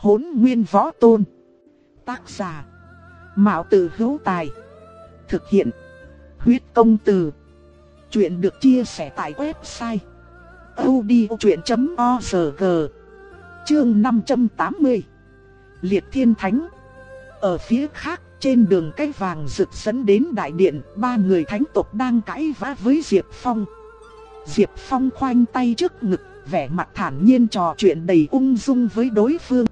Hốn nguyên võ tôn. Tác giả. Mạo tử hữu tài. Thực hiện. Huyết công từ. Chuyện được chia sẻ tại website. odchuyện.org Chương 580 Liệt Thiên Thánh Ở phía khác, trên đường cây vàng rực dẫn đến đại điện, ba người thánh tộc đang cãi vã với Diệp Phong. Diệp Phong khoanh tay trước ngực, vẻ mặt thản nhiên trò chuyện đầy ung dung với đối phương.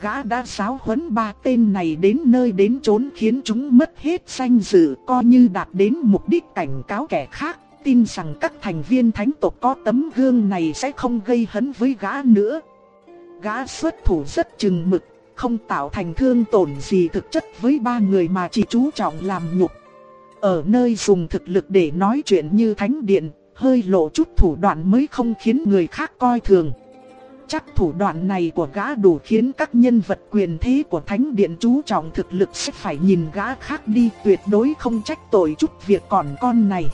Gã đã giáo huấn ba tên này đến nơi đến chốn khiến chúng mất hết danh dự coi như đạt đến mục đích cảnh cáo kẻ khác. Tin rằng các thành viên thánh tộc có tấm gương này sẽ không gây hấn với gã nữa. Gã xuất thủ rất chừng mực, không tạo thành thương tổn gì thực chất với ba người mà chỉ chú trọng làm nhục. Ở nơi dùng thực lực để nói chuyện như thánh điện, hơi lộ chút thủ đoạn mới không khiến người khác coi thường. Chắc thủ đoạn này của gã đủ khiến các nhân vật quyền thế của thánh điện chú trọng thực lực sẽ phải nhìn gã khác đi tuyệt đối không trách tội chút việc còn con này.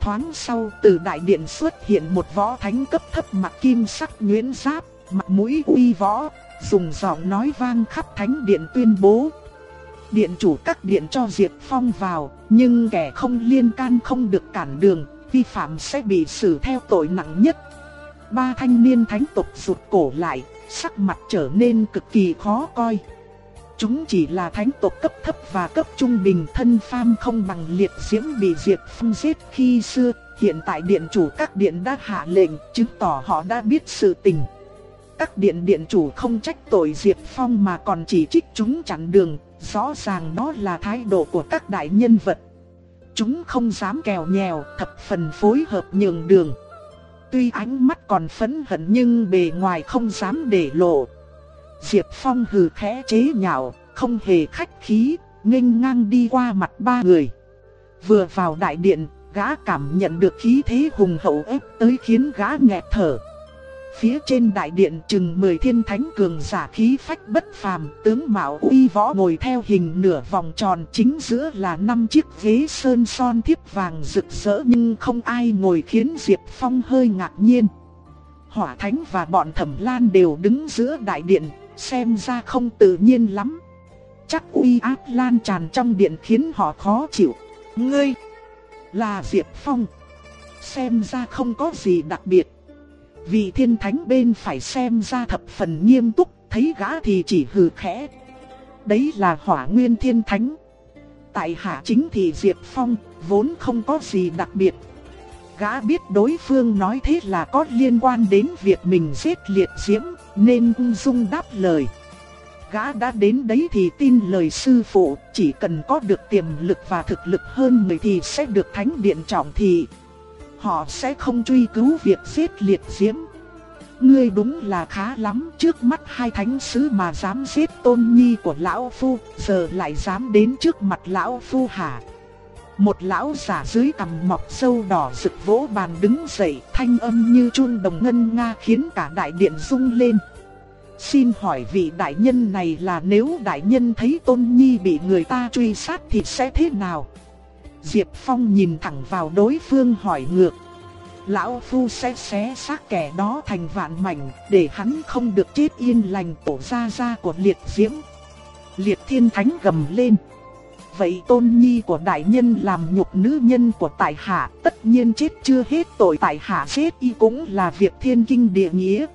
Thoáng sau từ đại điện xuất hiện một võ thánh cấp thấp mặt kim sắc nhuyễn giáp, mặt mũi uy võ, dùng giọng nói vang khắp thánh điện tuyên bố. Điện chủ các điện cho Diệp Phong vào, nhưng kẻ không liên can không được cản đường, vi phạm sẽ bị xử theo tội nặng nhất. Ba thanh niên thánh tộc rụt cổ lại, sắc mặt trở nên cực kỳ khó coi. Chúng chỉ là thánh tộc cấp thấp và cấp trung bình thân pham không bằng liệt diễm bị diệt phong giết khi xưa. Hiện tại điện chủ các điện đã hạ lệnh, chứng tỏ họ đã biết sự tình. Các điện điện chủ không trách tội diệt Phong mà còn chỉ trích chúng chặn đường, rõ ràng đó là thái độ của các đại nhân vật. Chúng không dám kèo nhèo, thập phần phối hợp nhường đường. Tuy ánh mắt còn phẫn hận nhưng bề ngoài không dám để lộ. Diệp Phong hừ khẽ chế nhạo, không hề khách khí, nghênh ngang đi qua mặt ba người. Vừa vào đại điện, gã cảm nhận được khí thế hùng hậu ép tới khiến gã nghẹt thở. Phía trên đại điện chừng 10 thiên thánh cường giả khí phách bất phàm, tướng mạo uy võ ngồi theo hình nửa vòng tròn chính giữa là năm chiếc ghế sơn son thiếp vàng rực rỡ nhưng không ai ngồi khiến Diệp Phong hơi ngạc nhiên. Hỏa thánh và bọn thẩm lan đều đứng giữa đại điện, xem ra không tự nhiên lắm. Chắc uy áp lan tràn trong điện khiến họ khó chịu. Ngươi là Diệp Phong. Xem ra không có gì đặc biệt. Vị thiên thánh bên phải xem ra thập phần nghiêm túc, thấy gã thì chỉ hừ khẽ. Đấy là hỏa nguyên thiên thánh. Tại hạ chính thì Diệp Phong, vốn không có gì đặc biệt. Gã biết đối phương nói thế là có liên quan đến việc mình giết liệt diễm, nên ung dung đáp lời. Gã đã đến đấy thì tin lời sư phụ, chỉ cần có được tiềm lực và thực lực hơn người thì sẽ được thánh điện trọng thị họ sẽ không truy cứu việc giết liệt diễm. Ngươi đúng là khá lắm, trước mắt hai thánh sứ mà dám giết tôn nhi của lão phu, giờ lại dám đến trước mặt lão phu hả? Một lão giả dưới cằm mọc sâu đỏ rực vỗ bàn đứng dậy, thanh âm như chuông đồng ngân nga khiến cả đại điện rung lên. Xin hỏi vị đại nhân này là nếu đại nhân thấy tôn nhi bị người ta truy sát thì sẽ thế nào? Diệp Phong nhìn thẳng vào đối phương hỏi ngược. Lão Phu sẽ xé xác kẻ đó thành vạn mảnh, để hắn không được chết yên lành tổ ra ra của liệt diễm. Liệt thiên thánh gầm lên. Vậy tôn nhi của đại nhân làm nhục nữ nhân của tại hạ, tất nhiên chết chưa hết tội tại hạ chết y cũng là việc thiên kinh địa nghĩa.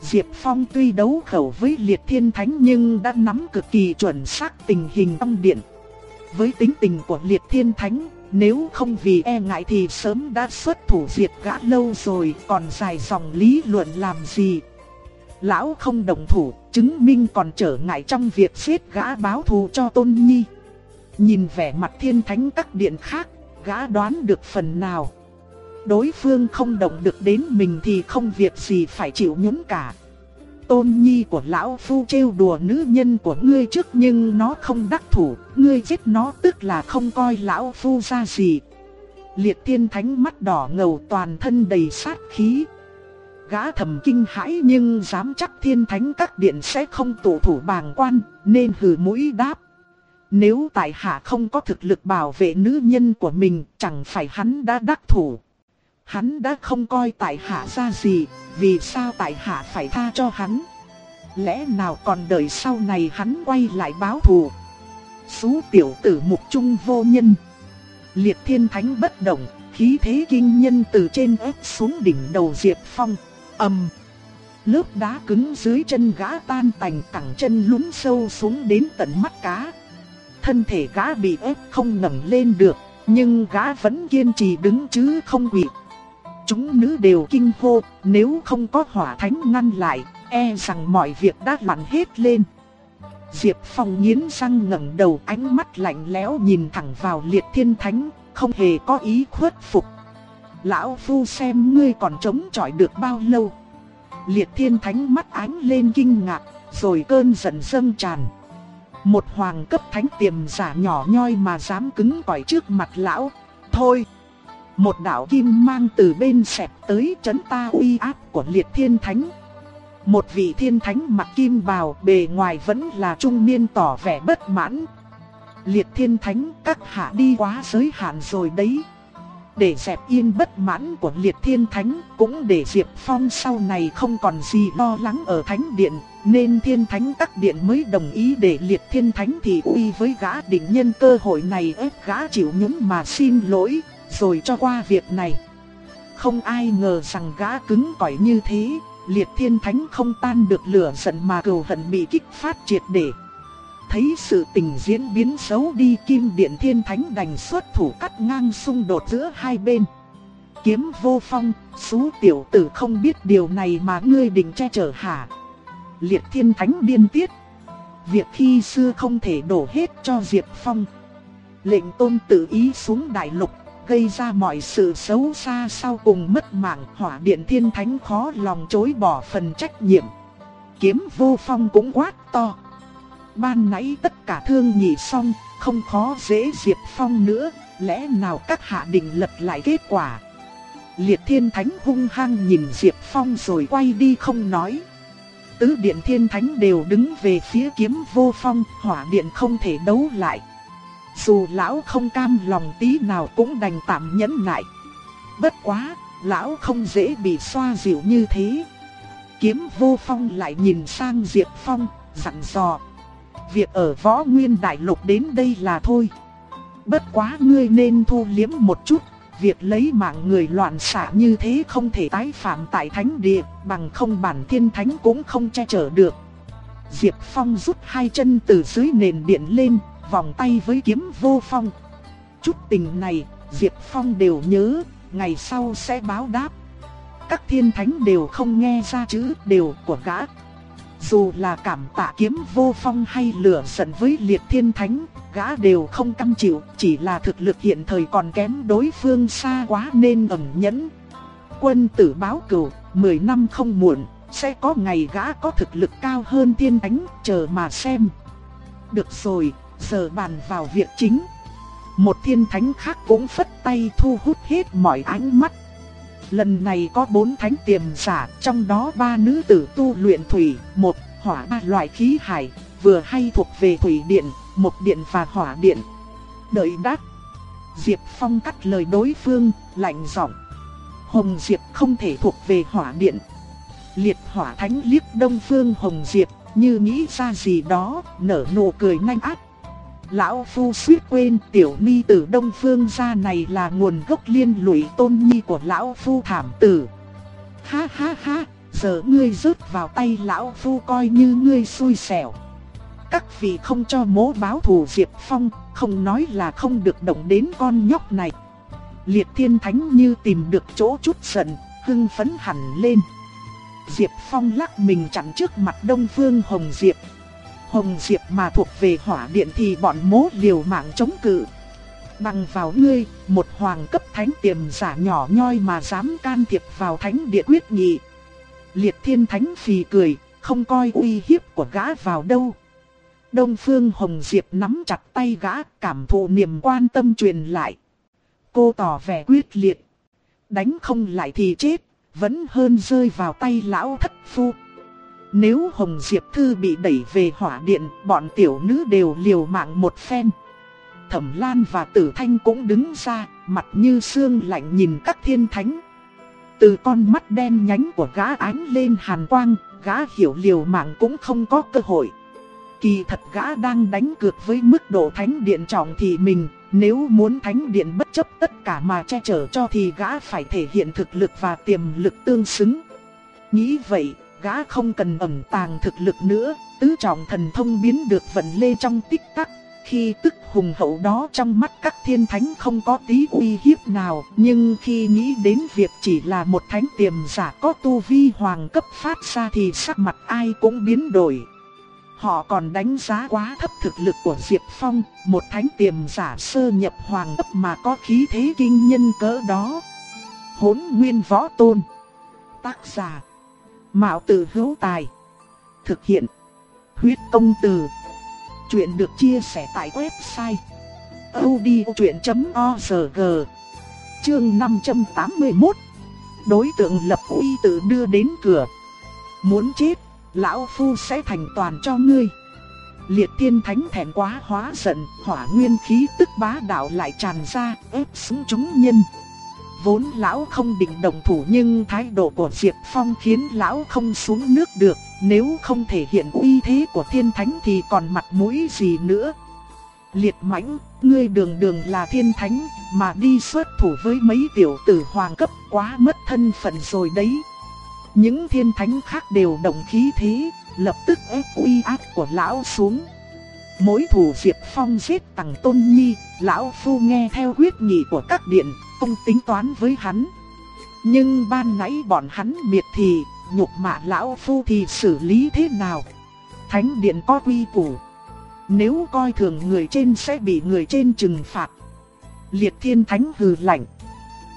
Diệp Phong tuy đấu khẩu với liệt thiên thánh nhưng đã nắm cực kỳ chuẩn xác tình hình trong điện. Với tính tình của liệt thiên thánh, nếu không vì e ngại thì sớm đã xuất thủ diệt gã lâu rồi, còn dài dòng lý luận làm gì. Lão không đồng thủ, chứng minh còn trở ngại trong việc giết gã báo thù cho Tôn Nhi. Nhìn vẻ mặt thiên thánh các điện khác, gã đoán được phần nào. Đối phương không động được đến mình thì không việc gì phải chịu nhún cả tôn nhi của lão phu trêu đùa nữ nhân của ngươi trước nhưng nó không đắc thủ, ngươi giết nó tức là không coi lão phu ra gì. Liệt thiên thánh mắt đỏ ngầu toàn thân đầy sát khí. Gã thầm kinh hãi nhưng dám chắc thiên thánh các điện sẽ không tụ thủ bàng quan, nên hừ mũi đáp. Nếu tại hạ không có thực lực bảo vệ nữ nhân của mình, chẳng phải hắn đã đắc thủ. Hắn đã không coi tại hạ ra gì, vì sao tại hạ phải tha cho hắn? lẽ nào còn đợi sau này hắn quay lại báo thù. Xú tiểu tử mục trung vô nhân. Liệt thiên thánh bất động, khí thế kinh nhân từ trên ép xuống đỉnh đầu Diệp Phong, ầm. Lớp đá cứng dưới chân gã tan tành cẳng chân lún sâu xuống đến tận mắt cá. Thân thể gã bị ép không ngẩng lên được, nhưng gã vẫn kiên trì đứng chứ không quỵ. Chúng nữ đều kinh hô, nếu không có hỏa thánh ngăn lại, e rằng mọi việc đã loạn hết lên. Diệp Phong nghiến răng ngẩng đầu ánh mắt lạnh lẽo nhìn thẳng vào liệt thiên thánh, không hề có ý khuất phục. Lão Phu xem ngươi còn chống chọi được bao lâu. Liệt thiên thánh mắt ánh lên kinh ngạc, rồi cơn giận dâng tràn. Một hoàng cấp thánh tiềm giả nhỏ nhoi mà dám cứng cỏi trước mặt lão. Thôi! Một đạo kim mang từ bên xẹp tới chấn ta uy áp của liệt thiên thánh. Một vị thiên thánh mặc kim bào bề ngoài vẫn là trung niên tỏ vẻ bất mãn. Liệt thiên thánh các hạ đi quá giới hạn rồi đấy. Để dẹp yên bất mãn của liệt thiên thánh cũng để Diệp Phong sau này không còn gì lo lắng ở thánh điện. Nên thiên thánh các điện mới đồng ý để liệt thiên thánh thì uy với gã định nhân cơ hội này ép gã chịu những mà xin lỗi, rồi cho qua việc này. Không ai ngờ rằng gã cứng cỏi như thế, liệt thiên thánh không tan được lửa giận mà cầu hận bị kích phát triệt để. Thấy sự tình diễn biến xấu đi kim điện thiên thánh đành xuất thủ cắt ngang xung đột giữa hai bên. Kiếm vô phong, xú tiểu tử không biết điều này mà ngươi định che chở hả? Liệt thiên thánh điên tiết. Việc khi xưa không thể đổ hết cho Diệp Phong. Lệnh tôn tự ý xuống đại lục, gây ra mọi sự xấu xa sau cùng mất mạng hỏa điện thiên thánh khó lòng chối bỏ phần trách nhiệm. Kiếm vô phong cũng quát to. Ban nãy tất cả thương nhị xong, không khó dễ Diệp Phong nữa, lẽ nào các hạ định lật lại kết quả. Liệt thiên thánh hung hăng nhìn Diệp Phong rồi quay đi không nói. Tứ điện thiên thánh đều đứng về phía kiếm vô phong, hỏa điện không thể đấu lại. Dù lão không cam lòng tí nào cũng đành tạm nhẫn nại. Bất quá, lão không dễ bị xoa dịu như thế. Kiếm vô phong lại nhìn sang Diệp Phong, dặn dò. Việc ở võ nguyên đại lục đến đây là thôi. Bất quá ngươi nên thu liếm một chút, việc lấy mạng người loạn xạ như thế không thể tái phạm tại thánh địa, bằng không bản thiên thánh cũng không che chở được. Diệp Phong rút hai chân từ dưới nền điện lên, vòng tay với kiếm vô phong. Chút tình này, Diệp Phong đều nhớ, ngày sau sẽ báo đáp. Các thiên thánh đều không nghe ra chữ đều của gã. Dù là cảm tạ kiếm vô phong hay lửa giận với liệt thiên thánh, gã đều không căm chịu, chỉ là thực lực hiện thời còn kém đối phương xa quá nên ẩn nhẫn. Quân tử báo cửu, 10 năm không muộn, sẽ có ngày gã có thực lực cao hơn thiên thánh, chờ mà xem. Được rồi, giờ bàn vào việc chính. Một thiên thánh khác cũng phất tay thu hút hết mọi ánh mắt. Lần này có bốn thánh tiềm giả, trong đó ba nữ tử tu luyện thủy, một hỏa ba loại khí hải, vừa hay thuộc về thủy điện, một điện và hỏa điện. Đợi đáp. Diệp Phong cắt lời đối phương, lạnh giọng. Hồng Diệp không thể thuộc về hỏa điện. Liệt hỏa thánh liếc đông phương Hồng Diệp, như nghĩ ra gì đó, nở nụ cười nhanh ác. Lão Phu suýt quên tiểu ni tử Đông Phương gia này là nguồn gốc liên lụy tôn nhi của Lão Phu thảm tử. Ha ha ha, giờ ngươi rớt vào tay Lão Phu coi như ngươi xui xẻo. Các vị không cho mố báo thù Diệp Phong, không nói là không được động đến con nhóc này. Liệt thiên thánh như tìm được chỗ chút giận, hưng phấn hẳn lên. Diệp Phong lắc mình chặn trước mặt Đông Phương Hồng Diệp, Hồng Diệp mà thuộc về hỏa điện thì bọn mố liều mạng chống cự. Bằng vào ngươi, một hoàng cấp thánh tiềm giả nhỏ nhoi mà dám can thiệp vào thánh địa quyết nghị. Liệt thiên thánh phì cười, không coi uy hiếp của gã vào đâu. Đông Phương Hồng Diệp nắm chặt tay gã, cảm thụ niềm quan tâm truyền lại. Cô tỏ vẻ quyết liệt. Đánh không lại thì chết, vẫn hơn rơi vào tay lão thất phu. Nếu Hồng Diệp Thư bị đẩy về hỏa điện, bọn tiểu nữ đều liều mạng một phen. Thẩm Lan và Tử Thanh cũng đứng ra, mặt như xương lạnh nhìn các thiên thánh. Từ con mắt đen nhánh của gã ánh lên hàn quang, gã hiểu liều mạng cũng không có cơ hội. Kỳ thật gã đang đánh cược với mức độ thánh điện trọng thì mình, nếu muốn thánh điện bất chấp tất cả mà che chở cho thì gã phải thể hiện thực lực và tiềm lực tương xứng. Nghĩ vậy, gã không cần ẩn tàng thực lực nữa, tứ trọng thần thông biến được vận lê trong tích tắc. Khi tức hùng hậu đó trong mắt các thiên thánh không có tí uy hiếp nào, nhưng khi nghĩ đến việc chỉ là một thánh tiềm giả có tu vi hoàng cấp phát ra thì sắc mặt ai cũng biến đổi. Họ còn đánh giá quá thấp thực lực của Diệp Phong, một thánh tiềm giả sơ nhập hoàng cấp mà có khí thế kinh nhân cỡ đó. Hốn nguyên võ tôn. Tác giả. Mạo tử hữu tài. Thực hiện. Huyết công từ. Chuyện được chia sẻ tại website. odchuyện.org Chương 581 Đối tượng lập uy tự đưa đến cửa. Muốn chết lão phu sẽ thành toàn cho ngươi. Liệt thiên thánh thèm quá hóa giận, hỏa nguyên khí tức bá đạo lại tràn ra, ép xuống chúng nhân. Vốn lão không định đồng thủ nhưng thái độ của Diệp Phong khiến lão không xuống nước được, nếu không thể hiện uy thế của thiên thánh thì còn mặt mũi gì nữa. Liệt mãnh, ngươi đường đường là thiên thánh, mà đi xuất thủ với mấy tiểu tử hoàng cấp quá mất thân phận rồi đấy. Những thiên thánh khác đều động khí thế, lập tức ép uy áp của lão xuống. Mỗi thủ Diệp Phong giết tặng tôn nhi, lão phu nghe theo quyết nghị của các điện, không tính toán với hắn. Nhưng ban nãy bọn hắn miệt thì, nhục mạ lão phu thì xử lý thế nào? Thánh điện có quy củ. Nếu coi thường người trên sẽ bị người trên trừng phạt. Liệt thiên thánh hừ lạnh.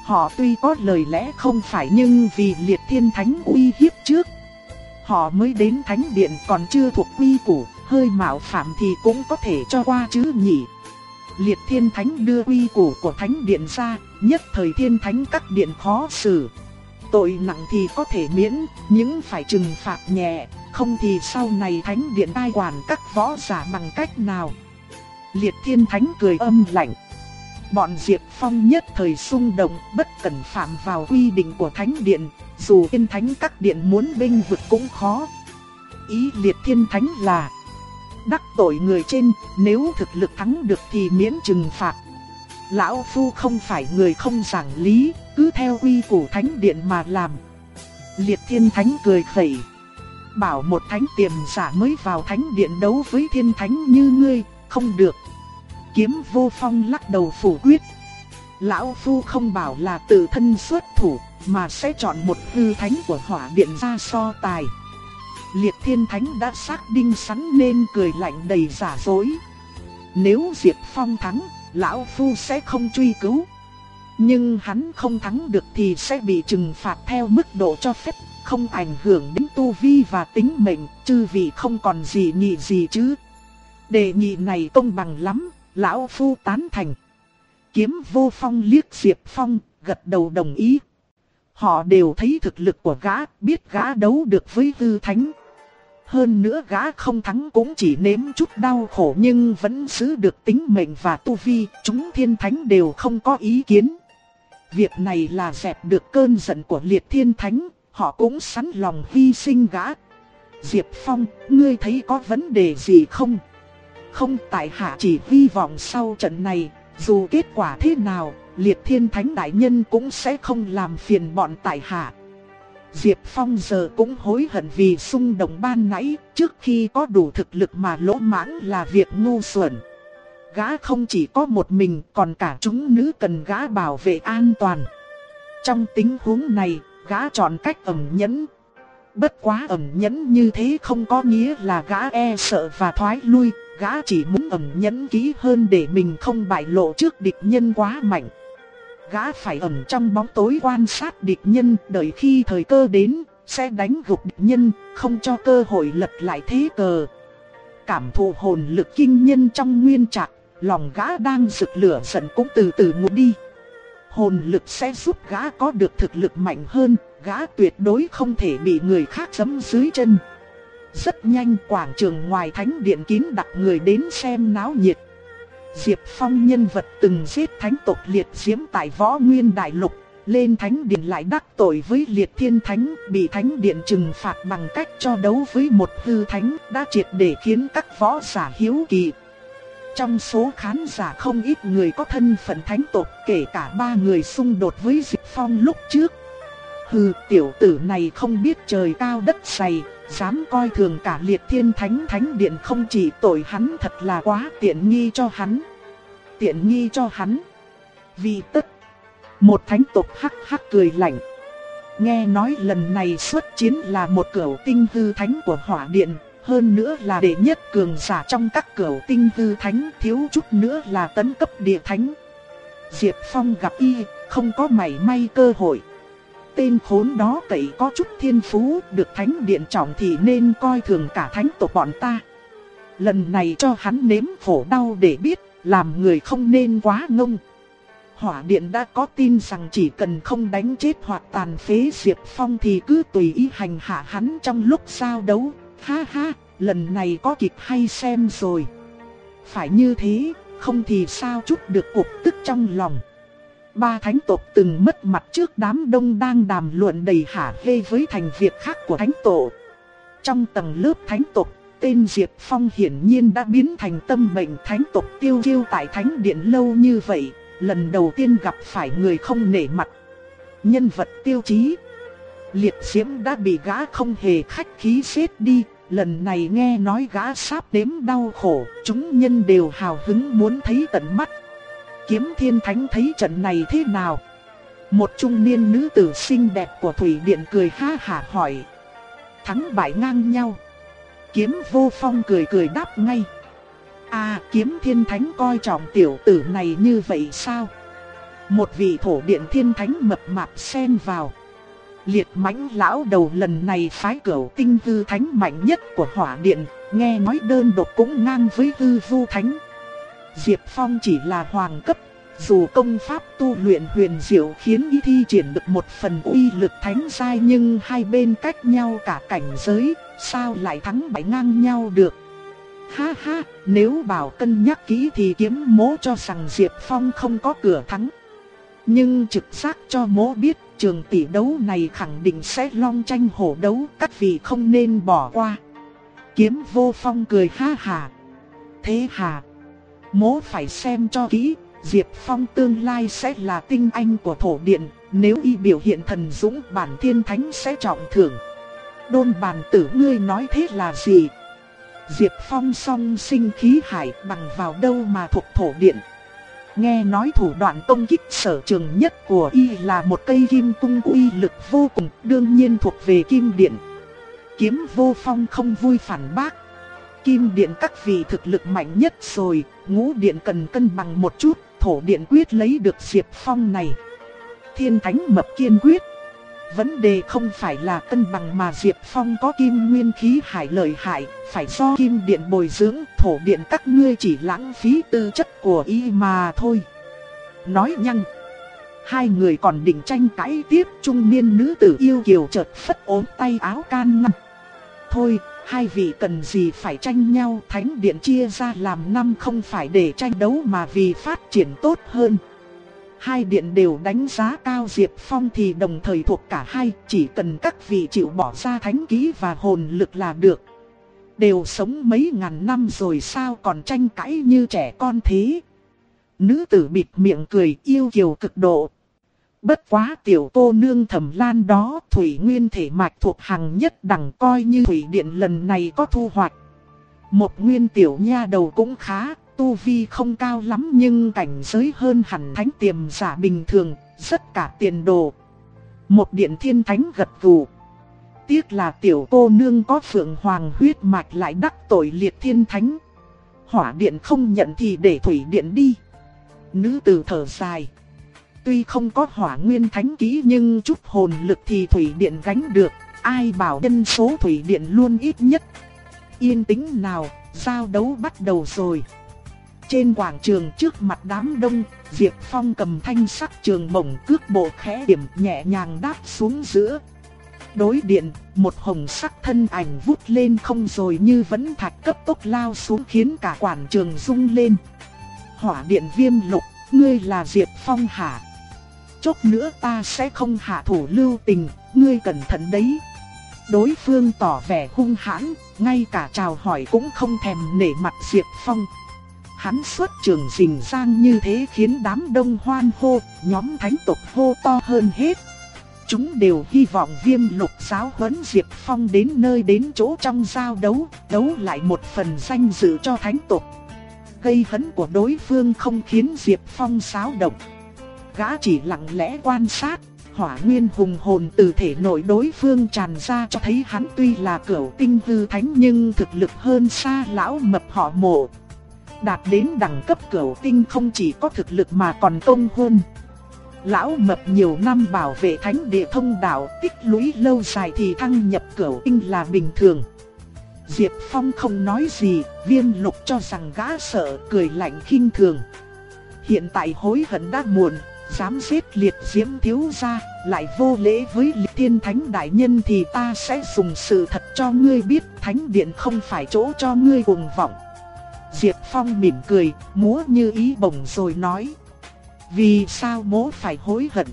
Họ tuy có lời lẽ không phải nhưng vì liệt thiên thánh uy hiếp trước. Họ mới đến thánh điện còn chưa thuộc quy củ, hơi mạo phạm thì cũng có thể cho qua chứ nhỉ. Liệt thiên thánh đưa quy củ của thánh điện ra, nhất thời thiên thánh các điện khó xử. Tội nặng thì có thể miễn, những phải trừng phạt nhẹ, không thì sau này thánh điện ai quản các võ giả bằng cách nào. Liệt thiên thánh cười âm lạnh. Bọn Diệp Phong nhất thời xung động bất cẩn phạm vào quy định của Thánh Điện, dù thiên thánh các điện muốn binh vực cũng khó. Ý liệt thiên thánh là đắc tội người trên, nếu thực lực thắng được thì miễn trừng phạt. Lão Phu không phải người không giảng lý, cứ theo quy củ Thánh Điện mà làm. Liệt thiên thánh cười khẩy. Bảo một thánh tiềm giả mới vào thánh điện đấu với thiên thánh như ngươi, không được kiếm vô phong lắc đầu phủ quyết. Lão Phu không bảo là tự thân xuất thủ, mà sẽ chọn một hư thánh của hỏa điện ra so tài. Liệt thiên thánh đã xác đinh sắn nên cười lạnh đầy giả dối. Nếu Diệp Phong thắng, Lão Phu sẽ không truy cứu. Nhưng hắn không thắng được thì sẽ bị trừng phạt theo mức độ cho phép, không ảnh hưởng đến tu vi và tính mệnh, chư vị không còn gì nhị gì chứ. Đề nghị này công bằng lắm, Lão Phu tán thành. Kiếm vô phong liếc Diệp Phong, gật đầu đồng ý. Họ đều thấy thực lực của gã, biết gã đấu được với tư thánh. Hơn nữa gã không thắng cũng chỉ nếm chút đau khổ nhưng vẫn giữ được tính mệnh và tu vi, chúng thiên thánh đều không có ý kiến. Việc này là dẹp được cơn giận của liệt thiên thánh, họ cũng sẵn lòng hy sinh gã. Diệp Phong, ngươi thấy có vấn đề gì không? Không tại hạ chỉ hy vọng sau trận này, dù kết quả thế nào, liệt thiên thánh đại nhân cũng sẽ không làm phiền bọn tại hạ. Diệp Phong giờ cũng hối hận vì xung động ban nãy, trước khi có đủ thực lực mà lỗ mãng là việc ngu xuẩn. Gã không chỉ có một mình, còn cả chúng nữ cần gã bảo vệ an toàn. Trong tình huống này, gã chọn cách ẩn nhẫn. Bất quá ẩn nhẫn như thế không có nghĩa là gã e sợ và thoái lui, gã chỉ muốn ẩn nhẫn kỹ hơn để mình không bại lộ trước địch nhân quá mạnh. Gã phải ẩn trong bóng tối quan sát địch nhân, đợi khi thời cơ đến, sẽ đánh gục địch nhân, không cho cơ hội lật lại thế cờ. Cảm thụ hồn lực kinh nhân trong nguyên trạc, lòng gã đang rực lửa giận cũng từ từ ngủ đi. Hồn lực sẽ giúp gã có được thực lực mạnh hơn, gã tuyệt đối không thể bị người khác giẫm dưới chân. Rất nhanh quảng trường ngoài thánh điện kín đặt người đến xem náo nhiệt. Diệp Phong nhân vật từng giết thánh tộc liệt diễm tại võ nguyên đại lục, lên thánh điện lại đắc tội với liệt thiên thánh, bị thánh điện trừng phạt bằng cách cho đấu với một hư thánh, đã triệt để khiến các võ giả hiếu kỳ. Trong số khán giả không ít người có thân phận thánh tộc, kể cả ba người xung đột với Diệp Phong lúc trước. Hừ, tiểu tử này không biết trời cao đất dày, dám coi thường cả liệt thiên thánh thánh điện không chỉ tội hắn thật là quá tiện nghi cho hắn. Tiện nghi cho hắn. Vì tất một thánh tộc hắc hắc cười lạnh. Nghe nói lần này xuất chiến là một cửu tinh hư thánh của hỏa điện, hơn nữa là đệ nhất cường giả trong các cửu tinh hư thánh, thiếu chút nữa là tấn cấp địa thánh. Diệp Phong gặp y, không có mảy may cơ hội. Tên khốn đó cậy có chút thiên phú, được thánh điện trọng thì nên coi thường cả thánh tộc bọn ta. Lần này cho hắn nếm khổ đau để biết, làm người không nên quá ngông. Hỏa Điện đã có tin rằng chỉ cần không đánh chết hoặc tàn phế Diệp Phong thì cứ tùy ý hành hạ hắn trong lúc giao đấu. Ha ha, lần này có kịch hay xem rồi. Phải như thế, không thì sao chút được cục tức trong lòng. Ba thánh tộc từng mất mặt trước đám đông đang đàm luận đầy hả hê với thành việc khác của thánh tổ. Trong tầng lớp thánh tộc, tên Diệp Phong hiển nhiên đã biến thành tâm bệnh thánh tộc tiêu diêu tại thánh điện lâu như vậy, lần đầu tiên gặp phải người không nể mặt. Nhân vật tiêu chí. Liệt diễm đã bị gã không hề khách khí xếp đi, lần này nghe nói gã sắp đếm đau khổ, chúng nhân đều hào hứng muốn thấy tận mắt. Kiếm thiên thánh thấy trận này thế nào? Một trung niên nữ tử xinh đẹp của Thủy Điện cười ha hả hỏi. Thắng bại ngang nhau. Kiếm vô phong cười cười đáp ngay. À kiếm thiên thánh coi trọng tiểu tử này như vậy sao? Một vị thổ điện thiên thánh mập mạp xen vào. Liệt mãnh lão đầu lần này phái cửu tinh hư thánh mạnh nhất của hỏa điện, nghe nói đơn độc cũng ngang với hư vu thánh. Diệp Phong chỉ là hoàng cấp, dù công pháp tu luyện huyền diệu khiến y thi triển được một phần uy lực thánh sai nhưng hai bên cách nhau cả cảnh giới, sao lại thắng bại ngang nhau được. Ha ha, nếu bảo cân nhắc kỹ thì kiếm mố cho rằng Diệp Phong không có cửa thắng. Nhưng trực giác cho mố biết trường tỷ đấu này khẳng định sẽ long tranh hổ đấu, các vị không nên bỏ qua. Kiếm vô phong cười ha hà. Thế hà, mố phải xem cho kỹ, Diệp Phong tương lai sẽ là tinh anh của thổ điện, nếu y biểu hiện thần dũng bản thiên thánh sẽ trọng thưởng. Đôn bàn tử ngươi nói thế là gì? Diệp Phong song sinh khí hải bằng vào đâu mà thuộc thổ điện. Nghe nói thủ đoạn công kích sở trường nhất của y là một cây kim cung uy lực vô cùng, đương nhiên thuộc về kim điện. Kiếm vô phong không vui phản bác. Kim điện các vị thực lực mạnh nhất rồi, ngũ điện cần cân bằng một chút, thổ điện quyết lấy được Diệp Phong này. Thiên thánh mập kiên quyết. Vấn đề không phải là cân bằng mà Diệp Phong có kim nguyên khí hải lợi hại, phải do kim điện bồi dưỡng, thổ điện các ngươi chỉ lãng phí tư chất của y mà thôi. Nói nhăng, hai người còn định tranh cãi tiếp, trung niên nữ tử yêu kiều chợt phất ốm tay áo can ngăn. Thôi, hai vị cần gì phải tranh nhau, thánh điện chia ra làm năm không phải để tranh đấu mà vì phát triển tốt hơn hai điện đều đánh giá cao Diệp Phong thì đồng thời thuộc cả hai, chỉ cần các vị chịu bỏ ra thánh ký và hồn lực là được. Đều sống mấy ngàn năm rồi sao còn tranh cãi như trẻ con thế. Nữ tử bịt miệng cười yêu kiều cực độ. Bất quá tiểu cô nương thẩm lan đó thủy nguyên thể mạch thuộc hàng nhất đẳng coi như thủy điện lần này có thu hoạch. Một nguyên tiểu nha đầu cũng khá, tu vi không cao lắm nhưng cảnh giới hơn hẳn thánh tiềm giả bình thường, rất cả tiền đồ. Một điện thiên thánh gật gù. Tiếc là tiểu cô nương có phượng hoàng huyết mạch lại đắc tội liệt thiên thánh. Hỏa điện không nhận thì để thủy điện đi. Nữ tử thở dài. Tuy không có hỏa nguyên thánh ký nhưng chút hồn lực thì thủy điện gánh được. Ai bảo nhân số thủy điện luôn ít nhất. Yên tĩnh nào, giao đấu bắt đầu rồi. Trên quảng trường trước mặt đám đông, Diệp Phong cầm thanh sắc trường mỏng cước bộ khẽ điểm nhẹ nhàng đáp xuống giữa. Đối điện, một hồng sắc thân ảnh vút lên không rồi như vẫn thạch cấp tốc lao xuống khiến cả quảng trường rung lên. Hỏa điện viêm lục, ngươi là Diệp Phong hả? Chốc nữa ta sẽ không hạ thủ lưu tình, ngươi cẩn thận đấy. Đối phương tỏ vẻ hung hãn, ngay cả chào hỏi cũng không thèm nể mặt Diệp Phong. Hắn xuất trường rình rang như thế khiến đám đông hoan hô, nhóm thánh tộc hô to hơn hết. Chúng đều hy vọng viêm lục giáo huấn Diệp Phong đến nơi đến chỗ trong giao đấu, đấu lại một phần danh dự cho thánh tộc. Gây hấn của đối phương không khiến Diệp Phong xáo động. Gã chỉ lặng lẽ quan sát, hỏa nguyên hùng hồn từ thể nội đối phương tràn ra cho thấy hắn tuy là cửu tinh hư thánh nhưng thực lực hơn xa lão mập họ mộ. Đạt đến đẳng cấp cửu tinh không chỉ có thực lực mà còn công hơn. Lão mập nhiều năm bảo vệ thánh địa thông đạo tích lũy lâu dài thì thăng nhập cửu tinh là bình thường. Diệp Phong không nói gì, viêm lục cho rằng gã sợ cười lạnh khinh thường. Hiện tại hối hận đã muộn, dám giết liệt diễm thiếu gia, lại vô lễ với liệt thiên thánh đại nhân thì ta sẽ dùng sự thật cho ngươi biết thánh điện không phải chỗ cho ngươi cuồng vọng. Diệp Phong mỉm cười, múa như ý bổng rồi nói. Vì sao mố phải hối hận?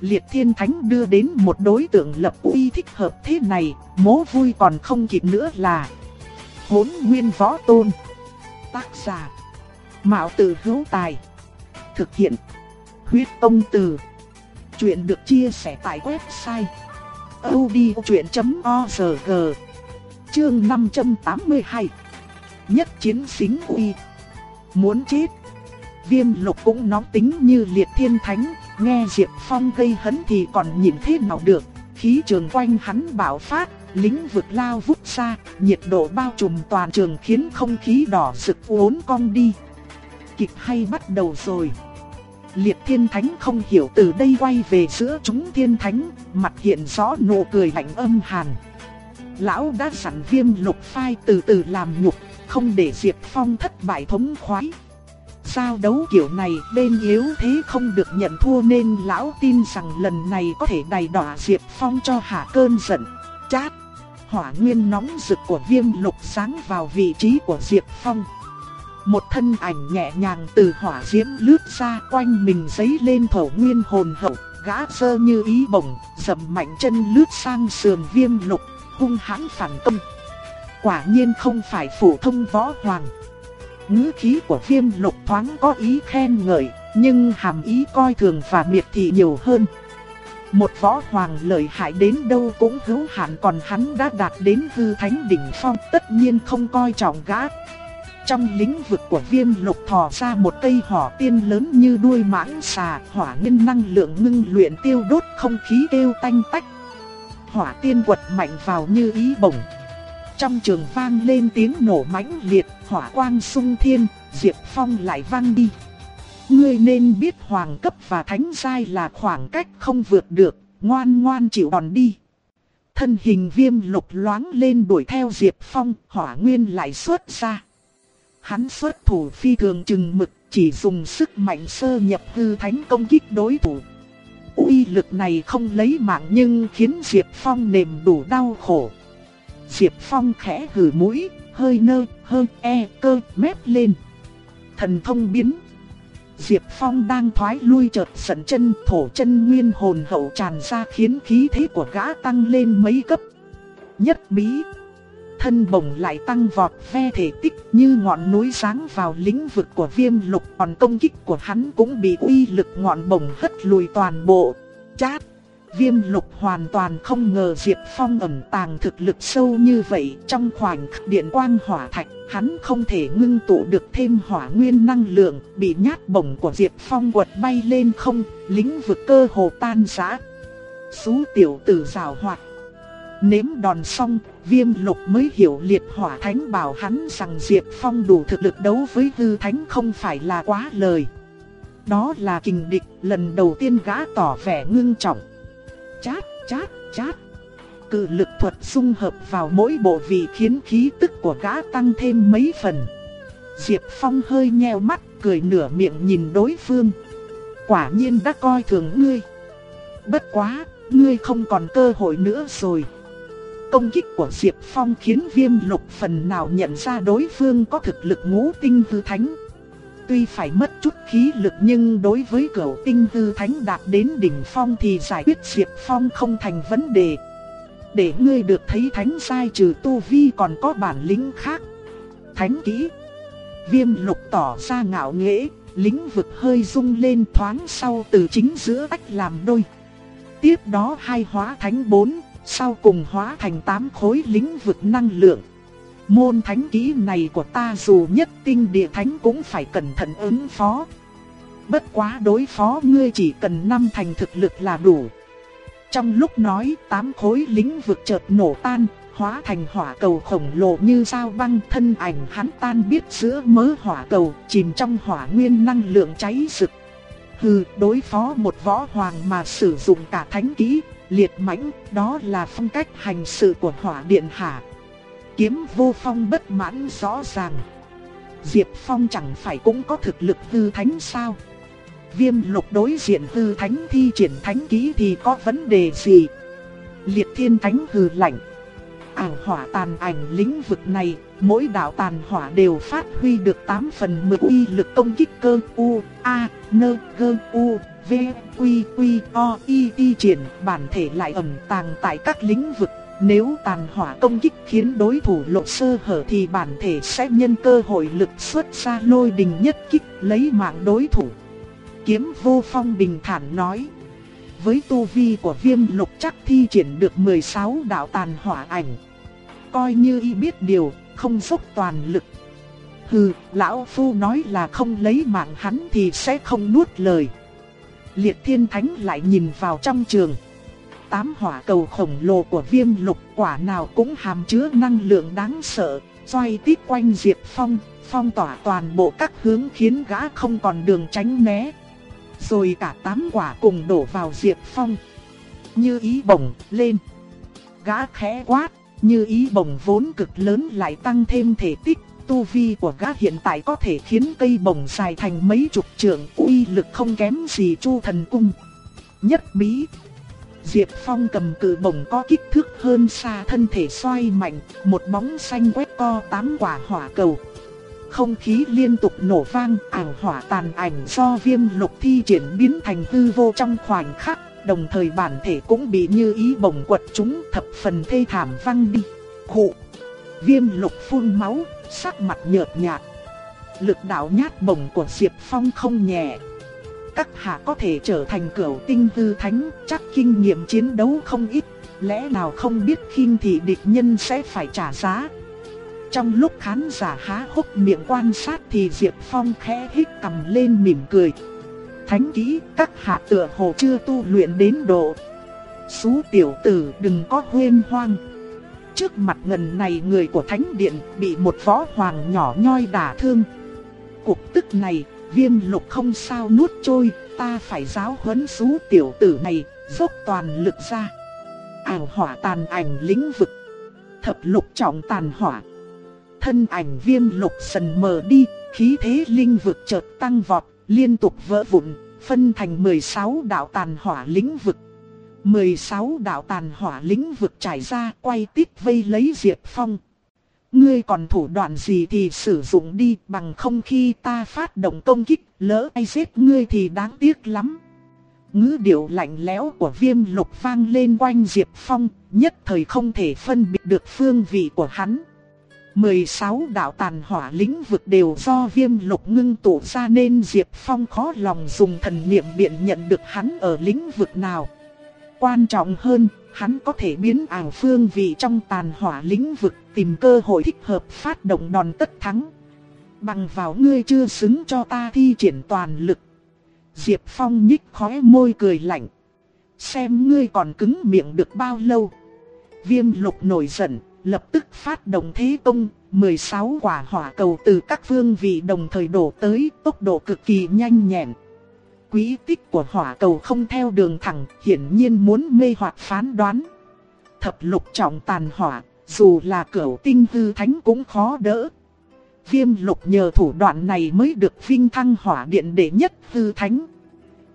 Liệt thiên thánh đưa đến một đối tượng lập uy thích hợp thế này, mố vui còn không kịp nữa là Hốn nguyên võ tôn Tác giả Mạo tử hữu tài Thực hiện Huyết tông từ. Chuyện được chia sẻ tại website odchuyện.org Chương 582 Nhất chiến xính uy. Muốn chết. Viêm lục cũng nóng tính như liệt thiên thánh. Nghe Diệp Phong gây hấn thì còn nhìn thế nào được. Khí trường quanh hắn bạo phát, Lính vực lao vút xa, Nhiệt độ bao trùm toàn trường khiến không khí đỏ sực uốn cong đi. Kịch hay bắt đầu rồi. Liệt thiên thánh không hiểu từ đây quay về giữa chúng thiên thánh, mặt hiện rõ nụ cười lạnh âm hàn. Lão đã sẵn viêm lục phai từ từ làm nhục, không để Diệp Phong thất bại thống khoái. Giao đấu kiểu này bên yếu thế không được nhận thua nên lão tin rằng lần này có thể đầy đỏ Diệp Phong cho hạ cơn giận. Chát! Hỏa nguyên nóng rực của viêm lục sáng vào vị trí của Diệp Phong. Một thân ảnh nhẹ nhàng từ hỏa diễm lướt ra quanh mình giấy lên thổ nguyên hồn hậu, gã sơ như ý bổng, dầm mạnh chân lướt sang sườn viêm lục, hung hãn phản công. Quả nhiên không phải phổ thông võ hoàng. Ngữ khí của viêm lục thoáng có ý khen ngợi, nhưng hàm ý coi thường và miệt thị nhiều hơn. Một võ hoàng lợi hại đến đâu cũng hữu hạn còn hắn đã đạt đến hư thánh đỉnh phong tất nhiên không coi trọng gã. Trong lĩnh vực của viêm lục thò ra một cây hỏa tiên lớn như đuôi mãng xà, hỏa nguyên năng lượng ngưng luyện tiêu đốt không khí kêu tanh tách. Hỏa tiên quật mạnh vào như ý bổng. Trong trường vang lên tiếng nổ mãnh liệt, hỏa quang sung thiên, Diệp Phong lại vang đi. Ngươi nên biết hoàng cấp và thánh giai là khoảng cách không vượt được, ngoan ngoan chịu đòn đi. Thân hình viêm lục loáng lên đuổi theo Diệp Phong, hỏa nguyên lại xuất ra. Hắn xuất thủ phi thường chừng mực, chỉ dùng sức mạnh sơ nhập hư thánh công kích đối thủ. uy lực này không lấy mạng nhưng khiến Diệp Phong nềm đủ đau khổ. Diệp Phong khẽ hừ mũi, hơi nơ, hơi e, cơ, mép lên. Thần thông biến. Diệp Phong đang thoái lui chợt sẩn chân thổ chân nguyên hồn hậu tràn ra khiến khí thế của gã tăng lên mấy cấp. Nhất bí thân bổng lại tăng vọt ve thể tích như ngọn núi sáng vào lĩnh vực của viêm lục còn công kích của hắn cũng bị uy lực ngọn bổng hất lùi toàn bộ. Chát! Viêm lục hoàn toàn không ngờ Diệp Phong ẩn tàng thực lực sâu như vậy trong khoảnh khắc điện quang hỏa thạch, hắn không thể ngưng tụ được thêm hỏa nguyên năng lượng, bị nhát bổng của Diệp Phong quật bay lên không, lĩnh vực cơ hồ tan rã. Xú tiểu tử rào hoạt Nếm đòn xong, viêm lục mới hiểu liệt hỏa thánh bảo hắn rằng Diệp Phong đủ thực lực đấu với hư thánh không phải là quá lời. Đó là kình địch, lần đầu tiên gã tỏ vẻ ngưng trọng. Chát, chát, chát. Cự lực thuật dung hợp vào mỗi bộ vị khiến khí tức của gã tăng thêm mấy phần. Diệp Phong hơi nheo mắt, cười nửa miệng nhìn đối phương. Quả nhiên đã coi thường ngươi. Bất quá, ngươi không còn cơ hội nữa rồi. Công kích của Diệp Phong khiến viêm lục phần nào nhận ra đối phương có thực lực ngũ tinh tư thánh. tuy phải mất chút khí lực nhưng đối với cửu tinh tư thánh đạt đến đỉnh phong thì giải quyết Diệp Phong không thành vấn đề. Để ngươi được thấy thánh sai trừ tu vi còn có bản lĩnh khác. Thánh kỹ. Viêm lục tỏ ra ngạo nghễ, lĩnh vực hơi rung lên thoáng sau từ chính giữa ách làm đôi. Tiếp đó hai hóa thánh bốn, sau cùng hóa thành tám khối lĩnh vực năng lượng. Môn thánh kỹ này của ta dù nhất tinh địa thánh cũng phải cẩn thận ứng phó. Bất quá đối phó ngươi chỉ cần năm thành thực lực là đủ. Trong lúc nói tám khối lĩnh vực chợt nổ tan, hóa thành hỏa cầu khổng lồ như sao băng thân ảnh hắn tan biết giữa mớ hỏa cầu chìm trong hỏa nguyên năng lượng cháy rực. Hừ, đối phó một võ hoàng mà sử dụng cả thánh kỹ, liệt mãnh, đó là phong cách hành sự của hỏa điện hạ. Kiếm vô phong bất mãn rõ ràng. Diệp Phong chẳng phải cũng có thực lực hư thánh sao? Viêm lục đối diện hư thánh thi triển thánh ký thì có vấn đề gì? Liệt thiên thánh hư lạnh. Ảng hỏa tàn ảnh lĩnh vực này, mỗi đạo tàn hỏa đều phát huy được 8 phần 10 uy lực công kích cơ U, A, N, G, U, V, Quy, Quy, O, Y, Y triển bản thể lại ẩn tàng tại các lĩnh vực. Nếu tàn hỏa công kích khiến đối thủ lộ sơ hở thì bản thể sẽ nhân cơ hội lực xuất ra lôi đình nhất kích lấy mạng đối thủ. Kiếm vô phong bình thản nói. Với tu vi của viêm lục chắc thi triển được 16 đạo tàn hỏa ảnh. Coi như y biết điều, không dốc toàn lực. Hừ, lão phu nói là không lấy mạng hắn thì sẽ không nuốt lời. Liệt thiên thánh lại nhìn vào trong trường. Tám hỏa cầu khổng lồ của viêm lục quả nào cũng hàm chứa năng lượng đáng sợ, xoay tít quanh Diệp Phong, phong tỏa toàn bộ các hướng khiến gã không còn đường tránh né. Rồi cả tám quả cùng đổ vào Diệp Phong. Như ý bổng lên. Gã khẽ quát, như ý bổng vốn cực lớn lại tăng thêm thể tích. Tu vi của gã hiện tại có thể khiến cây bồng dài thành mấy chục trượng uy lực không kém gì chu thần cung. Nhất bí. Diệp Phong cầm cự bổng có kích thước hơn xa thân thể xoay mạnh, một bóng xanh quét co tám quả hỏa cầu. Không khí liên tục nổ vang, ảo hỏa tàn ảnh do viêm lục thi triển biến thành hư vô trong khoảnh khắc, đồng thời bản thể cũng bị như ý bổng quật chúng thập phần thê thảm văng đi. Khụ! Viêm lục phun máu, sắc mặt nhợt nhạt. Lực đạo nhát bổng của Diệp Phong không nhẹ. Các hạ có thể trở thành cửu tinh tư thánh, chắc kinh nghiệm chiến đấu không ít, lẽ nào không biết khinh thị địch nhân sẽ phải trả giá. Trong lúc khán giả há hốc miệng quan sát thì Diệp Phong khẽ hít cầm lên mỉm cười. Thánh kỹ, các hạ tựa hồ chưa tu luyện đến độ. Xú tiểu tử đừng có huyên hoang. Trước mặt ngần này người của thánh điện bị một võ hoàng nhỏ nhoi đả thương. Cục tức này, viêm lục không sao nuốt trôi, ta phải giáo huấn xú tiểu tử này, dốc toàn lực ra. Ảo hỏa tàn ảnh lĩnh vực. Thập lục trọng tàn hỏa thân ảnh viêm lục sần mờ đi, khí thế linh vực chợt tăng vọt, liên tục vỡ vụn, phân thành 16 đạo tàn hỏa lĩnh vực. 16 đạo tàn hỏa lĩnh vực trải ra quay tít vây lấy Diệp Phong. Ngươi còn thủ đoạn gì thì sử dụng đi bằng không khi ta phát động công kích, lỡ ai giết ngươi thì đáng tiếc lắm. Ngữ điệu lạnh lẽo của viêm lục vang lên quanh Diệp Phong, nhất thời không thể phân biệt được phương vị của hắn. 16 đạo tàn hỏa lĩnh vực đều do viêm lục ngưng tụ ra nên Diệp Phong khó lòng dùng thần niệm biện nhận được hắn ở lĩnh vực nào. Quan trọng hơn, hắn có thể biến ảo phương vị trong tàn hỏa lĩnh vực tìm cơ hội thích hợp phát động đòn tất thắng. Bằng vào ngươi chưa xứng cho ta thi triển toàn lực. Diệp Phong nhích khóe môi cười lạnh. Xem ngươi còn cứng miệng được bao lâu. Viêm lục nổi giận, lập tức phát động thế công, 16 quả hỏa cầu từ các phương vị đồng thời đổ tới, tốc độ cực kỳ nhanh nhẹn. Quý tích của hỏa cầu không theo đường thẳng, hiển nhiên muốn mê hoặc phán đoán. Thập lục trọng tàn hỏa, dù là cửu tinh hư thánh cũng khó đỡ. Viêm lục nhờ thủ đoạn này mới được vinh thăng hỏa điện đệ nhất hư thánh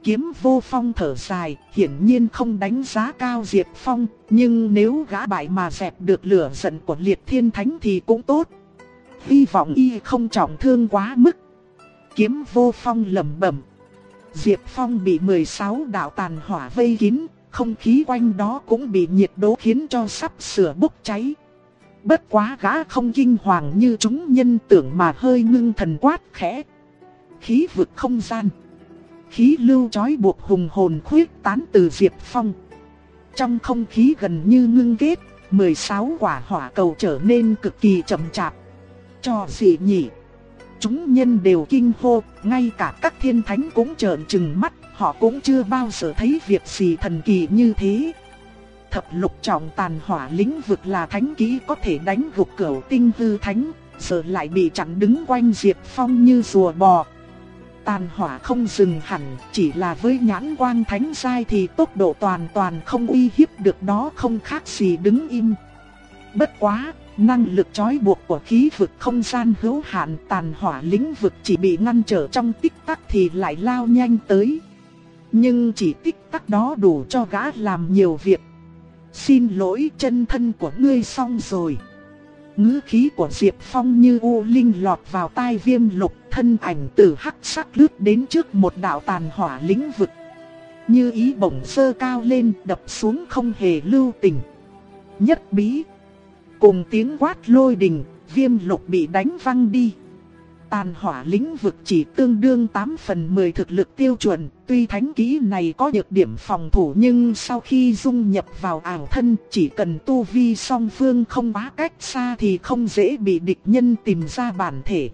kiếm vô phong thở dài, hiển nhiên không đánh giá cao Diệp Phong, nhưng nếu gã bại mà dẹp được lửa giận của liệt thiên thánh thì cũng tốt. Hy vọng y không trọng thương quá mức. Kiếm vô phong lẩm bẩm. Diệp Phong bị 16 đạo tàn hỏa vây kín, không khí quanh đó cũng bị nhiệt độ khiến cho sắp sửa bốc cháy. Bất quá gã không kinh hoàng như chúng nhân tưởng mà hơi ngưng thần quát khẽ. Khí vực không gian. Khí lưu chói buộc hùng hồn khuyết tán từ Diệp Phong. Trong không khí gần như ngưng kết, 16 quả hỏa cầu trở nên cực kỳ chậm chạp. Cho gì nhỉ? Chúng nhân đều kinh hô, ngay cả các thiên thánh cũng trợn trừng mắt, họ cũng chưa bao giờ thấy việc gì thần kỳ như thế. Thập lục trọng tàn hỏa lĩnh vực là thánh kỹ có thể đánh gục cửu tinh hư thánh, giờ lại bị chặn đứng quanh Diệp Phong như rùa bò. Tàn hỏa không dừng hẳn, chỉ là với nhãn quang thánh sai thì tốc độ toàn toàn không uy hiếp được đó không khác gì đứng im. Bất quá, năng lực trói buộc của khí vực không gian hữu hạn tàn hỏa lĩnh vực chỉ bị ngăn trở trong tích tắc thì lại lao nhanh tới. Nhưng chỉ tích tắc đó đủ cho gã làm nhiều việc. Xin lỗi chân thân của ngươi xong rồi. Ngữ khí của Diệp Phong như u linh lọt vào tai viêm lục, thân ảnh từ hắc sắc lướt đến trước một đạo tàn hỏa lĩnh vực. Như ý bổng sơ cao lên, đập xuống không hề lưu tình. Nhất bí. Cùng tiếng quát lôi đình, viêm lục bị đánh văng đi. Tàn hỏa lĩnh vực chỉ tương đương 8 phần 10 thực lực tiêu chuẩn, tuy thánh kỹ này có nhược điểm phòng thủ nhưng sau khi dung nhập vào ảo thân chỉ cần tu vi song phương không quá cách xa thì không dễ bị địch nhân tìm ra bản thể.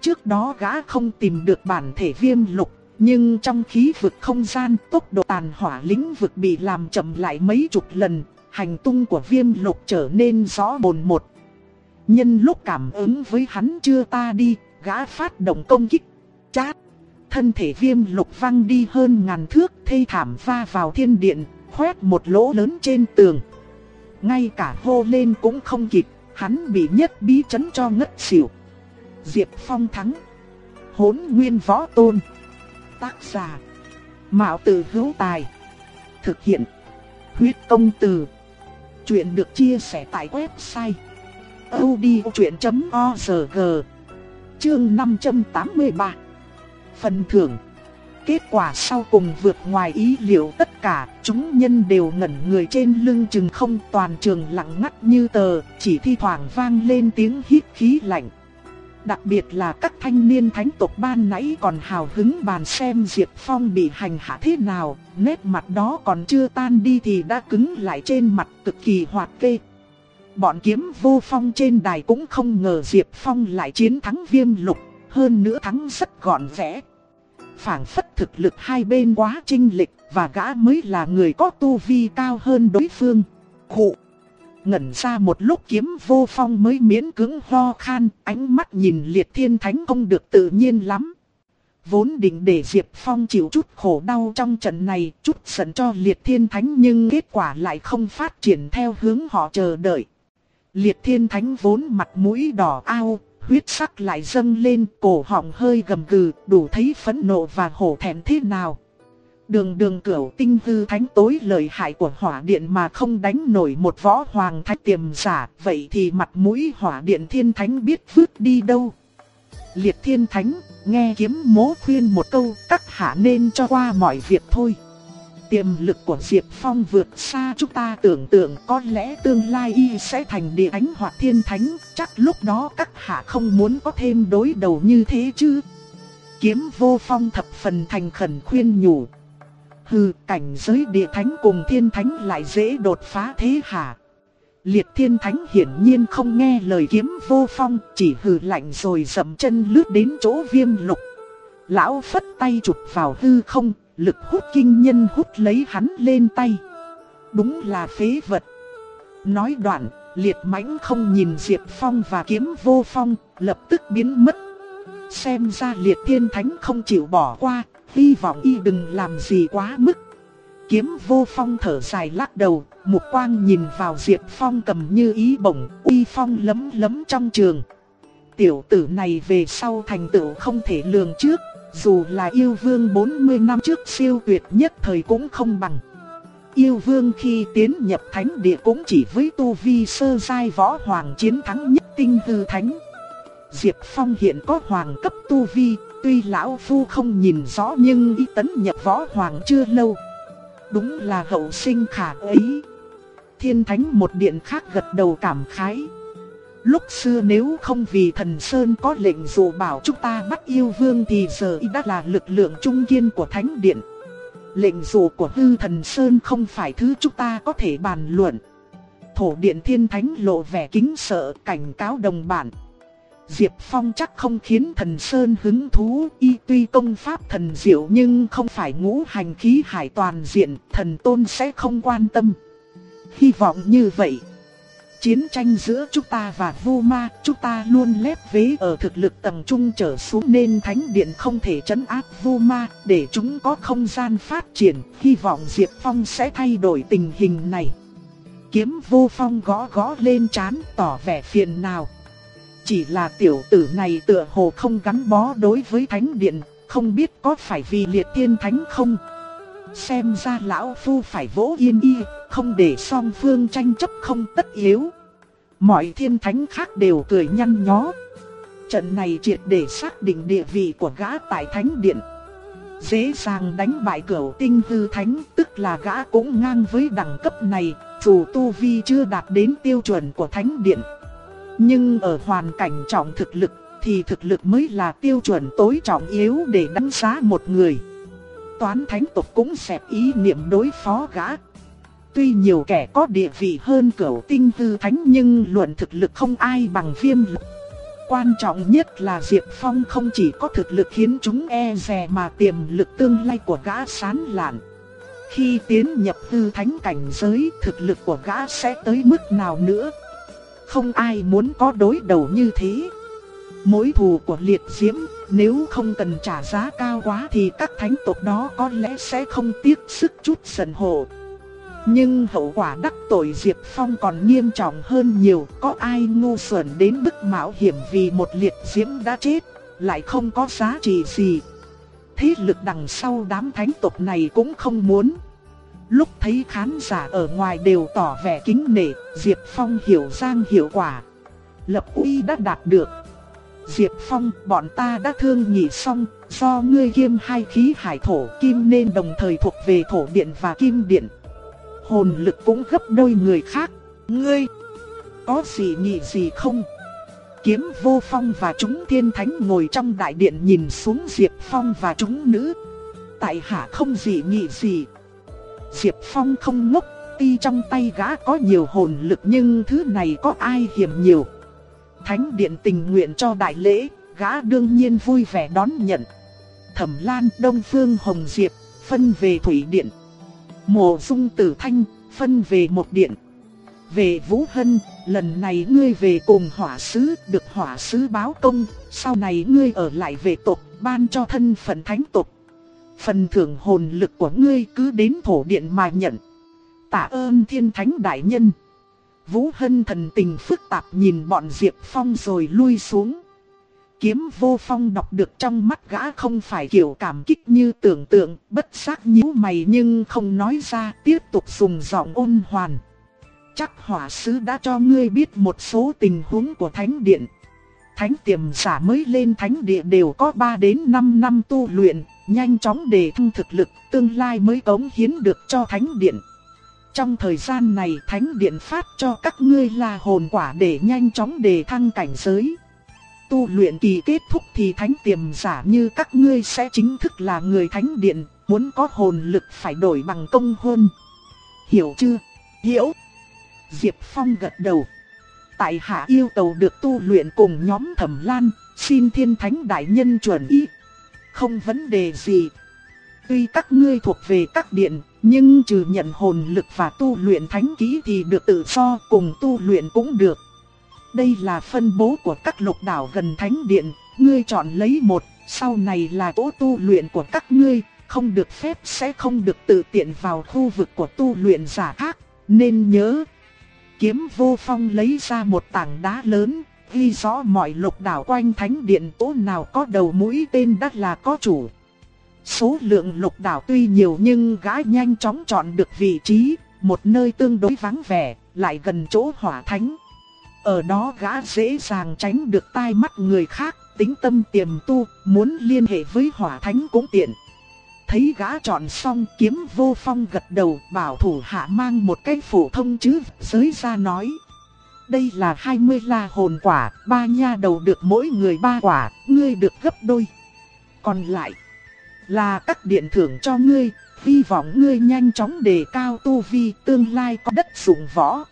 Trước đó gã không tìm được bản thể viêm lục, nhưng trong khí vực không gian tốc độ tàn hỏa lĩnh vực bị làm chậm lại mấy chục lần, hành tung của viêm lục trở nên rõ bồn một. Nhân lúc cảm ứng với hắn chưa ta đi, gã phát động công kích. Chát! Thân thể viêm lục văng đi hơn ngàn thước thê thảm va vào thiên điện, khoét một lỗ lớn trên tường. Ngay cả hô lên cũng không kịp, hắn bị nhất bí chấn cho ngất xỉu. Diệp Phong thắng. Hốn nguyên võ tôn. Tác giả. Mạo tử hữu tài. Thực hiện. Huyết công từ. Chuyện được chia sẻ tại website. odchuyện.org Chương 583 Phần thưởng Kết quả sau cùng vượt ngoài ý liệu tất cả, chúng nhân đều ngẩn người trên lưng chừng không toàn trường lặng ngắt như tờ, chỉ thi thoảng vang lên tiếng hít khí lạnh. Đặc biệt là các thanh niên thánh tộc ban nãy còn hào hứng bàn xem Diệp Phong bị hành hạ thế nào, nét mặt đó còn chưa tan đi thì đã cứng lại trên mặt cực kỳ hoạt kê. Bọn kiếm vô phong trên đài cũng không ngờ Diệp Phong lại chiến thắng viêm lục, hơn nữa thắng rất gọn vẽ. phảng phất thực lực hai bên quá trinh lịch và gã mới là người có tu vi cao hơn đối phương. Khụ! Ngẩn ra một lúc kiếm vô phong mới miễn cứng ho khan, ánh mắt nhìn liệt thiên thánh không được tự nhiên lắm. Vốn định để Diệp Phong chịu chút khổ đau trong trận này, chút giận cho liệt thiên thánh nhưng kết quả lại không phát triển theo hướng họ chờ đợi. Liệt thiên thánh vốn mặt mũi đỏ ao, huyết sắc lại dâng lên, cổ họng hơi gầm gừ, đủ thấy phẫn nộ và hổ thẹn thế nào. Đường đường cửu tinh hư thánh tối lợi hại của hỏa điện mà không đánh nổi một võ hoàng thánh tiềm giả, vậy thì mặt mũi hỏa điện thiên thánh biết vứt đi đâu. Liệt thiên thánh, nghe kiếm mố khuyên một câu, các hạ nên cho qua mọi việc thôi. Tiềm lực của Diệp Phong vượt xa chúng ta tưởng tượng có lẽ tương lai y sẽ thành địa ánh hoặc thiên thánh, chắc lúc đó các hạ không muốn có thêm đối đầu như thế chứ. Kiếm vô phong thập phần thành khẩn khuyên nhủ. Hừ, cảnh giới địa thánh cùng thiên thánh lại dễ đột phá thế hả? Liệt thiên thánh hiển nhiên không nghe lời kiếm vô phong, chỉ hừ lạnh rồi dậm chân lướt đến chỗ viêm lục. Lão phất tay chụp vào hư không, lực hút kinh nhân hút lấy hắn lên tay. Đúng là phế vật. Nói đoạn, liệt mãnh không nhìn Diệp Phong và kiếm vô phong, lập tức biến mất. Xem ra liệt thiên thánh không chịu bỏ qua, hy vọng y đừng làm gì quá mức. Kiếm vô phong thở dài lắc đầu, mục quang nhìn vào Diệp Phong cầm như ý bổng, uy phong lấm lấm trong trường. Tiểu tử này về sau thành tựu không thể lường trước, dù là yêu vương 40 năm trước siêu tuyệt nhất thời cũng không bằng. Yêu vương khi tiến nhập thánh địa cũng chỉ với tu vi sơ giai võ hoàng chiến thắng nhất tinh hư thánh. Diệp Phong hiện có hoàng cấp tu vi, tuy lão phu không nhìn rõ nhưng y tấn nhập võ hoàng chưa lâu. Đúng là hậu sinh khả ấy. Thiên thánh một điện khác gật đầu cảm khái. Lúc xưa nếu không vì thần Sơn có lệnh dụ bảo chúng ta bắt yêu vương thì giờ y đã là lực lượng trung kiên của thánh điện. Lệnh dụ của hư thần Sơn không phải thứ chúng ta có thể bàn luận. Thổ điện thiên thánh lộ vẻ kính sợ, cảnh cáo đồng bản. Diệp Phong chắc không khiến thần Sơn hứng thú, y tuy công pháp thần diệu nhưng không phải ngũ hành khí hải toàn diện, thần tôn sẽ không quan tâm. Hy vọng như vậy. Chiến tranh giữa chúng ta và Vu Ma, chúng ta luôn lép vế ở thực lực tầng trung trở xuống nên Thánh Điện không thể chấn áp Vu Ma, để chúng có không gian phát triển, hy vọng Diệp Phong sẽ thay đổi tình hình này. Kiếm vô phong gõ gõ lên chán tỏ vẻ phiền nào. Chỉ là tiểu tử này tựa hồ không gắn bó đối với Thánh Điện, không biết có phải vì liệt tiên thánh không? Xem ra lão phu phải vỗ yên y, không để song phương tranh chấp không tất yếu. Mọi thiên thánh khác đều cười nhăn nhó. Trận này triệt để xác định địa vị của gã tại thánh điện. Dễ dàng đánh bại cửu tinh hư thánh, tức là gã cũng ngang với đẳng cấp này, dù tu vi chưa đạt đến tiêu chuẩn của thánh điện. Nhưng ở hoàn cảnh trọng thực lực, thì thực lực mới là tiêu chuẩn tối trọng yếu để đánh giá một người toán thánh tộc cũng xẹp ý niệm đối phó gã. Tuy nhiều kẻ có địa vị hơn cửu tinh tư thánh nhưng luận thực lực không ai bằng viêm lực. Quan trọng nhất là Diệp Phong không chỉ có thực lực khiến chúng e dè mà tiềm lực tương lai của gã sán lạn. Khi tiến nhập tư thánh cảnh giới thực lực của gã sẽ tới mức nào nữa? Không ai muốn có đối đầu như thế. Mối thù của liệt diễm, nếu không cần trả giá cao quá thì các thánh tộc đó có lẽ sẽ không tiếc sức chút giận hộ. Nhưng hậu quả đắc tội Diệp Phong còn nghiêm trọng hơn nhiều, có ai ngu xuẩn đến mức mạo hiểm vì một liệt diễm đã chết, lại không có giá trị gì. Thế lực đằng sau đám thánh tộc này cũng không muốn. Lúc thấy khán giả ở ngoài đều tỏ vẻ kính nể, Diệp Phong hiểu giang hiệu quả. Lập uy đã đạt được. Diệp Phong, bọn ta đã thương nhị xong, do ngươi kiêm hai khí hải thổ kim nên đồng thời thuộc về thổ điện và kim điện. Hồn lực cũng gấp đôi người khác, ngươi có gì nhị gì không? Kiếm vô phong và chúng thiên thánh ngồi trong đại điện nhìn xuống Diệp Phong và chúng nữ. Tại hạ không gì nhị gì. Diệp Phong không ngốc, tuy trong tay gã có nhiều hồn lực nhưng thứ này có ai hiểm nhiều. Thánh điện tình nguyện cho đại lễ, gã đương nhiên vui vẻ đón nhận. Thẩm Lan, Đông Phương, Hồng Diệp, phân về Thủy Điện. Mộ Dung Tử Thanh, phân về một điện. Về Vũ Hân, lần này ngươi về cùng hỏa sứ, được hỏa sứ báo công, sau này ngươi ở lại về tộc, ban cho thân phận thánh tộc. Phần thưởng hồn lực của ngươi cứ đến thổ điện mà nhận. Tạ ơn thiên thánh đại nhân. Vũ Hân thần tình phức tạp nhìn bọn Diệp Phong rồi lui xuống. Kiếm vô phong đọc được trong mắt gã không phải kiểu cảm kích như tưởng tượng, bất giác nhíu mày nhưng không nói ra, tiếp tục dùng giọng ôn hoàn. Chắc hỏa sứ đã cho ngươi biết một số tình huống của thánh điện. Thánh tiềm giả mới lên thánh địa đều có 3 đến 5 năm tu luyện, nhanh chóng đề thăng thực lực, tương lai mới cống hiến được cho thánh điện. Trong thời gian này thánh điện phát cho các ngươi là hồn quả để nhanh chóng đề thăng cảnh giới. Tu luyện kỳ kết thúc thì thánh tiềm giả như các ngươi sẽ chính thức là người thánh điện, muốn có hồn lực phải đổi bằng công hơn. Hiểu chưa? Hiểu. Diệp Phong gật đầu. Tại hạ yêu cầu được tu luyện cùng nhóm thẩm lan, xin thiên thánh đại nhân chuẩn y không vấn đề gì. Tuy các ngươi thuộc về các điện, nhưng trừ nhận hồn lực và tu luyện thánh kỹ thì được tự do cùng tu luyện cũng được. Đây là phân bố của các lục đảo gần thánh điện, ngươi chọn lấy một, sau này là chỗ tu luyện của các ngươi, không được phép sẽ không được tự tiện vào khu vực của tu luyện giả khác, nên nhớ. Kiếm vô phong lấy ra một tảng đá lớn, ghi rõ mọi lục đảo quanh thánh điện tố nào có đầu mũi tên đắt là có chủ. Số lượng lục đảo tuy nhiều nhưng gã nhanh chóng chọn được vị trí, một nơi tương đối vắng vẻ, lại gần chỗ hỏa thánh. Ở đó gã dễ dàng tránh được tai mắt người khác, tính tâm tiềm tu, muốn liên hệ với hỏa thánh cũng tiện. Thấy gã chọn xong kiếm vô phong gật đầu bảo thủ hạ mang một cái phổ thông chứ giới ra nói. Đây là 20 la hồn quả, ba nha đầu được mỗi người ba quả, ngươi được gấp đôi. Còn lại là các điện thưởng cho ngươi, hy vọng ngươi nhanh chóng đề cao tu vi tương lai có đất dụng võ.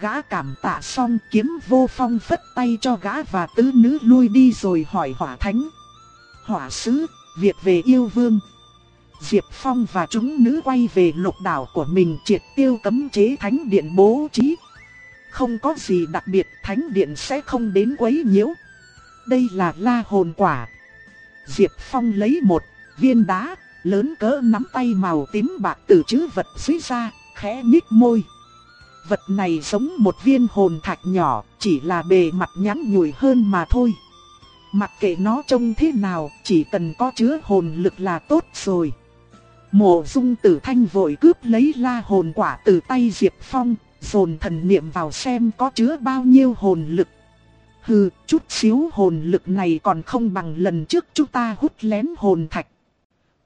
Gã cảm tạ xong kiếm vô phong phất tay cho gã và tứ nữ lui đi rồi hỏi hỏa thánh. Hỏa sứ, việc về yêu vương. Diệp Phong và chúng nữ quay về lục đảo của mình triệt tiêu cấm chế thánh điện bố trí. Không có gì đặc biệt thánh điện sẽ không đến quấy nhiễu. Đây là la hồn quả. Diệp Phong lấy một viên đá lớn cỡ nắm tay màu tím bạc từ chữ vật dưới ra, khẽ nhích môi. Vật này giống một viên hồn thạch nhỏ, chỉ là bề mặt nhắn nhủi hơn mà thôi. Mặc kệ nó trông thế nào, chỉ cần có chứa hồn lực là tốt rồi. Mộ dung tử thanh vội cướp lấy la hồn quả từ tay Diệp Phong, dồn thần niệm vào xem có chứa bao nhiêu hồn lực. Hừ, chút xíu hồn lực này còn không bằng lần trước chúng ta hút lén hồn thạch.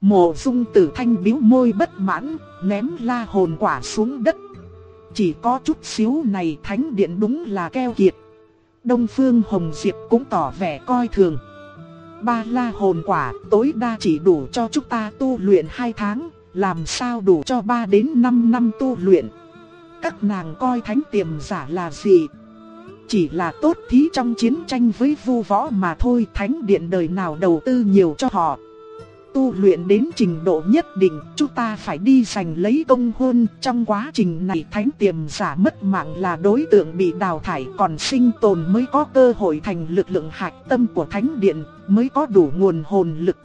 Mộ dung tử thanh biếu môi bất mãn, ném la hồn quả xuống đất. Chỉ có chút xíu này thánh điện đúng là keo kiệt. Đông Phương Hồng Diệp cũng tỏ vẻ coi thường. Ba la hồn quả tối đa chỉ đủ cho chúng ta tu luyện 2 tháng, làm sao đủ cho 3 đến 5 năm tu luyện. Các nàng coi thánh tiềm giả là gì? Chỉ là tốt thí trong chiến tranh với vu võ mà thôi, thánh điện đời nào đầu tư nhiều cho họ tu luyện đến trình độ nhất định, chúng ta phải đi giành lấy công hôn. Trong quá trình này thánh tiềm giả mất mạng là đối tượng bị đào thải còn sinh tồn mới có cơ hội thành lực lượng hạch tâm của thánh điện, mới có đủ nguồn hồn lực.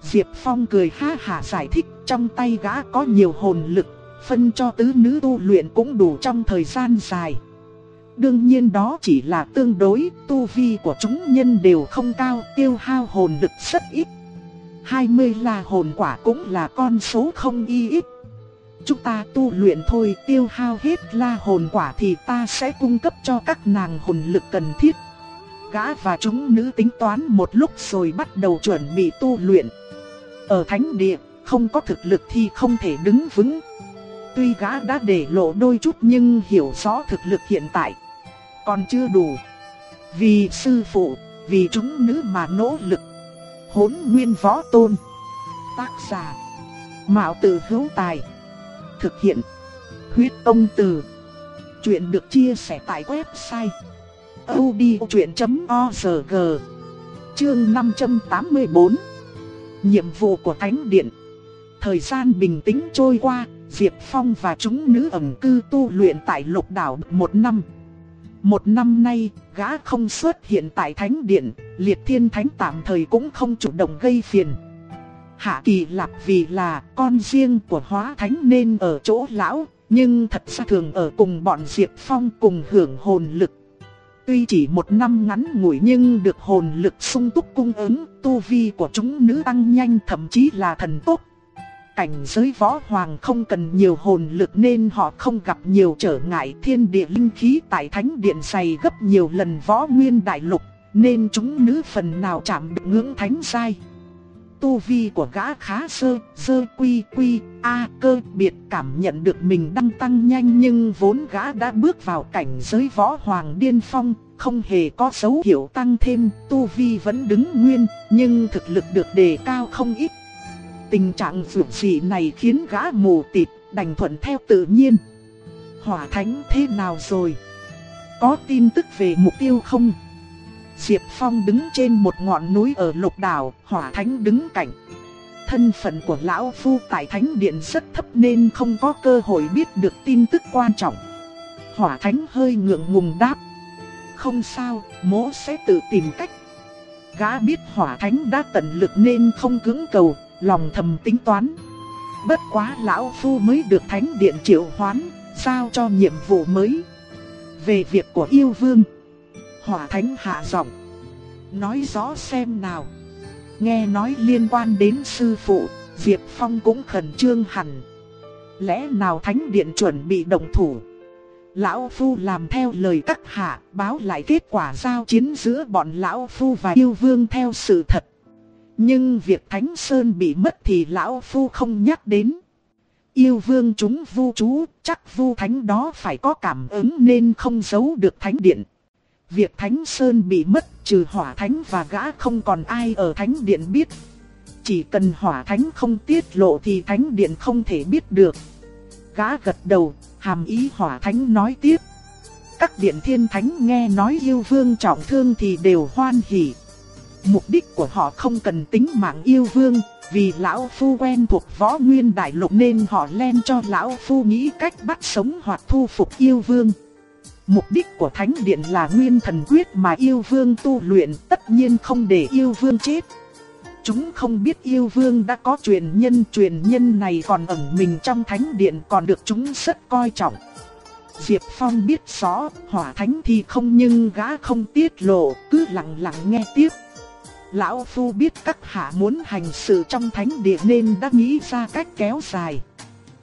Diệp Phong cười ha hả giải thích trong tay gã có nhiều hồn lực, phân cho tứ nữ tu luyện cũng đủ trong thời gian dài. Đương nhiên đó chỉ là tương đối, tu vi của chúng nhân đều không cao, tiêu hao hồn lực rất ít. 20 là hồn quả cũng là con số không y ít. Chúng ta tu luyện thôi tiêu hao hết la hồn quả thì ta sẽ cung cấp cho các nàng hồn lực cần thiết. Gã và chúng nữ tính toán một lúc rồi bắt đầu chuẩn bị tu luyện. Ở thánh địa, không có thực lực thì không thể đứng vững. Tuy gã đã để lộ đôi chút nhưng hiểu rõ thực lực hiện tại. Còn chưa đủ. Vì sư phụ, vì chúng nữ mà nỗ lực hỗn nguyên võ tôn. Tác giả. Mạo tử hữu tài. Thực hiện. Huyết tông từ. Chuyện được chia sẻ tại website. odchuyện.org Chương 584 Nhiệm vụ của Thánh Điện Thời gian bình tĩnh trôi qua, Diệp Phong và chúng nữ ẩn cư tu luyện tại lục đảo một năm. Một năm nay, gã không xuất hiện tại thánh điện, liệt thiên thánh tạm thời cũng không chủ động gây phiền. Hạ kỳ lạc vì là con riêng của hóa thánh nên ở chỗ lão, nhưng thật ra thường ở cùng bọn Diệp Phong cùng hưởng hồn lực. Tuy chỉ một năm ngắn ngủi nhưng được hồn lực sung túc cung ứng, tu vi của chúng nữ tăng nhanh thậm chí là thần tốt cảnh giới võ hoàng không cần nhiều hồn lực nên họ không gặp nhiều trở ngại thiên địa linh khí tại thánh điện dày gấp nhiều lần võ nguyên đại lục, nên chúng nữ phần nào chạm được ngưỡng thánh sai. Tu vi của gã khá sơ, sơ quy quy, a cơ biệt cảm nhận được mình đang tăng nhanh nhưng vốn gã đã bước vào cảnh giới võ hoàng điên phong, không hề có dấu hiệu tăng thêm, tu vi vẫn đứng nguyên, nhưng thực lực được đề cao không ít Tình trạng vượt dị này khiến gã mù tịt, đành thuận theo tự nhiên. Hỏa thánh thế nào rồi? Có tin tức về mục tiêu không? Diệp Phong đứng trên một ngọn núi ở lục đảo, hỏa thánh đứng cạnh. Thân phận của lão phu tại thánh điện rất thấp nên không có cơ hội biết được tin tức quan trọng. Hỏa thánh hơi ngượng ngùng đáp. Không sao, mỗ sẽ tự tìm cách. Gã biết hỏa thánh đã tận lực nên không cứng cầu, lòng thầm tính toán. Bất quá lão phu mới được thánh điện triệu hoán, sao cho nhiệm vụ mới. Về việc của yêu vương, hỏa thánh hạ giọng, nói rõ xem nào. Nghe nói liên quan đến sư phụ, Diệp Phong cũng khẩn trương hẳn. Lẽ nào thánh điện chuẩn bị động thủ? Lão Phu làm theo lời các hạ, báo lại kết quả giao chiến giữa bọn Lão Phu và yêu vương theo sự thật. Nhưng việc Thánh Sơn bị mất thì Lão Phu không nhắc đến. Yêu vương chúng vu chú, chắc vu thánh đó phải có cảm ứng nên không giấu được thánh điện. Việc Thánh Sơn bị mất trừ hỏa thánh và gã không còn ai ở thánh điện biết. Chỉ cần hỏa thánh không tiết lộ thì thánh điện không thể biết được. Gã gật đầu, hàm ý hỏa thánh nói tiếp. Các điện thiên thánh nghe nói yêu vương trọng thương thì đều hoan hỉ. Mục đích của họ không cần tính mạng yêu vương, vì lão phu quen thuộc võ nguyên đại lục nên họ len cho lão phu nghĩ cách bắt sống hoặc thu phục yêu vương. Mục đích của thánh điện là nguyên thần quyết mà yêu vương tu luyện tất nhiên không để yêu vương chết. Chúng không biết yêu vương đã có truyền nhân, truyền nhân này còn ẩn mình trong thánh điện còn được chúng rất coi trọng. Diệp Phong biết rõ, hỏa thánh thì không nhưng gã không tiết lộ, cứ lặng lặng nghe tiếp. Lão Phu biết các hạ muốn hành sự trong thánh địa nên đã nghĩ ra cách kéo dài.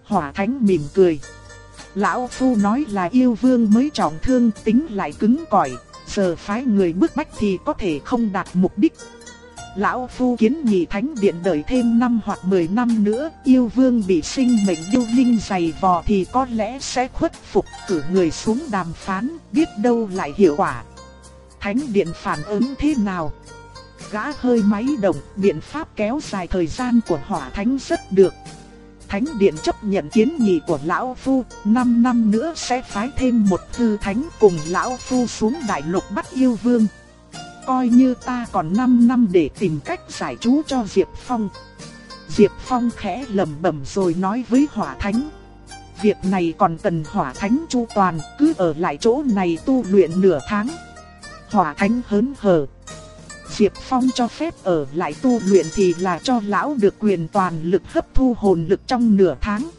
Hỏa thánh mỉm cười. Lão Phu nói là yêu vương mới trọng thương tính lại cứng cỏi, giờ phái người bức bách thì có thể không đạt mục đích. Lão Phu kiến nghị thánh điện đợi thêm năm hoặc 10 năm nữa, yêu vương bị sinh mệnh yêu linh dày vò thì có lẽ sẽ khuất phục cử người xuống đàm phán, biết đâu lại hiệu quả. Thánh điện phản ứng thế nào? Gã hơi máy động, biện pháp kéo dài thời gian của hỏa thánh rất được. Thánh điện chấp nhận kiến nghị của Lão Phu, 5 năm nữa sẽ phái thêm một thư thánh cùng Lão Phu xuống đại lục bắt yêu vương coi như ta còn 5 năm để tìm cách giải chú cho Diệp Phong. Diệp Phong khẽ lẩm bẩm rồi nói với Hỏa Thánh. Việc này còn cần Hỏa Thánh chu toàn, cứ ở lại chỗ này tu luyện nửa tháng. Hỏa Thánh hớn hở. Diệp Phong cho phép ở lại tu luyện thì là cho lão được quyền toàn lực hấp thu hồn lực trong nửa tháng.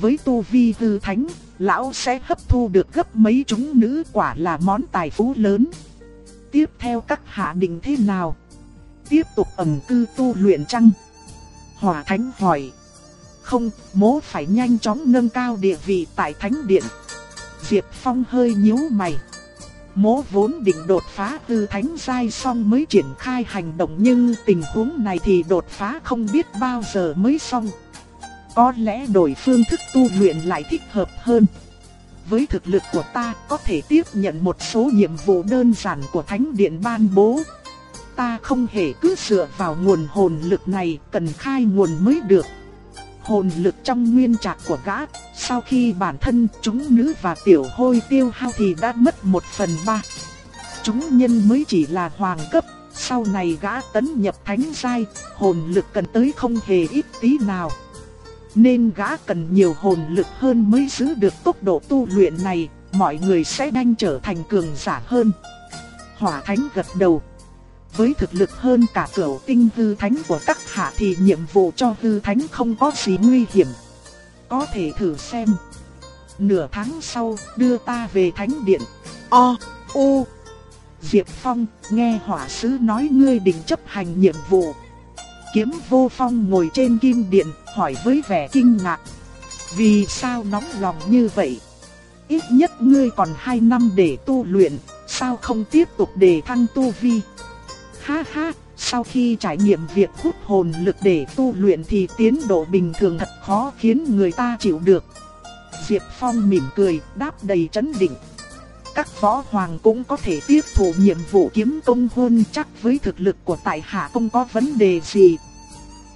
Với tu vi hư thánh, lão sẽ hấp thu được gấp mấy chúng nữ quả là món tài phú lớn. Tiếp theo các hạ định thế nào? Tiếp tục ẩn cư tu luyện chăng? Hòa Thánh hỏi. Không, mố phải nhanh chóng nâng cao địa vị tại Thánh Điện. Diệp Phong hơi nhíu mày. Mố vốn định đột phá tư thánh giai xong mới triển khai hành động nhưng tình huống này thì đột phá không biết bao giờ mới xong. Có lẽ đổi phương thức tu luyện lại thích hợp hơn với thực lực của ta có thể tiếp nhận một số nhiệm vụ đơn giản của Thánh Điện ban bố. Ta không hề cứ dựa vào nguồn hồn lực này, cần khai nguồn mới được. Hồn lực trong nguyên trạc của gã, sau khi bản thân chúng nữ và tiểu hôi tiêu hao thì đã mất một phần ba. Chúng nhân mới chỉ là hoàng cấp, sau này gã tấn nhập thánh giai, hồn lực cần tới không hề ít tí nào. Nên gã cần nhiều hồn lực hơn mới giữ được tốc độ tu luyện này, mọi người sẽ nhanh trở thành cường giả hơn. Hỏa Thánh gật đầu. Với thực lực hơn cả cửu tinh hư thánh của các hạ thì nhiệm vụ cho hư thánh không có gì nguy hiểm. Có thể thử xem. Nửa tháng sau, đưa ta về thánh điện. O, U. Diệp Phong, nghe hỏa sứ nói ngươi định chấp hành nhiệm vụ. Kiếm vô phong ngồi trên kim điện, hỏi với vẻ kinh ngạc. Vì sao nóng lòng như vậy? Ít nhất ngươi còn 2 năm để tu luyện, sao không tiếp tục để thăng tu vi? Ha ha, sau khi trải nghiệm việc hút hồn lực để tu luyện thì tiến độ bình thường thật khó khiến người ta chịu được. Diệp Phong mỉm cười, đáp đầy chấn định. Các võ hoàng cũng có thể tiếp thụ nhiệm vụ kiếm công hôn chắc với thực lực của tại hạ không có vấn đề gì.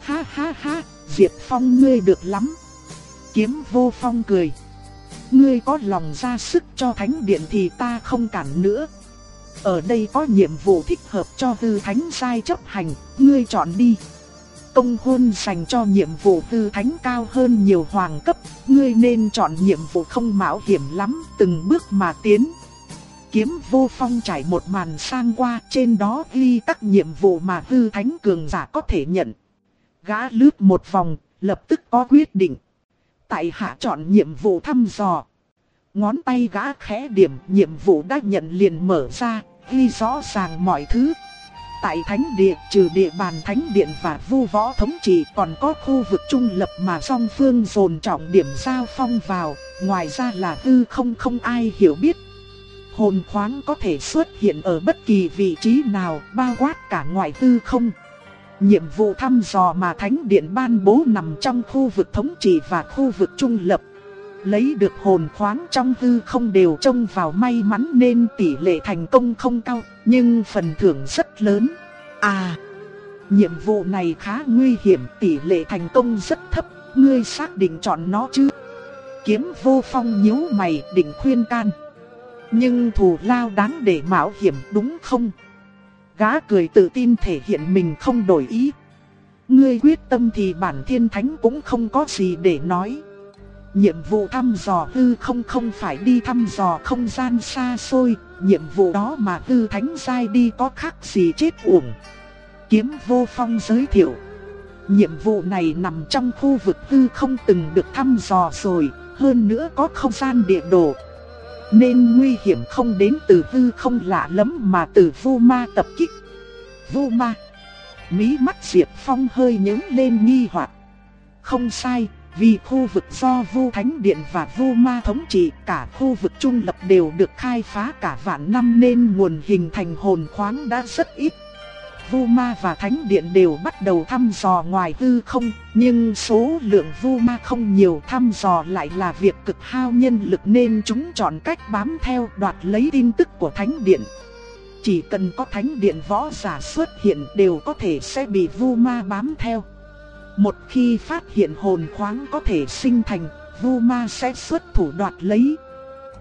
Ha ha ha, Diệp Phong ngươi được lắm. Kiếm vô phong cười. Ngươi có lòng ra sức cho thánh điện thì ta không cản nữa. Ở đây có nhiệm vụ thích hợp cho tư thánh sai chấp hành, ngươi chọn đi. Công hôn dành cho nhiệm vụ tư thánh cao hơn nhiều hoàng cấp, ngươi nên chọn nhiệm vụ không mạo hiểm lắm, từng bước mà tiến. Kiếm vô phong trải một màn sang qua, trên đó ghi các nhiệm vụ mà tư thánh cường giả có thể nhận. Gã lướt một vòng, lập tức có quyết định. Tại hạ chọn nhiệm vụ thăm dò. Ngón tay gã khẽ điểm nhiệm vụ đã nhận liền mở ra, ghi rõ ràng mọi thứ. tại thánh địa trừ địa bàn thánh điện và vu võ thống trị còn có khu vực trung lập mà song phương dồn trọng điểm giao phong vào, ngoài ra là hư không không ai hiểu biết. Hồn khoáng có thể xuất hiện ở bất kỳ vị trí nào, bao quát cả ngoại tư không. Nhiệm vụ thăm dò mà Thánh Điện ban bố nằm trong khu vực thống trị và khu vực trung lập. Lấy được hồn khoáng trong hư không đều trông vào may mắn nên tỷ lệ thành công không cao, nhưng phần thưởng rất lớn. À, nhiệm vụ này khá nguy hiểm, tỷ lệ thành công rất thấp, ngươi xác định chọn nó chứ? Kiếm vô phong nhíu mày định khuyên can. Nhưng thù lao đáng để mạo hiểm đúng không? Gã cười tự tin thể hiện mình không đổi ý. Ngươi quyết tâm thì bản thiên thánh cũng không có gì để nói. Nhiệm vụ thăm dò hư không không phải đi thăm dò không gian xa xôi, nhiệm vụ đó mà hư thánh giai đi có khác gì chết uổng. Kiếm vô phong giới thiệu. Nhiệm vụ này nằm trong khu vực hư không từng được thăm dò rồi, hơn nữa có không gian địa đồ. Nên nguy hiểm không đến từ hư không lạ lắm mà từ vô ma tập kích. Vô ma. Mí mắt Diệp Phong hơi nhướng lên nghi hoặc. Không sai, vì khu vực do Vu Thánh Điện và Vu Ma thống trị, cả khu vực trung lập đều được khai phá cả vạn năm nên nguồn hình thành hồn khoáng đã rất ít. Vu Ma và Thánh Điện đều bắt đầu thăm dò ngoài hư không, nhưng số lượng Vu Ma không nhiều thăm dò lại là việc cực hao nhân lực nên chúng chọn cách bám theo đoạt lấy tin tức của Thánh Điện. Chỉ cần có Thánh Điện võ giả xuất hiện đều có thể sẽ bị Vu Ma bám theo. Một khi phát hiện hồn khoáng có thể sinh thành, Vu Ma sẽ xuất thủ đoạt lấy.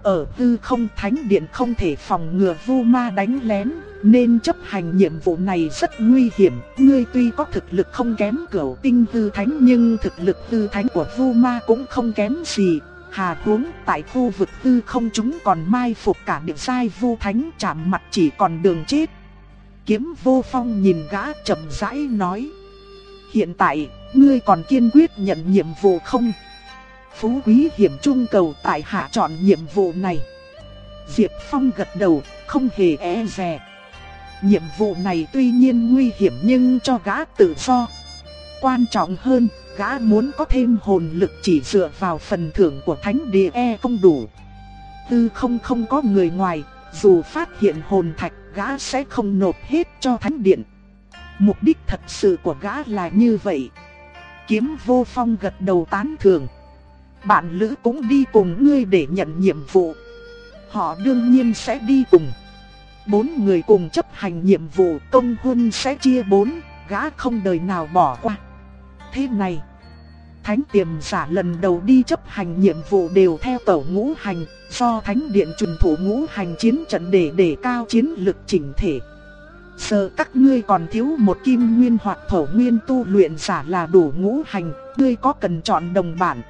Ở tư không thánh điện không thể phòng ngừa Vu Ma đánh lén, nên chấp hành nhiệm vụ này rất nguy hiểm. Ngươi tuy có thực lực không kém cửu tinh tư thánh nhưng thực lực tư thánh của Vu Ma cũng không kém gì. Hà huống tại khu vực tư không chúng còn mai phục cả địa sai Vu thánh chạm mặt chỉ còn đường chết. Kiếm vô phong nhìn gã chậm rãi nói. Hiện tại ngươi còn kiên quyết nhận nhiệm vụ không? Phú quý hiểm trung cầu tại hạ chọn nhiệm vụ này. Diệp Phong gật đầu, không hề e dè. Nhiệm vụ này tuy nhiên nguy hiểm nhưng cho gã tự do. Quan trọng hơn, gã muốn có thêm hồn lực chỉ dựa vào phần thưởng của thánh địa e không đủ. Tư không không có người ngoài, dù phát hiện hồn thạch gã sẽ không nộp hết cho thánh điện. Mục đích thật sự của gã là như vậy. Kiếm vô phong gật đầu tán thường. Bạn lữ cũng đi cùng ngươi để nhận nhiệm vụ. Họ đương nhiên sẽ đi cùng. Bốn người cùng chấp hành nhiệm vụ công huân sẽ chia bốn, gã không đời nào bỏ qua. Thế này, thánh tiềm giả lần đầu đi chấp hành nhiệm vụ đều theo tẩu ngũ hành, do thánh điện truyền thủ ngũ hành chiến trận để để cao chiến lực chỉnh thể. Giờ các ngươi còn thiếu một kim nguyên hoặc thổ nguyên tu luyện giả là đủ ngũ hành, ngươi có cần chọn đồng bản.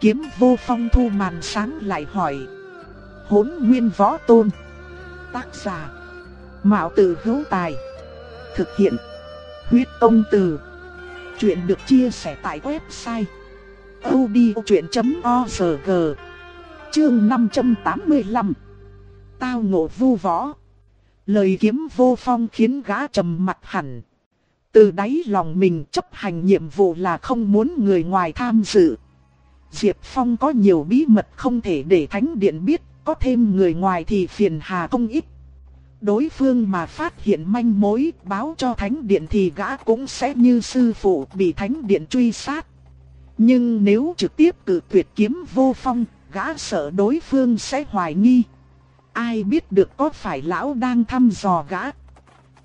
Kiếm vô phong thu màn sáng lại hỏi. Hốn nguyên võ tôn. Tác giả. Mạo tử hữu tài. Thực hiện. Huyết công từ. Chuyện được chia sẻ tại website. odchuyện.org Chương 585 Tao ngộ vu võ Lời kiếm vô phong khiến gã trầm mặt hẳn. Từ đáy lòng mình chấp hành nhiệm vụ là không muốn người ngoài tham dự. Diệp Phong có nhiều bí mật không thể để Thánh Điện biết, có thêm người ngoài thì phiền hà không ít. Đối phương mà phát hiện manh mối báo cho Thánh Điện thì gã cũng sẽ như sư phụ bị Thánh Điện truy sát. Nhưng nếu trực tiếp cử tuyệt kiếm vô phong, gã sợ đối phương sẽ hoài nghi. Ai biết được có phải lão đang thăm dò gã.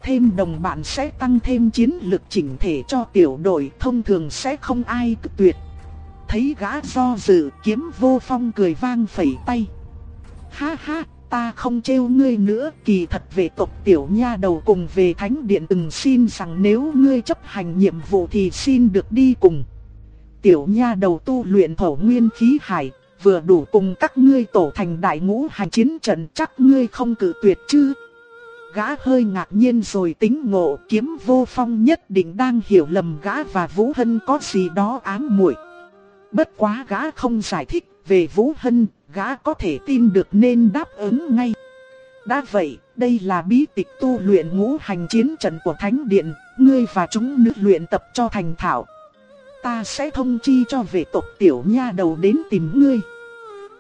Thêm đồng bạn sẽ tăng thêm chiến lực chỉnh thể cho tiểu đội thông thường sẽ không ai cự tuyệt. Thấy gã do dự kiếm vô phong cười vang phẩy tay. Ha ha, ta không trêu ngươi nữa, kỳ thật về tộc tiểu nha đầu cùng về thánh điện từng xin rằng nếu ngươi chấp hành nhiệm vụ thì xin được đi cùng. Tiểu nha đầu tu luyện thổ nguyên khí hải, vừa đủ cùng các ngươi tổ thành đại ngũ hành chiến trận chắc ngươi không cử tuyệt chứ. Gã hơi ngạc nhiên rồi tính ngộ kiếm vô phong nhất định đang hiểu lầm gã và Vũ Hân có gì đó ám muội. Bất quá gã không giải thích về Vũ Hân, gã có thể tin được nên đáp ứng ngay. Đã vậy, đây là bí tịch tu luyện ngũ hành chiến trận của Thánh Điện, ngươi và chúng nữ luyện tập cho thành thạo. Ta sẽ thông chi cho vệ tộc tiểu nha đầu đến tìm ngươi.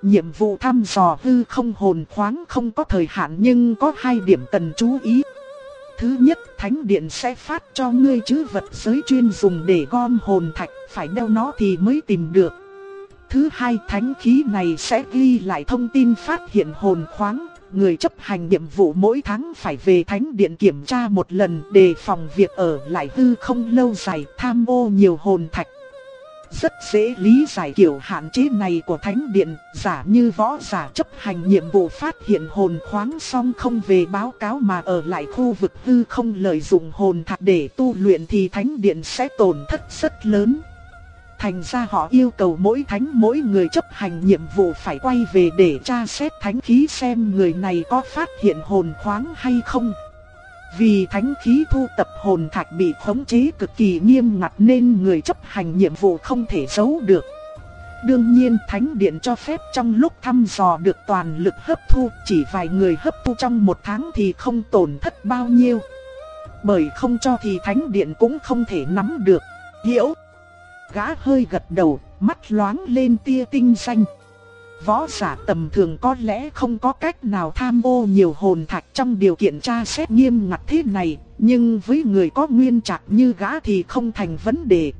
Nhiệm vụ thăm dò hư không hồn khoáng không có thời hạn nhưng có hai điểm cần chú ý. Thứ nhất, Thánh Điện sẽ phát cho ngươi chữ vật giới chuyên dùng để gom hồn thạch, phải đeo nó thì mới tìm được. Thứ hai, thánh khí này sẽ ghi lại thông tin phát hiện hồn khoáng, người chấp hành nhiệm vụ mỗi tháng phải về thánh điện kiểm tra một lần đề phòng việc ở lại hư không lâu dài tham ô nhiều hồn thạch. Rất dễ lý giải kiểu hạn chế này của thánh điện, giả như võ giả chấp hành nhiệm vụ phát hiện hồn khoáng xong không về báo cáo mà ở lại khu vực hư không lợi dụng hồn thạch để tu luyện thì thánh điện sẽ tổn thất rất lớn. Thành ra họ yêu cầu mỗi thánh mỗi người chấp hành nhiệm vụ phải quay về để tra xét thánh khí xem người này có phát hiện hồn khoáng hay không. Vì thánh khí thu tập hồn thạch bị khống chế cực kỳ nghiêm ngặt nên người chấp hành nhiệm vụ không thể giấu được. Đương nhiên thánh điện cho phép trong lúc thăm dò được toàn lực hấp thu, chỉ vài người hấp thu trong một tháng thì không tổn thất bao nhiêu. Bởi không cho thì thánh điện cũng không thể nắm được. Hiểu? Gã hơi gật đầu, mắt loáng lên tia tinh xanh. Võ giả tầm thường có lẽ không có cách nào tham ô nhiều hồn thạch trong điều kiện tra xét nghiêm ngặt thế này, nhưng với người có nguyên trạc như gã thì không thành vấn đề.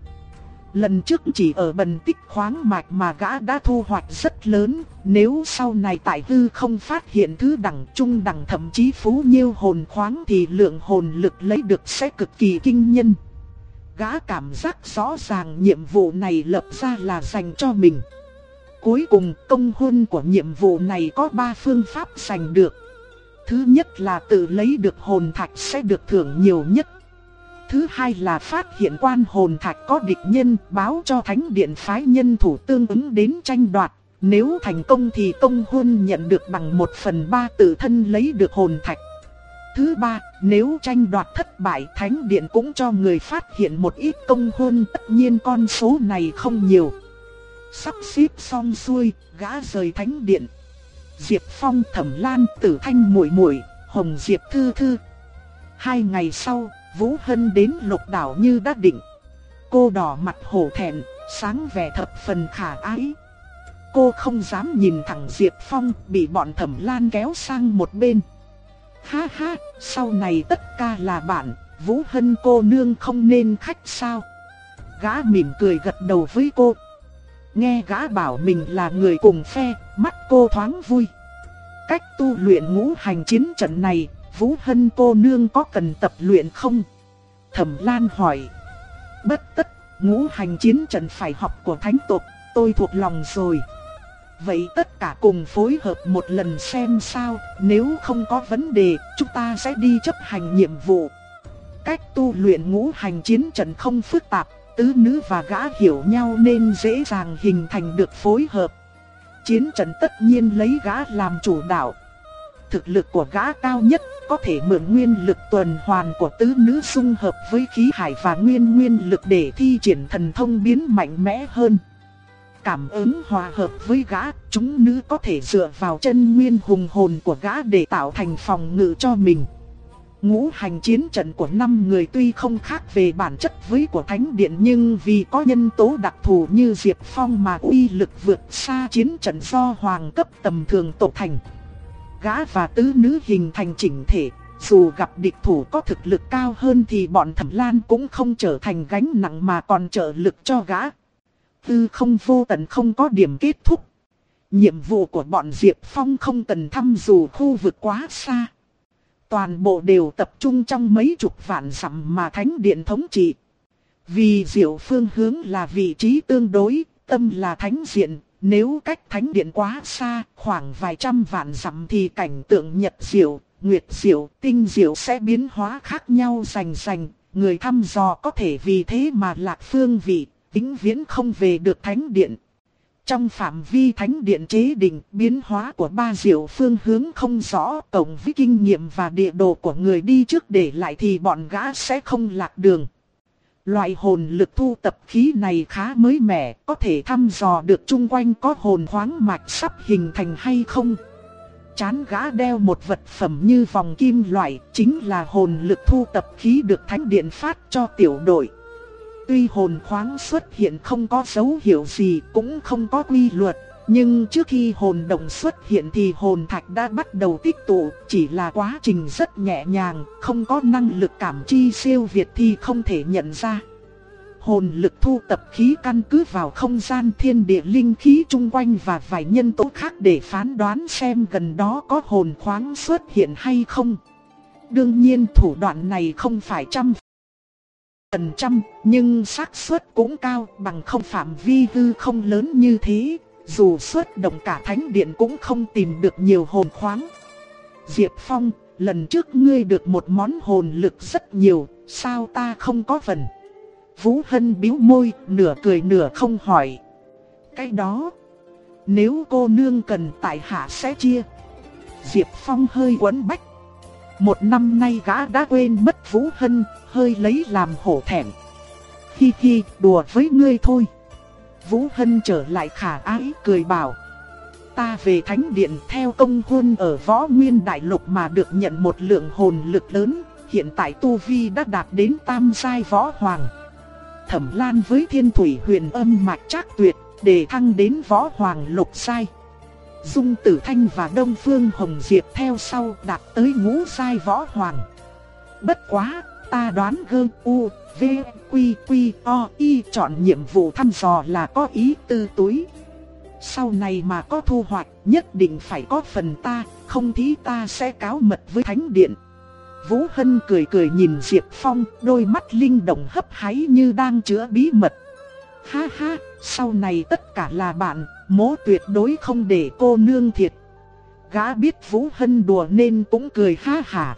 Lần trước chỉ ở bần tích khoáng mạch mà gã đã thu hoạch rất lớn, nếu sau này tại hư không phát hiện thứ đẳng trung đẳng thậm chí phú nhiêu hồn khoáng thì lượng hồn lực lấy được sẽ cực kỳ kinh nhân. Gã cảm giác rõ ràng nhiệm vụ này lập ra là dành cho mình. Cuối cùng, công huân của nhiệm vụ này có 3 phương pháp giành được. Thứ nhất là tự lấy được hồn thạch sẽ được thưởng nhiều nhất. Thứ hai là phát hiện quan hồn thạch có địch nhân, báo cho thánh điện phái nhân thủ tương ứng đến tranh đoạt. Nếu thành công thì công huân nhận được bằng 1 phần 3 tự thân lấy được hồn thạch. Thứ ba, nếu tranh đoạt thất bại thánh điện cũng cho người phát hiện một ít công huân tất nhiên con số này không nhiều. Sắp xếp xong xuôi, gã rời thánh điện. Diệp Phong, Thẩm Lan, Tử Thanh muội muội, Hồng Diệp Thư Thư. Hai ngày sau, Vũ Hân đến lục đảo như đã định. Cô đỏ mặt hổ thẹn, sáng vẻ thập phần khả ái. Cô không dám nhìn thẳng Diệp Phong, bị bọn Thẩm Lan kéo sang một bên. Ha ha, sau này tất cả là bạn, Vũ Hân cô nương không nên khách sao? Gã mỉm cười gật đầu với cô. Nghe gã bảo mình là người cùng phe, mắt cô thoáng vui. Cách tu luyện ngũ hành chiến trận này, Vũ Hân cô nương có cần tập luyện không? Thẩm Lan hỏi. Bất tất, ngũ hành chiến trận phải học của thánh tộc, tôi thuộc lòng rồi. Vậy tất cả cùng phối hợp một lần xem sao, nếu không có vấn đề, chúng ta sẽ đi chấp hành nhiệm vụ. Cách tu luyện ngũ hành chiến trận không phức tạp, tứ nữ và gã hiểu nhau nên dễ dàng hình thành được phối hợp. Chiến trận tất nhiên lấy gã làm chủ đạo. Thực lực của gã cao nhất có thể mượn nguyên lực tuần hoàn của tứ nữ xung hợp với khí hải và nguyên nguyên lực để thi triển thần thông biến mạnh mẽ hơn. Cảm ứng hòa hợp với gã, chúng nữ có thể dựa vào chân nguyên hùng hồn của gã để tạo thành phòng ngự cho mình. Ngũ hành chiến trận của năm người tuy không khác về bản chất với của Thánh Điện nhưng vì có nhân tố đặc thù như Diệp Phong mà uy lực vượt xa chiến trận do hoàng cấp tầm thường tổ thành. Gã và tứ nữ hình thành chỉnh thể, dù gặp địch thủ có thực lực cao hơn thì bọn thẩm lan cũng không trở thành gánh nặng mà còn trợ lực cho gã. Tư không vô tận không có điểm kết thúc. Nhiệm vụ của bọn Diệp Phong không cần thăm dù khu vực quá xa. Toàn bộ đều tập trung trong mấy chục vạn dặm mà thánh điện thống trị. Vì diệu phương hướng là vị trí tương đối, tâm là thánh diện, nếu cách thánh điện quá xa, khoảng vài trăm vạn dặm thì cảnh tượng nhật diệu, nguyệt diệu, tinh diệu sẽ biến hóa khác nhau rành rành, người thăm dò có thể vì thế mà lạc phương vị, tính viễn không về được thánh điện. Trong phạm vi thánh điện chế định, biến hóa của ba diệu phương hướng không rõ, cộng với kinh nghiệm và địa đồ của người đi trước để lại thì bọn gã sẽ không lạc đường. Loại hồn lực thu tập khí này khá mới mẻ, có thể thăm dò được chung quanh có hồn khoáng mạch sắp hình thành hay không. chán gã đeo một vật phẩm như vòng kim loại, chính là hồn lực thu tập khí được thánh điện phát cho tiểu đội. Tuy hồn khoáng xuất hiện không có dấu hiệu gì, cũng không có quy luật, nhưng trước khi hồn động xuất hiện thì hồn thạch đã bắt đầu tích tụ, chỉ là quá trình rất nhẹ nhàng, không có năng lực cảm chi siêu việt thì không thể nhận ra. Hồn lực thu tập khí căn cứ vào không gian thiên địa linh khí chung quanh và vài nhân tố khác để phán đoán xem gần đó có hồn khoáng xuất hiện hay không. Đương nhiên thủ đoạn này không phải trăm phần trăm, nhưng xác suất cũng cao bằng không phạm vi hư không lớn như thế, dù xuất động cả thánh điện cũng không tìm được nhiều hồn khoáng. Diệp Phong, lần trước ngươi được một món hồn lực rất nhiều, sao ta không có phần? Vũ Hân bĩu môi, nửa cười nửa không hỏi. Cái đó, nếu cô nương cần tại hạ sẽ chia. Diệp Phong hơi quấn bách. Một năm nay gã đã quên mất Vũ Hân, hơi lấy làm hổ thẹn. Hi hi, đùa với ngươi thôi. Vũ Hân trở lại khả ái cười bảo. Ta về thánh điện theo công huân ở võ nguyên đại lục mà được nhận một lượng hồn lực lớn, hiện tại Tu Vi đã đạt đến tam giai võ hoàng. Thẩm Lan với thiên thủy huyền âm mạch chắc tuyệt, để thăng đến võ hoàng lục sai Dung Tử Thanh và Đông Phương Hồng Diệp theo sau đạt tới ngũ sai võ hoàng. Bất quá, ta đoán gơ u, v, quy, quy, o, y chọn nhiệm vụ thăm dò là có ý tư túi. Sau này mà có thu hoạch nhất định phải có phần ta, không thì ta sẽ cáo mật với Thánh Điện. Vũ Hân cười cười nhìn Diệp Phong, đôi mắt linh động hấp háy như đang chứa bí mật. Ha ha, sau này tất cả là bạn, mố tuyệt đối không để cô nương thiệt. Gã biết Vũ Hân đùa nên cũng cười ha hả.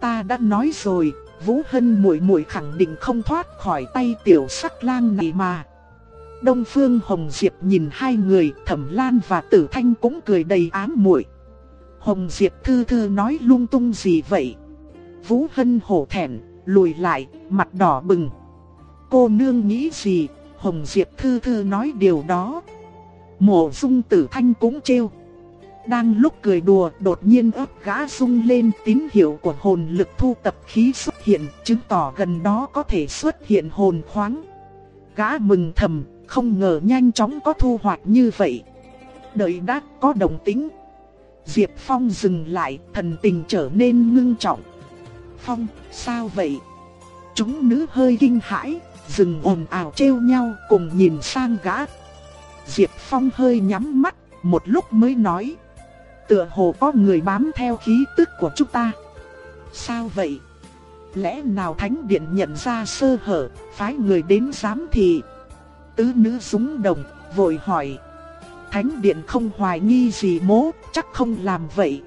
Ta đã nói rồi, Vũ Hân muội muội khẳng định không thoát khỏi tay tiểu sắc lang này mà. Đông Phương Hồng Diệp nhìn hai người, Thẩm Lan và Tử Thanh cũng cười đầy ám muội. Hồng Diệp thư thư nói lung tung gì vậy? Vũ Hân hổ thẹn, lùi lại, mặt đỏ bừng. Cô nương nghĩ gì? Hồng Diệp thư thư nói điều đó. Mộ dung tử thanh cũng trêu. Đang lúc cười đùa, đột nhiên ớt gã rung lên tín hiệu của hồn lực thu tập khí xuất hiện, chứng tỏ gần đó có thể xuất hiện hồn khoáng. Gã mừng thầm, không ngờ nhanh chóng có thu hoạch như vậy. Đợi đã có đồng tính. Diệp Phong dừng lại, thần tình trở nên ngưng trọng. Phong, sao vậy? Chúng nữ hơi kinh hãi, dừng ồn ào trêu nhau cùng nhìn sang gã. Diệp Phong hơi nhắm mắt, một lúc mới nói. Tựa hồ có người bám theo khí tức của chúng ta. Sao vậy? Lẽ nào Thánh Điện nhận ra sơ hở, phái người đến giám thị? Tứ nữ súng đồng, vội hỏi. Thánh Điện không hoài nghi gì mố, chắc không làm vậy.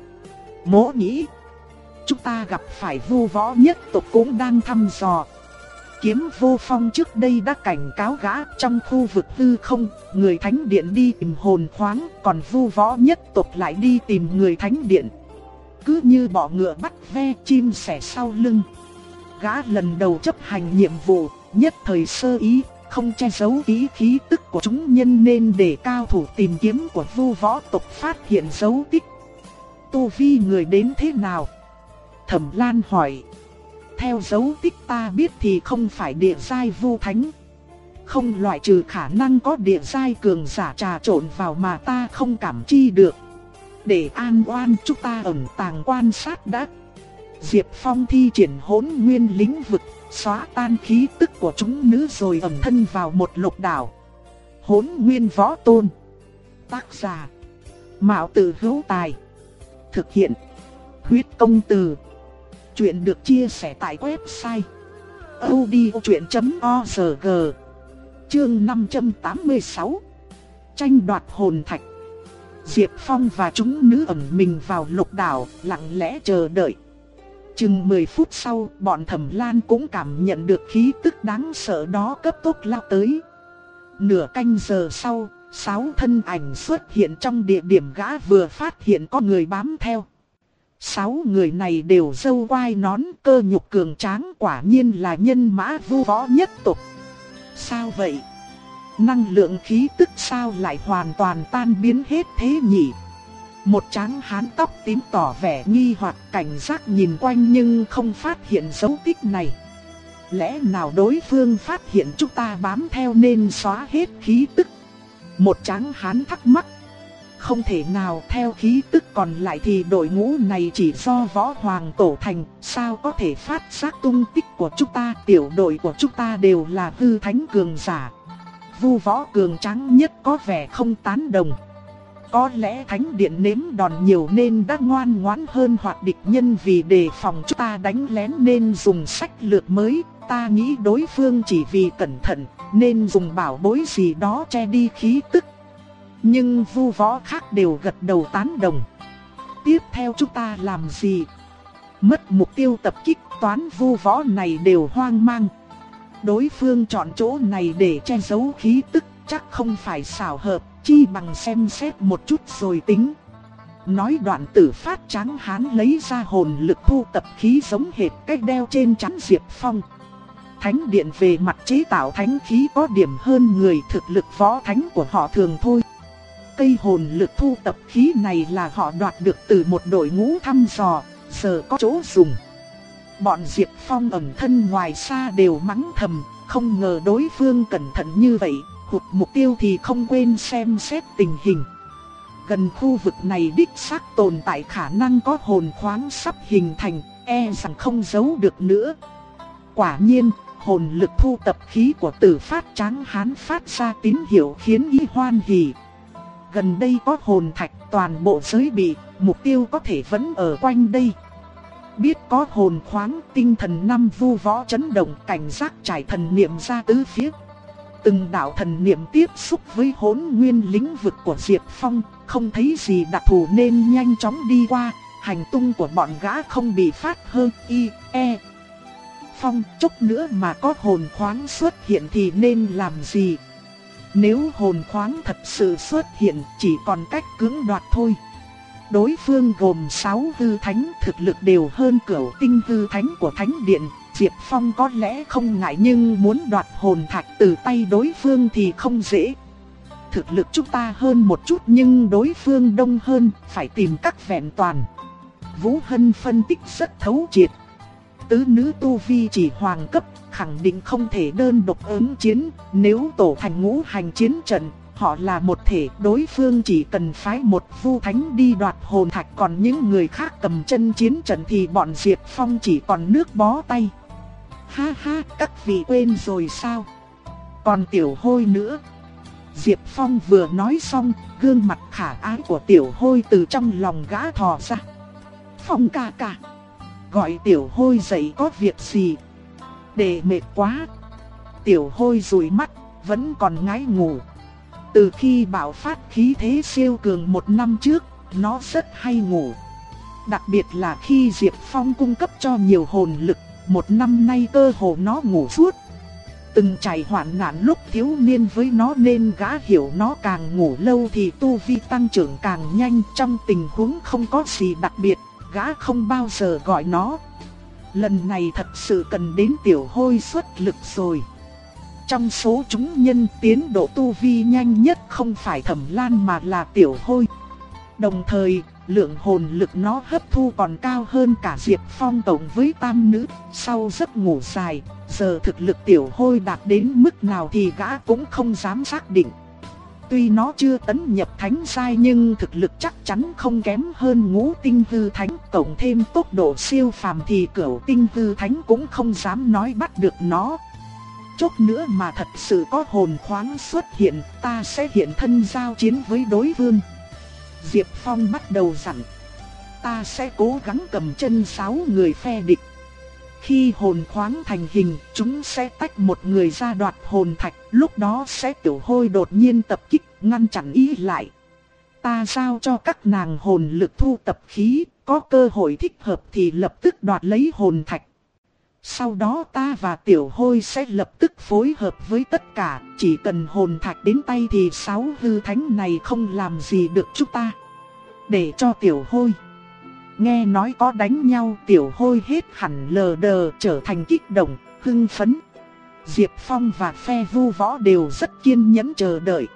Mố nghĩ, chúng ta gặp phải vu võ nhất tộc cũng đang thăm dò. Kiếm vô phong trước đây đã cảnh cáo gã trong khu vực tư không, người thánh điện đi tìm hồn khoáng, còn vu võ nhất tộc lại đi tìm người thánh điện. Cứ như bỏ ngựa bắt ve chim sẻ sau lưng. Gã lần đầu chấp hành nhiệm vụ, nhất thời sơ ý, không che giấu ý khí tức của chúng nhân nên để cao thủ tìm kiếm của vu võ tộc phát hiện dấu tích. Tu vi người đến thế nào? Thẩm Lan hỏi. Theo dấu tích ta biết thì không phải địa giai vu thánh. Không loại trừ khả năng có địa giai cường giả trà trộn vào mà ta không cảm chi được. Để an oan chúng ta ẩn tàng quan sát đã. Diệp Phong thi triển hỗn nguyên lĩnh vực, xóa tan khí tức của chúng nữ rồi ẩn thân vào một lục đảo. Hỗn nguyên võ tôn. Tác giả. Mạo tử hữu tài. Thực hiện. Huyết công từ. Chuyện được chia sẻ tại website odchuyện.org Chương 586 Tranh đoạt hồn thạch Diệp Phong và chúng nữ ẩn mình vào lục đảo, lặng lẽ chờ đợi. Chừng 10 phút sau, bọn thẩm lan cũng cảm nhận được khí tức đáng sợ đó cấp tốc lao tới. Nửa canh giờ sau, sáu thân ảnh xuất hiện trong địa điểm gã vừa phát hiện có người bám theo. Sáu người này đều dâu quai nón, cơ nhục cường tráng, quả nhiên là nhân mã vu võ nhất tục. Sao vậy? Năng lượng khí tức sao lại hoàn toàn tan biến hết thế nhỉ? Một tráng hán tóc tím tỏ vẻ nghi hoặc cảnh giác nhìn quanh nhưng không phát hiện dấu tích này. Lẽ nào đối phương phát hiện chúng ta bám theo nên xóa hết khí tức? Một tráng hán thắc mắc. Không thể nào theo khí tức còn lại thì đội ngũ này chỉ do võ hoàng tổ thành, sao có thể phát giác tung tích của chúng ta, tiểu đội của chúng ta đều là hư thánh cường giả. Vu võ cường trắng nhất có vẻ không tán đồng. Có lẽ thánh điện nếm đòn nhiều nên đã ngoan ngoãn hơn hoặc địch nhân vì đề phòng chúng ta đánh lén nên dùng sách lược mới. Ta nghĩ đối phương chỉ vì cẩn thận nên dùng bảo bối gì đó che đi khí tức. Nhưng vu võ khác đều gật đầu tán đồng. Tiếp theo chúng ta làm gì? Mất mục tiêu tập kích, toán vu võ này đều hoang mang. Đối phương chọn chỗ này để che giấu khí tức, chắc không phải xảo hợp, chi bằng xem xét một chút rồi tính. Nói đoạn tử phát trắng hán lấy ra hồn lực thu tập khí giống hệt cách đeo trên chắn Diệp Phong. Thánh điện về mặt chế tạo thánh khí có điểm hơn người thực lực võ thánh của họ thường thôi. Cây hồn lực thu tập khí này là họ đoạt được từ một đội ngũ thăm dò, giờ có chỗ dùng. Bọn Diệp Phong ẩn thân ngoài xa đều mắng thầm, không ngờ đối phương cẩn thận như vậy, hụt mục tiêu thì không quên xem xét tình hình. Gần khu vực này đích xác tồn tại khả năng có hồn khoáng sắp hình thành, e rằng không giấu được nữa. Quả nhiên, hồn lực thu tập khí của tử phát tráng hán phát ra tín hiệu khiến y hoan hỉ. Gần đây có hồn thạch toàn bộ giới bị, mục tiêu có thể vẫn ở quanh đây. Biết có hồn khoáng tinh thần năm vu võ chấn động cảnh giác trải thần niệm ra tứ phía Từng đạo thần niệm tiếp xúc với hỗn nguyên lĩnh vực của Diệp Phong, không thấy gì đặc thù nên nhanh chóng đi qua, hành tung của bọn gã không bị phát hơn y, e. Phong chút nữa mà có hồn khoáng xuất hiện thì nên làm gì? Nếu hồn khoáng thật sự xuất hiện chỉ còn cách cưỡng đoạt thôi. Đối phương gồm 6 hư thánh thực lực đều hơn cửu tinh hư thánh của thánh điện, Diệp Phong có lẽ không ngại nhưng muốn đoạt hồn thạch từ tay đối phương thì không dễ. Thực lực chúng ta hơn một chút nhưng đối phương đông hơn, phải tìm các vẹn toàn. Vũ Hân phân tích rất thấu triệt. Tứ nữ tu vi chỉ hoàng cấp, khẳng định không thể đơn độc ứng chiến, nếu tổ thành ngũ hành chiến trận, họ là một thể, đối phương chỉ cần phái một vu thánh đi đoạt hồn thạch còn những người khác cầm chân chiến trận thì bọn Diệp Phong chỉ còn nước bó tay. Ha ha, các vị quên rồi sao? Còn tiểu hôi nữa. Diệp Phong vừa nói xong, gương mặt khả ái của tiểu hôi từ trong lòng gã thò ra. Phong ca ca. Gọi tiểu hôi dậy có việc gì? Để mệt quá. Tiểu hôi rủi mắt, vẫn còn ngái ngủ. Từ khi bạo phát khí thế siêu cường một năm trước, nó rất hay ngủ. Đặc biệt là khi Diệp Phong cung cấp cho nhiều hồn lực một năm nay cơ hồ nó ngủ suốt. Từng trải hoạn nạn lúc thiếu niên với nó nên gã hiểu nó càng ngủ lâu thì tu vi tăng trưởng càng nhanh trong tình huống không có gì đặc biệt, gã không bao giờ gọi nó. Lần này thật sự cần đến tiểu hôi xuất lực rồi. Trong số chúng nhân tiến độ tu vi nhanh nhất không phải thẩm lan mà là tiểu hôi. Đồng thời, lượng hồn lực nó hấp thu còn cao hơn cả Diệp Phong tổng với tam nữ, sau giấc ngủ dài, giờ thực lực tiểu hôi đạt đến mức nào thì gã cũng không dám xác định. Tuy nó chưa tấn nhập thánh sai nhưng thực lực chắc chắn không kém hơn ngũ tinh hư thánh, cộng thêm tốc độ siêu phàm thì cửu tinh hư thánh cũng không dám nói bắt được nó. Chốc nữa mà thật sự có hồn khoáng xuất hiện, ta sẽ hiện thân giao chiến với đối phương. Diệp Phong bắt đầu dặn. Ta sẽ cố gắng cầm chân sáu người phe địch. Khi hồn khoáng thành hình, chúng sẽ tách một người ra đoạt hồn thạch, lúc đó sẽ tiểu hôi đột nhiên tập kích, ngăn chặn ý lại. Ta giao cho các nàng hồn lực thu tập khí, có cơ hội thích hợp thì lập tức đoạt lấy hồn thạch. Sau đó ta và tiểu hôi sẽ lập tức phối hợp với tất cả, chỉ cần hồn thạch đến tay thì sáu hư thánh này không làm gì được chúng ta. Để cho tiểu hôi. Nghe nói có đánh nhau tiểu hôi hết hẳn lờ đờ trở thành kích động, hưng phấn. Diệp Phong và phe vu võ đều rất kiên nhẫn chờ đợi.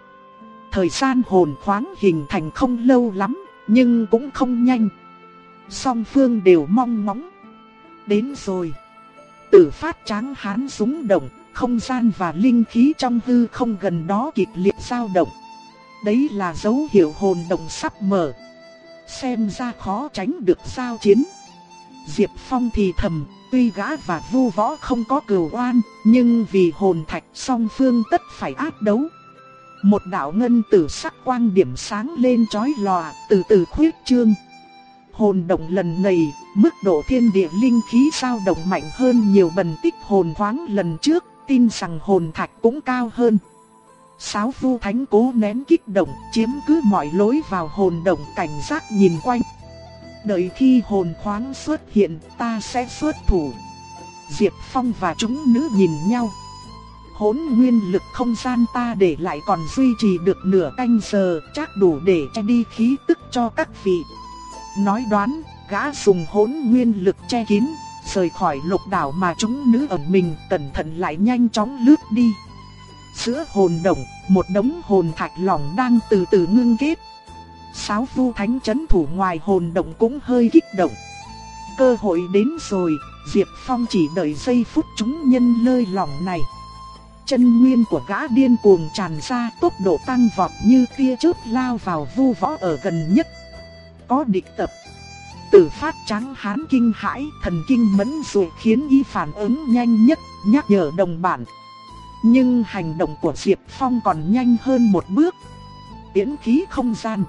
Thời gian hồn khoáng hình thành không lâu lắm, nhưng cũng không nhanh. Song phương đều mong ngóng. Đến rồi. Tử phát tráng hán súng động, không gian và linh khí trong hư không gần đó kịch liệt dao động. Đấy là dấu hiệu hồn động sắp mở. Xem ra khó tránh được giao chiến. Diệp Phong thì thầm, tuy gã và vu võ không có cừu oan, nhưng vì hồn thạch song phương tất phải áp đấu. Một đạo ngân tử sắc quang điểm sáng lên chói lòa, từ từ khuyết trương. Hồn động lần này, mức độ thiên địa linh khí sao động mạnh hơn nhiều bần tích hồn thoáng lần trước, tin rằng hồn thạch cũng cao hơn sáu vu thánh cố nén kích động, chiếm cứ mọi lối vào hồn động cảnh giác nhìn quanh. Đợi khi hồn khoáng xuất hiện, ta sẽ xuất thủ. Diệp Phong và chúng nữ nhìn nhau. Hỗn nguyên lực không gian ta để lại còn duy trì được nửa canh giờ, chắc đủ để che đi khí tức cho các vị. Nói đoán, gã dùng hỗn nguyên lực che kín, rời khỏi lục đảo mà chúng nữ ẩn mình cẩn thận lại nhanh chóng lướt đi. Giữa hồn động, một đống hồn thạch lỏng đang từ từ ngưng kết. Sáu vu thánh chấn thủ ngoài hồn động cũng hơi kích động. Cơ hội đến rồi, Diệp Phong chỉ đợi giây phút chúng nhân lơi lỏng này. Chân nguyên của gã điên cuồng tràn ra tốc độ tăng vọt như tia chớp lao vào vu võ ở gần nhất. Có địch tập. Tử phát trắng hán kinh hãi, thần kinh mẫn rồi khiến y phản ứng nhanh nhất, nhắc nhở đồng bản. Nhưng hành động của Diệp Phong còn nhanh hơn một bước. Tiễn khí không gian.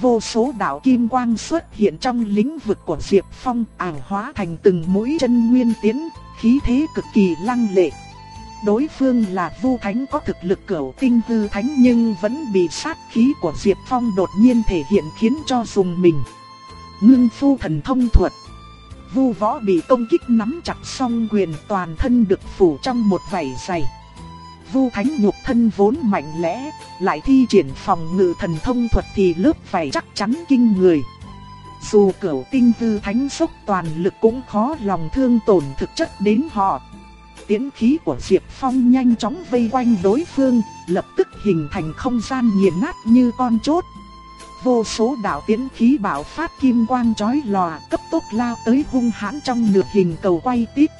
Vô số đạo kim quang xuất hiện trong lĩnh vực của Diệp Phong ảo hóa thành từng mũi chân nguyên tiến, khí thế cực kỳ lăng lệ. Đối phương là Vu Thánh có thực lực cửu tinh hư thánh nhưng vẫn bị sát khí của Diệp Phong đột nhiên thể hiện khiến cho dùng mình. Ngưng phu thần thông thuật. Vu võ bị công kích nắm chặt song quyền toàn thân được phủ trong một vảy dày. Vu Thánh nhục thân vốn mạnh lẽ, lại thi triển phòng ngự thần thông thuật thì lớp vảy chắc chắn kinh người. Dù cửu tinh tư thánh sốc toàn lực cũng khó lòng thương tổn thực chất đến họ. Tiến khí của Diệp Phong nhanh chóng vây quanh đối phương, lập tức hình thành không gian nghiền nát như con chốt. Vô số đạo tiến khí bảo phát kim quang chói lòa cấp tốc lao tới hung hãn trong nửa hình cầu quay tít.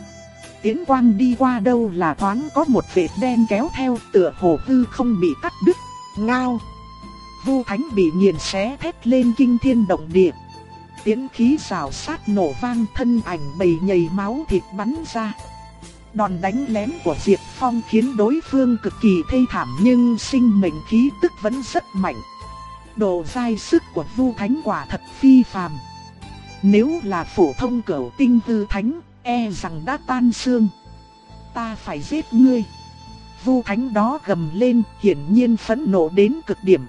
Tiến quang đi qua đâu là thoáng có một vệt đen kéo theo tựa hồ hư không bị cắt đứt. Ngao! Vu Thánh bị nghiền xé thét lên kinh thiên động địa. Tiến khí xào sát nổ vang thân ảnh bầy nhầy máu thịt bắn ra. Đòn đánh lén của Diệp Phong khiến đối phương cực kỳ thê thảm nhưng sinh mệnh khí tức vẫn rất mạnh. Độ dai sức của Vu Thánh quả thật phi phàm. Nếu là phổ thông cửu tinh hư thánh, e rằng đã tan xương. Ta phải giết ngươi. Vu Thánh đó gầm lên, hiển nhiên phẫn nộ đến cực điểm.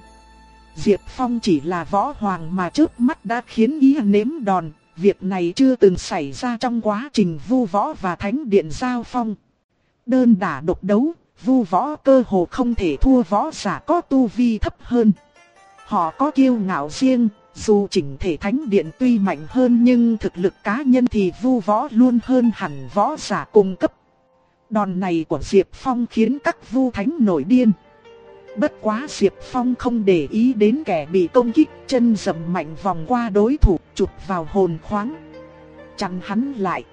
Diệp Phong chỉ là võ hoàng mà trước mắt đã khiến ý nếm đòn, việc này chưa từng xảy ra trong quá trình vu võ và thánh điện giao phong. Đơn đả độc đấu, vu võ cơ hồ không thể thua võ giả có tu vi thấp hơn. Họ có kiêu ngạo riêng, dù chỉnh thể thánh điện tuy mạnh hơn nhưng thực lực cá nhân thì vu võ luôn hơn hẳn võ giả cung cấp. Đòn này của Diệp Phong khiến các vu thánh nổi điên. Bất quá Diệp Phong không để ý đến kẻ bị công kích, chân dầm mạnh vòng qua đối thủ, chụp vào hồn khoáng. Chặn hắn lại.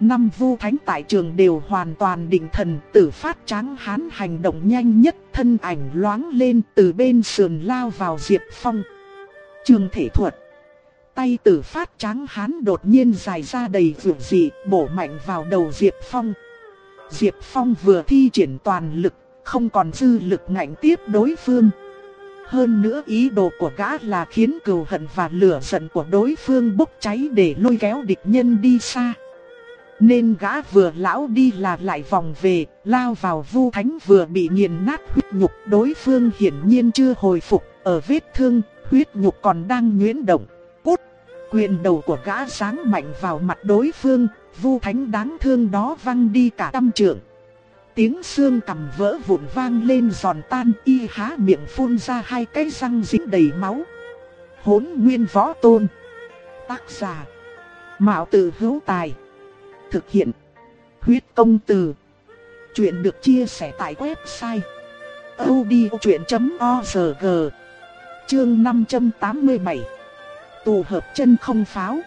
Năm vu thánh tại trường đều hoàn toàn định thần tử phát tráng hán hành động nhanh nhất, thân ảnh loáng lên từ bên sườn lao vào Diệp Phong. Trường thể thuật Tay tử phát tráng hán đột nhiên dài ra đầy vượt dị bổ mạnh vào đầu Diệp Phong. Diệp Phong vừa thi triển toàn lực không còn dư lực ngạnh tiếp đối phương. Hơn nữa ý đồ của gã là khiến cừu hận và lửa giận của đối phương bốc cháy để lôi kéo địch nhân đi xa. Nên gã vừa lão đi là lại vòng về, lao vào vu thánh vừa bị nghiền nát huyết nhục đối phương hiển nhiên chưa hồi phục, ở vết thương, huyết nhục còn đang nhuyễn động. Cút! Quyền đầu của gã sáng mạnh vào mặt đối phương, vu thánh đáng thương đó văng đi cả trăm trượng. Tiếng xương cằm vỡ vụn vang lên giòn tan y há miệng phun ra hai cái răng dính đầy máu. Hốn nguyên võ tôn. Tác giả. Mạo tử hữu tài. Thực hiện. Huyết công từ. Chuyện được chia sẻ tại website. odchuyện.org Chương 587 tù hợp chân không pháo.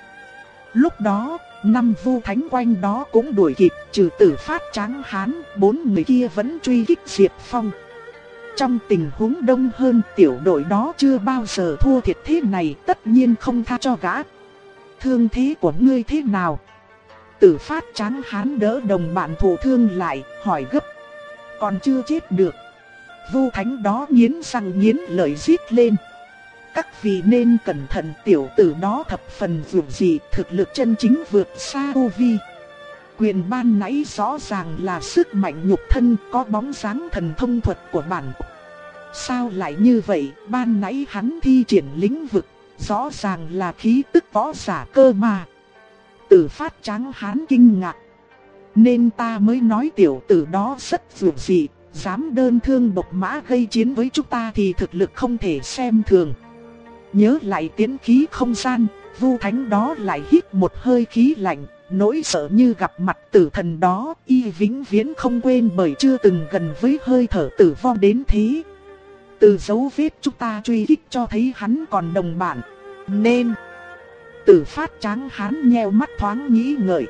Lúc đó, năm vu thánh quanh đó cũng đuổi kịp, trừ tử phát tráng hán, bốn người kia vẫn truy kích Diệp Phong. Trong tình huống đông hơn tiểu đội đó chưa bao giờ thua thiệt thế này tất nhiên không tha cho gã. Thương thế của ngươi thế nào? Tử phát tráng hán đỡ đồng bạn thụ thương lại, hỏi gấp. Còn chưa chết được. Vu thánh đó nghiến răng nghiến lợi giết lên. Các vị nên cẩn thận tiểu tử đó thập phần vượt gì thực lực chân chính vượt xa U Vi. Quyền ban nãy rõ ràng là sức mạnh nhục thân có bóng dáng thần thông thuật của bản. Sao lại như vậy, ban nãy hắn thi triển lĩnh vực, rõ ràng là khí tức võ giả cơ mà. Tử phát trắng hán kinh ngạc. Nên ta mới nói tiểu tử đó rất vượt gì dám đơn thương độc mã gây chiến với chúng ta thì thực lực không thể xem thường. Nhớ lại tiến khí không gian, vu thánh đó lại hít một hơi khí lạnh, nỗi sợ như gặp mặt tử thần đó, y vĩnh viễn không quên bởi chưa từng gần với hơi thở tử vong đến thế. Từ dấu vết chúng ta truy kích cho thấy hắn còn đồng bạn nên... Tử phát tráng hắn nheo mắt thoáng nghĩ ngợi.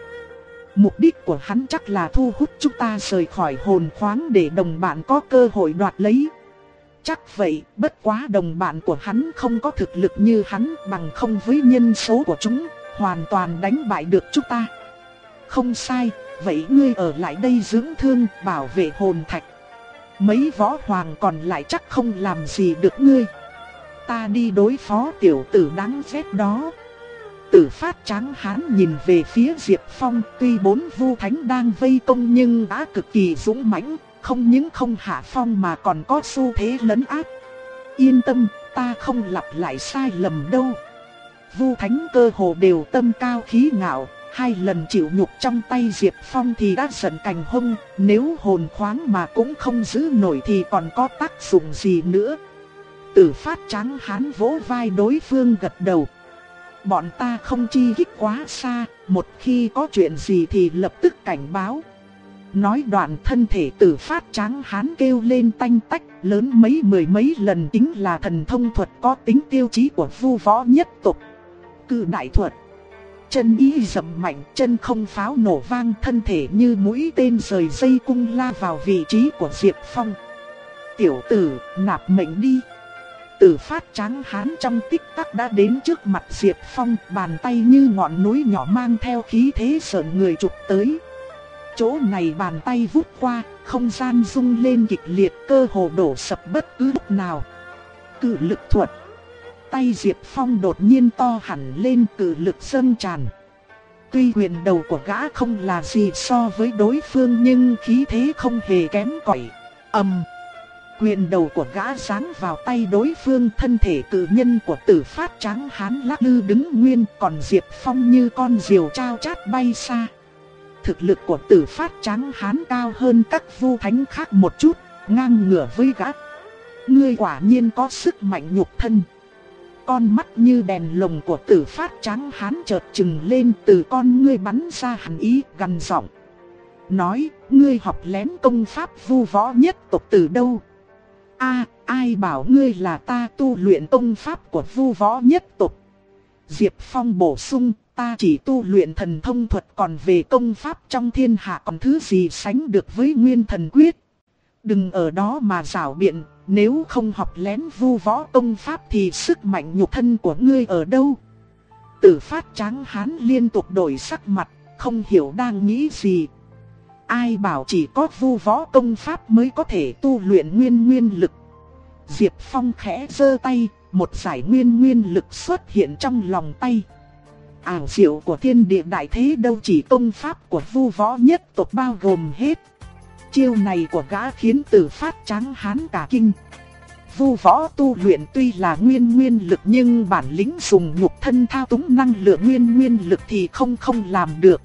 Mục đích của hắn chắc là thu hút chúng ta rời khỏi hồn khoáng để đồng bạn có cơ hội đoạt lấy. Chắc vậy, bất quá đồng bạn của hắn không có thực lực như hắn bằng không với nhân số của chúng, hoàn toàn đánh bại được chúng ta. Không sai, vậy ngươi ở lại đây dưỡng thương, bảo vệ hồn thạch. Mấy võ hoàng còn lại chắc không làm gì được ngươi. Ta đi đối phó tiểu tử đáng ghét đó. Tử phát trắng hán nhìn về phía Diệp Phong tuy bốn vu thánh đang vây công nhưng đã cực kỳ dũng mãnh, không những không hạ phong mà còn có xu thế lấn áp. Yên tâm, ta không lặp lại sai lầm đâu. Vu thánh cơ hồ đều tâm cao khí ngạo, hai lần chịu nhục trong tay Diệp Phong thì đã giận cành hung nếu hồn khoáng mà cũng không giữ nổi thì còn có tác dụng gì nữa. Tử phát trắng hán vỗ vai đối phương gật đầu. Bọn ta không chi kích quá xa, một khi có chuyện gì thì lập tức cảnh báo. Nói đoạn thân thể tử phát tráng hán kêu lên tanh tách, lớn mấy mười mấy lần chính là thần thông thuật có tính tiêu chí của vu võ nhất tục. Cự đại thuật. Chân y dầm mạnh, chân không pháo nổ vang thân thể như mũi tên rời dây cung la vào vị trí của Diệp Phong. Tiểu tử, nạp mệnh đi. Tử phát tráng hán trong tích tắc đã đến trước mặt Diệp Phong, bàn tay như ngọn núi nhỏ mang theo khí thế sợn người trục tới. Chỗ này bàn tay vút qua, không gian rung lên kịch liệt cơ hồ đổ sập bất cứ lúc nào. Cự lực thuật. Tay Diệp Phong đột nhiên to hẳn lên cự lực dâng tràn. Tuy quyền đầu của gã không là gì so với đối phương nhưng khí thế không hề kém cỏi. âm Quyền đầu của gã sáng vào tay đối phương thân thể cự nhân của tử phát trắng hán lắc lư đứng nguyên còn Diệp Phong như con diều trao chát bay xa. Thực lực của tử phát trắng hán cao hơn các vu thánh khác một chút, ngang ngửa với gã. Ngươi quả nhiên có sức mạnh nhục thân. Con mắt như đèn lồng của tử phát trắng hán chợt trừng lên từ con ngươi bắn ra hẳn ý gần giọng. Nói, ngươi học lén công pháp vu võ nhất tộc từ đâu? a ai bảo ngươi là ta tu luyện công pháp của vu võ nhất tộc? Diệp Phong bổ sung, ta chỉ tu luyện thần thông thuật còn về công pháp trong thiên hạ còn thứ gì sánh được với nguyên thần quyết. Đừng ở đó mà rảo biện, nếu không học lén vu võ công pháp thì sức mạnh nhục thân của ngươi ở đâu? Tử phát tráng hán liên tục đổi sắc mặt, không hiểu đang nghĩ gì. Ai bảo chỉ có vu võ công pháp mới có thể tu luyện nguyên nguyên lực. Diệp Phong khẽ giơ tay, một giải nguyên nguyên lực xuất hiện trong lòng tay. Ảo diệu của thiên địa đại thế đâu chỉ công pháp của vu võ nhất tộc bao gồm hết. Chiêu này của gã khiến tử phát trắng hán cả kinh. Vu võ tu luyện tuy là nguyên nguyên lực nhưng bản lĩnh dùng nhục thân thao túng năng lượng nguyên nguyên lực thì không không làm được.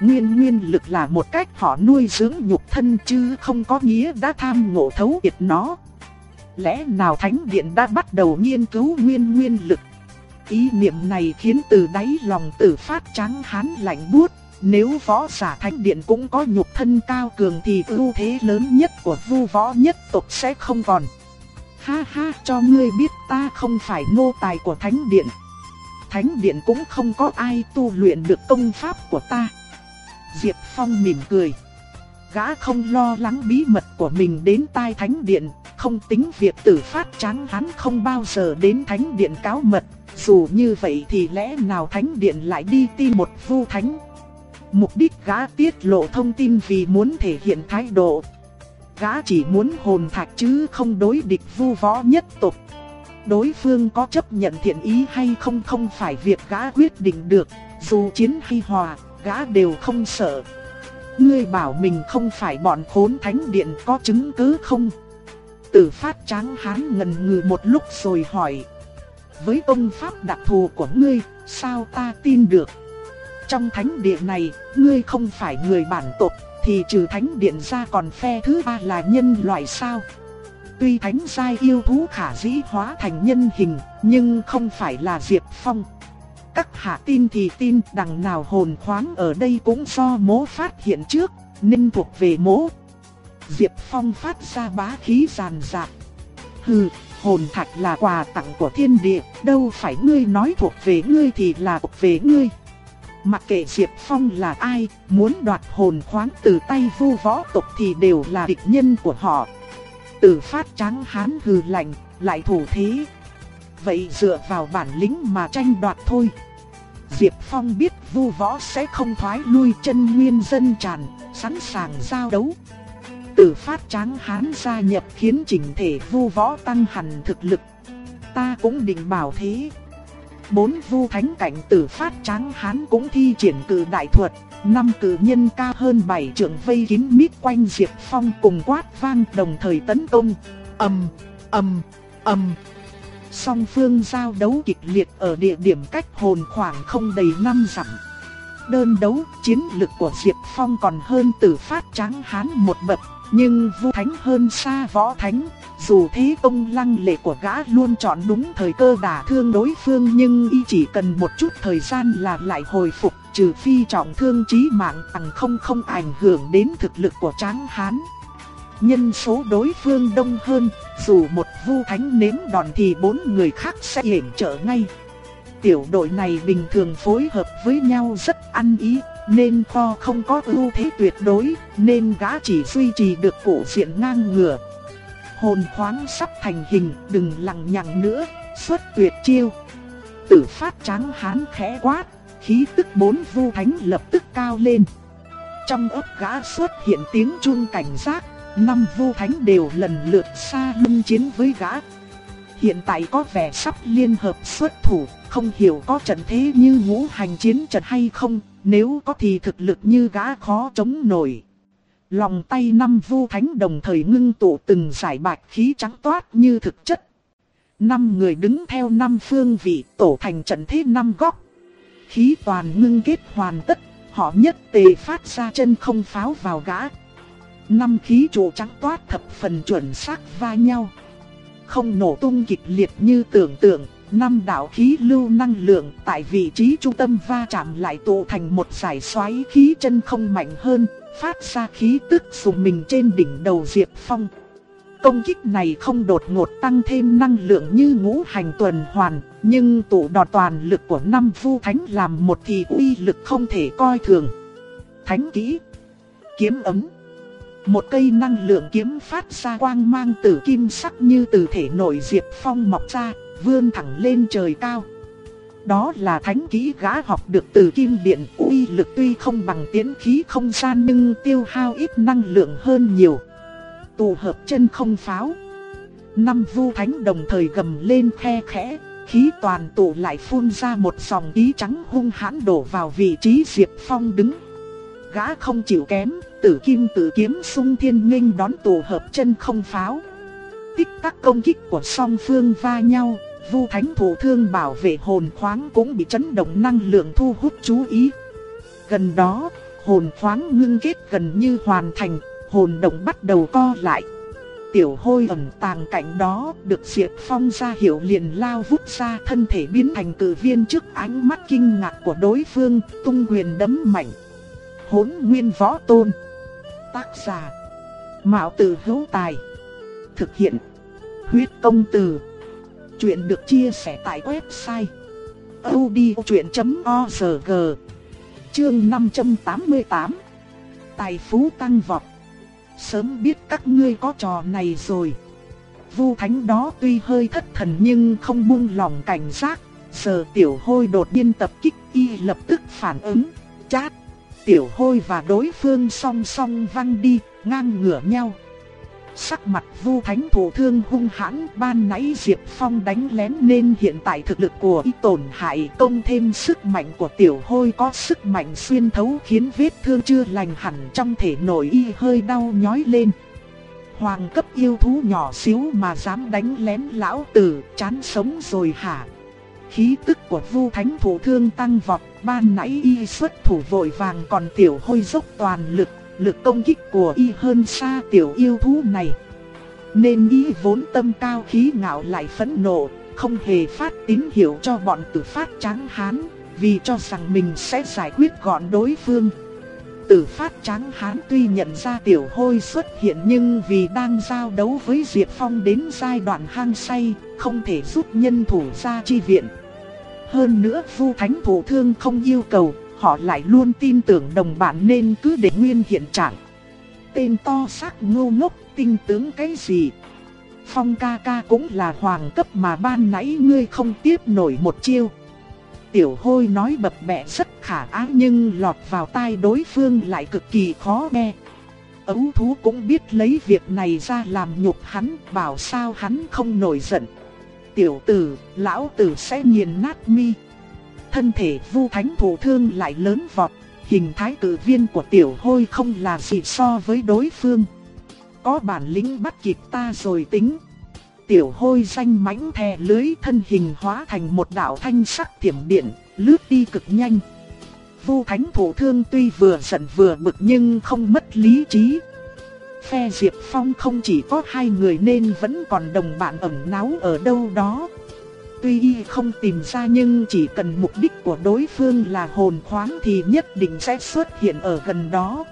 Nguyên nguyên lực là một cách họ nuôi dưỡng nhục thân chứ không có nghĩa đã tham ngộ thấu tiệt nó. Lẽ nào Thánh Điện đã bắt đầu nghiên cứu nguyên nguyên lực? Ý niệm này khiến từ đáy lòng tử phát trắng hán lạnh buốt. Nếu võ giả Thánh Điện cũng có nhục thân cao cường thì ưu thế lớn nhất của vu võ nhất tộc sẽ không còn. Ha ha cho ngươi biết ta không phải nô tài của Thánh Điện. thánh điện cũng không có ai tu luyện được công pháp của ta. Diệp Phong mỉm cười. Gã không lo lắng bí mật của mình đến tai thánh điện, không tính việc tử phát trắng hắn không bao giờ đến thánh điện cáo mật. Dù như vậy thì lẽ nào thánh điện lại đi tìm một vu thánh. Mục đích gã tiết lộ thông tin vì muốn thể hiện thái độ. Gã chỉ muốn hồn thạch chứ không đối địch vu võ nhất tộc đối phương có chấp nhận thiện ý hay không không phải việc gã quyết định được, dù chiến hay hòa, gã đều không sợ. Ngươi bảo mình không phải bọn khốn thánh điện có chứng cứ không? Tử phát tráng hán ngần ngừ một lúc rồi hỏi. Với công pháp đặc thù của ngươi, sao ta tin được? Trong thánh điện này, ngươi không phải người bản tộc, thì trừ thánh điện ra còn phe thứ ba là nhân loại sao? Tuy thánh giai yêu thú khả dĩ hóa thành nhân hình, nhưng không phải là Diệp Phong. Các hạ tin thì tin đằng nào hồn khoáng ở đây cũng do mố phát hiện trước, nên thuộc về mố. Diệp Phong phát ra bá khí giàn dạt. Hừ, hồn thạch là quà tặng của thiên địa, đâu phải ngươi nói thuộc về ngươi thì là thuộc về ngươi. Mặc kệ Diệp Phong là ai, muốn đoạt hồn khoáng từ tay vu võ tộc thì đều là địch nhân của họ. Tử phát trắng hán hừ lạnh, lại thủ thế. Vậy dựa vào bản lĩnh mà tranh đoạt thôi. Diệp Phong biết vu võ sẽ không thoái lui chân nguyên dân tràn, sẵn sàng giao đấu. Tử phát trắng hán gia nhập khiến chỉnh thể vu võ tăng hẳn thực lực. Ta cũng định bảo thế. Bốn vu thánh cảnh tử phát trắng hán cũng thi triển cử đại thuật, năm cử nhân cao hơn bảy trưởng vây kín mít quanh Diệp Phong cùng quát vang đồng thời tấn công. ầm, ầm, ầm. Song phương giao đấu kịch liệt ở địa điểm cách hồn khoảng không đầy năm dặm. Đơn đấu, chiến lực của Diệp Phong còn hơn tử phát trắng hán một bậc, nhưng vu thánh hơn xa võ thánh, dù thế công lăng lệ của gã luôn chọn đúng thời cơ đả thương đối phương nhưng y chỉ cần một chút thời gian là lại hồi phục trừ phi trọng thương chí mạng bằng không không ảnh hưởng đến thực lực của tráng hán. Nhân số đối phương đông hơn, dù một vu thánh nếm đòn thì bốn người khác sẽ hiểm trợ ngay. Tiểu đội này bình thường phối hợp với nhau rất ăn ý, nên kho không có ưu thế tuyệt đối, nên gã chỉ duy trì được cổ diện ngang ngửa. Hồn khoáng sắp thành hình, đừng lằng nhằng nữa, xuất tuyệt chiêu. Tử phát trắng hán khẽ quát, khí tức bốn vu thánh lập tức cao lên. Trong ấp gã xuất hiện tiếng chuông cảnh giác, năm vu thánh đều lần lượt xa lưng chiến với gã. Hiện tại có vẻ sắp liên hợp xuất thủ, không hiểu có trận thế như ngũ hành chiến trận hay không, nếu có thì thực lực như gã khó chống nổi. Lòng tay năm vu thánh đồng thời ngưng tụ từng giải bạch khí trắng toát như thực chất. Năm người đứng theo năm phương vị tổ thành trận thế năm góc. Khí toàn ngưng kết hoàn tất, họ nhất tề phát ra chân không pháo vào gã. Năm khí trụ trắng toát thập phần chuẩn xác va nhau. Không nổ tung kịch liệt như tưởng tượng, năm đạo khí lưu năng lượng tại vị trí trung tâm va chạm lại tụ thành một giải xoáy khí chân không mạnh hơn, phát ra khí tức dùng mình trên đỉnh đầu Diệp Phong. Công kích này không đột ngột tăng thêm năng lượng như ngũ hành tuần hoàn, nhưng tụ đọt toàn lực của năm vu thánh làm một thì uy lực không thể coi thường. Thánh kỹ, kiếm ấm. Một cây năng lượng kiếm phát ra quang mang tử kim sắc như từ thể nội Diệp Phong mọc ra, vươn thẳng lên trời cao. Đó là thánh kỹ gã học được từ kim điện uy lực tuy không bằng tiến khí không gian nhưng tiêu hao ít năng lượng hơn nhiều. Tụ hợp chân không pháo. Năm vu thánh đồng thời gầm lên khe khẽ, khí toàn tụ lại phun ra một dòng khí trắng hung hãn đổ vào vị trí Diệp Phong đứng. Gã không chịu kém, tử kim tử kiếm sung thiên nghênh đón tụ hợp chân không pháo. Tích tắc công kích của song phương va nhau, Vu Thánh thủ thương bảo vệ hồn khoáng cũng bị chấn động năng lượng thu hút chú ý. Gần đó, hồn khoáng ngưng kết gần như hoàn thành, hồn động bắt đầu co lại. Tiểu hôi ẩn tàng cảnh đó được Diệp Phong ra hiệu liền lao vút ra thân thể biến thành cử viên trước ánh mắt kinh ngạc của đối phương, tung quyền đấm mạnh. Hốn nguyên võ tôn. Tác giả. Mạo tử hữu tài. Thực hiện. Huyết công từ. Chuyện được chia sẻ tại website audiochuyện.org Chương 588 Tài phú tăng vọt. Sớm biết các ngươi có trò này rồi. Vu thánh đó tuy hơi thất thần nhưng không buông lòng cảnh giác. Giờ tiểu hôi đột nhiên tập kích y lập tức phản ứng. Chát! Tiểu hôi và đối phương song song văng đi, ngang ngửa nhau. Sắc mặt vu thánh thủ thương hung hãn, ban nãy Diệp Phong đánh lén nên hiện tại thực lực của y tổn hại, công thêm sức mạnh của tiểu hôi có sức mạnh xuyên thấu khiến vết thương chưa lành hẳn trong thể nội y hơi đau nhói lên. Hoàng cấp yêu thú nhỏ xíu mà dám đánh lén lão tử, chán sống rồi hả? Khí tức của vu thánh thủ thương tăng vọt, ban nãy y xuất thủ vội vàng còn tiểu hôi dốc toàn lực lực công kích của y hơn xa tiểu yêu thú này. Nên y vốn tâm cao khí ngạo lại phẫn nộ, không hề phát tín hiệu cho bọn tử phát trắng hán, vì cho rằng mình sẽ giải quyết gọn đối phương. Tử phát trắng hán tuy nhận ra tiểu hôi xuất hiện nhưng vì đang giao đấu với Diệp Phong đến giai đoạn hang say, không thể giúp nhân thủ ra chi viện. Hơn nữa Vu Thánh Thủ Thương không yêu cầu họ lại luôn tin tưởng đồng bạn nên cứ để nguyên hiện trạng. Tên to xác ngô ngốc, tinh tướng cái gì? Phong ca ca cũng là hoàng cấp mà ban nãy ngươi không tiếp nổi một chiêu. Tiểu hôi nói bập bẹ rất khả ái nhưng lọt vào tai đối phương lại cực kỳ khó nghe. Ấu thú cũng biết lấy việc này ra làm nhục hắn, bảo sao hắn không nổi giận. Tiểu tử, lão tử sẽ nghiền nát mi thân thể vu thánh thủ thương lại lớn vọt, hình thái cử viên của tiểu hôi không là gì so với đối phương. Có bản lĩnh bắt kịp ta rồi tính. Tiểu hôi danh mãnh thè lưới thân hình hóa thành một đạo thanh sắc thiểm điện, lướt đi cực nhanh. Vu thánh thủ thương tuy vừa giận vừa bực nhưng không mất lý trí. Phe Diệp Phong không chỉ có hai người nên vẫn còn đồng bạn ẩn náu ở đâu đó. Tuy y không tìm ra nhưng chỉ cần mục đích của đối phương là hồn khoáng thì nhất định sẽ xuất hiện ở gần đó.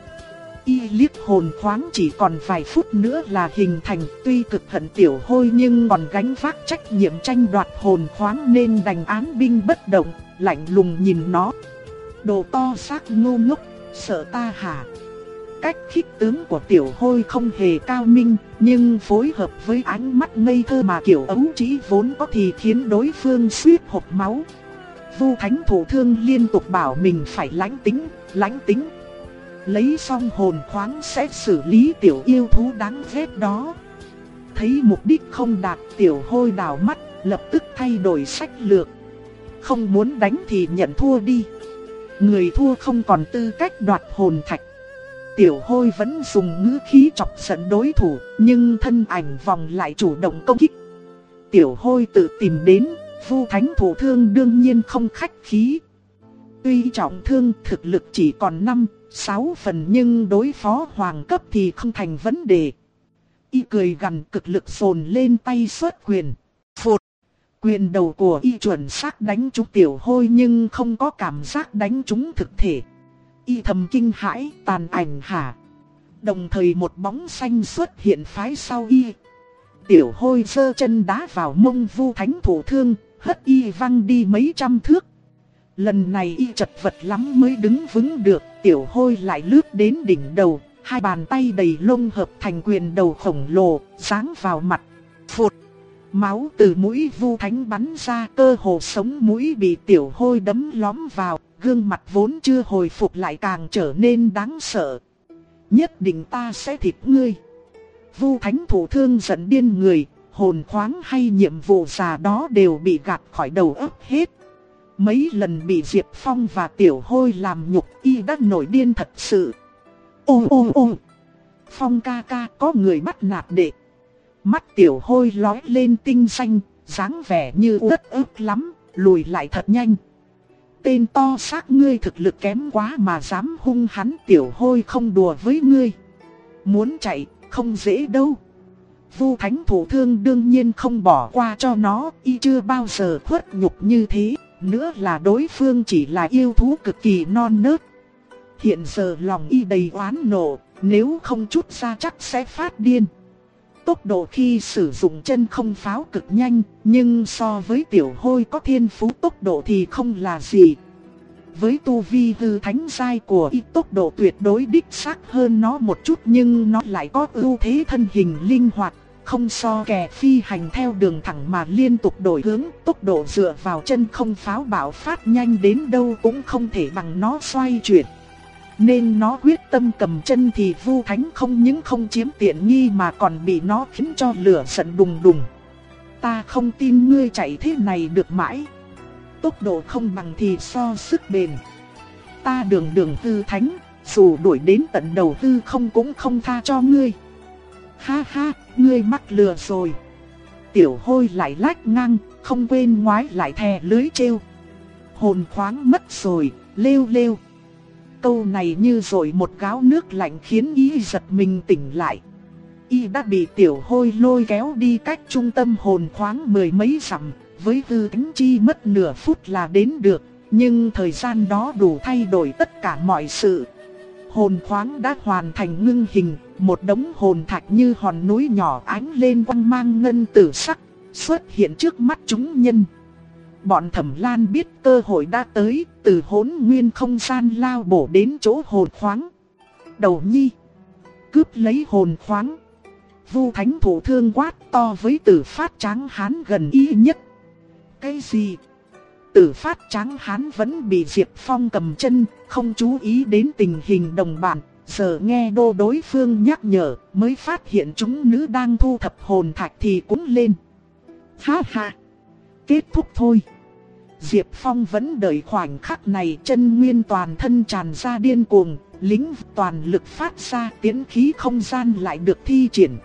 Y liếc hồn khoáng chỉ còn vài phút nữa là hình thành tuy cực hận tiểu hôi nhưng còn gánh vác trách nhiệm tranh đoạt hồn khoáng nên đành án binh bất động, lạnh lùng nhìn nó. Đồ to xác ngu ngốc, sợ ta hả? Cách khích tướng của tiểu hôi không hề cao minh, nhưng phối hợp với ánh mắt ngây thơ mà kiểu ấu trí vốn có thì khiến đối phương suýt hộp máu. Vu Thánh thủ thương liên tục bảo mình phải lãnh tính, lãnh tính. Lấy xong hồn khoáng sẽ xử lý tiểu yêu thú đáng ghét đó. Thấy mục đích không đạt tiểu hôi đảo mắt, lập tức thay đổi sách lược. Không muốn đánh thì nhận thua đi. Người thua không còn tư cách đoạt hồn thạch. Tiểu hôi vẫn dùng ngữ khí chọc giận đối thủ, nhưng thân ảnh vòng lại chủ động công kích. Tiểu hôi tự tìm đến, vu thánh thủ thương đương nhiên không khách khí. Tuy trọng thương thực lực chỉ còn 5, 6 phần nhưng đối phó hoàng cấp thì không thành vấn đề. Y cười gằn, cực lực sồn lên tay xuất quyền. Phụt! Quyền đầu của y chuẩn xác đánh trúng tiểu hôi nhưng không có cảm giác đánh trúng thực thể y thầm kinh hãi, tàn ảnh hả. Đồng thời một bóng xanh xuất hiện phái sau y. Tiểu hôi sơ chân đá vào mông vu thánh thủ thương, hất y văng đi mấy trăm thước. Lần này y chật vật lắm mới đứng vững được, tiểu hôi lại lướt đến đỉnh đầu, hai bàn tay đầy lông hợp thành quyền đầu khổng lồ, sáng vào mặt. Phụt! Máu từ mũi vu thánh bắn ra cơ hồ sống mũi bị tiểu hôi đấm lóm vào, gương mặt vốn chưa hồi phục lại càng trở nên đáng sợ. Nhất định ta sẽ thịt ngươi. Vu thánh thủ thương giận điên người, hồn khoáng hay nhiệm vụ già đó đều bị gạt khỏi đầu óc hết. Mấy lần bị Diệp Phong và Tiểu Hôi làm nhục y đã nổi điên thật sự. Ô ô ô! Phong ca ca có người bắt nạt đệ. Mắt Tiểu Hôi lói lên tinh xanh, dáng vẻ như uất ức lắm, lùi lại thật nhanh tên to xác ngươi thực lực kém quá mà dám hung hắn tiểu hôi không đùa với ngươi. Muốn chạy, không dễ đâu. Vu thánh thủ thương đương nhiên không bỏ qua cho nó, y chưa bao giờ khuất nhục như thế, nữa là đối phương chỉ là yêu thú cực kỳ non nớt. Hiện giờ lòng y đầy oán nộ, nếu không chút ra chắc sẽ phát điên tốc độ khi sử dụng chân không pháo cực nhanh, nhưng so với tiểu hôi có thiên phú tốc độ thì không là gì. Với tu vi hư thánh giai của y tốc độ tuyệt đối đích xác hơn nó một chút nhưng nó lại có ưu thế thân hình linh hoạt, không so kẻ phi hành theo đường thẳng mà liên tục đổi hướng, tốc độ dựa vào chân không pháo bạo phát nhanh đến đâu cũng không thể bằng nó xoay chuyển. Nên nó quyết tâm cầm chân thì Vu Thánh không những không chiếm tiện nghi mà còn bị nó khiến cho lửa giận đùng đùng. Ta không tin ngươi chạy thế này được mãi. Tốc độ không bằng thì so sức bền. Ta đường đường tư thánh, dù đuổi đến tận đầu tư không cũng không tha cho ngươi. Ha ha, ngươi mắc lừa rồi. Tiểu hôi lại lách ngang, không quên ngoái lại thè lưới treo. Hồn khoáng mất rồi, lêu lêu. Câu này như rồi một gáo nước lạnh khiến y giật mình tỉnh lại. Y đã bị tiểu hôi lôi kéo đi cách trung tâm hồn khoáng mười mấy dặm, với tư tính chi mất nửa phút là đến được, nhưng thời gian đó đủ thay đổi tất cả mọi sự. Hồn khoáng đã hoàn thành ngưng hình, một đống hồn thạch như hòn núi nhỏ ánh lên quang mang ngân tử sắc, xuất hiện trước mắt chúng nhân. Bọn thẩm lan biết cơ hội đã tới, từ hỗn nguyên không gian lao bổ đến chỗ hồn khoáng. Đầu nhi, cướp lấy hồn khoáng. Vu thánh thủ thương quát to với tử phát tráng hán gần y nhất. Cái gì? Tử phát tráng hán vẫn bị Diệp Phong cầm chân, không chú ý đến tình hình đồng bạn. Giờ nghe đô đối phương nhắc nhở, mới phát hiện chúng nữ đang thu thập hồn thạch thì cũng lên. Ha ha! Kết thúc thôi. Diệp Phong vẫn đợi khoảnh khắc này chân nguyên toàn thân tràn ra điên cuồng, lính toàn lực phát ra tiến khí không gian lại được thi triển.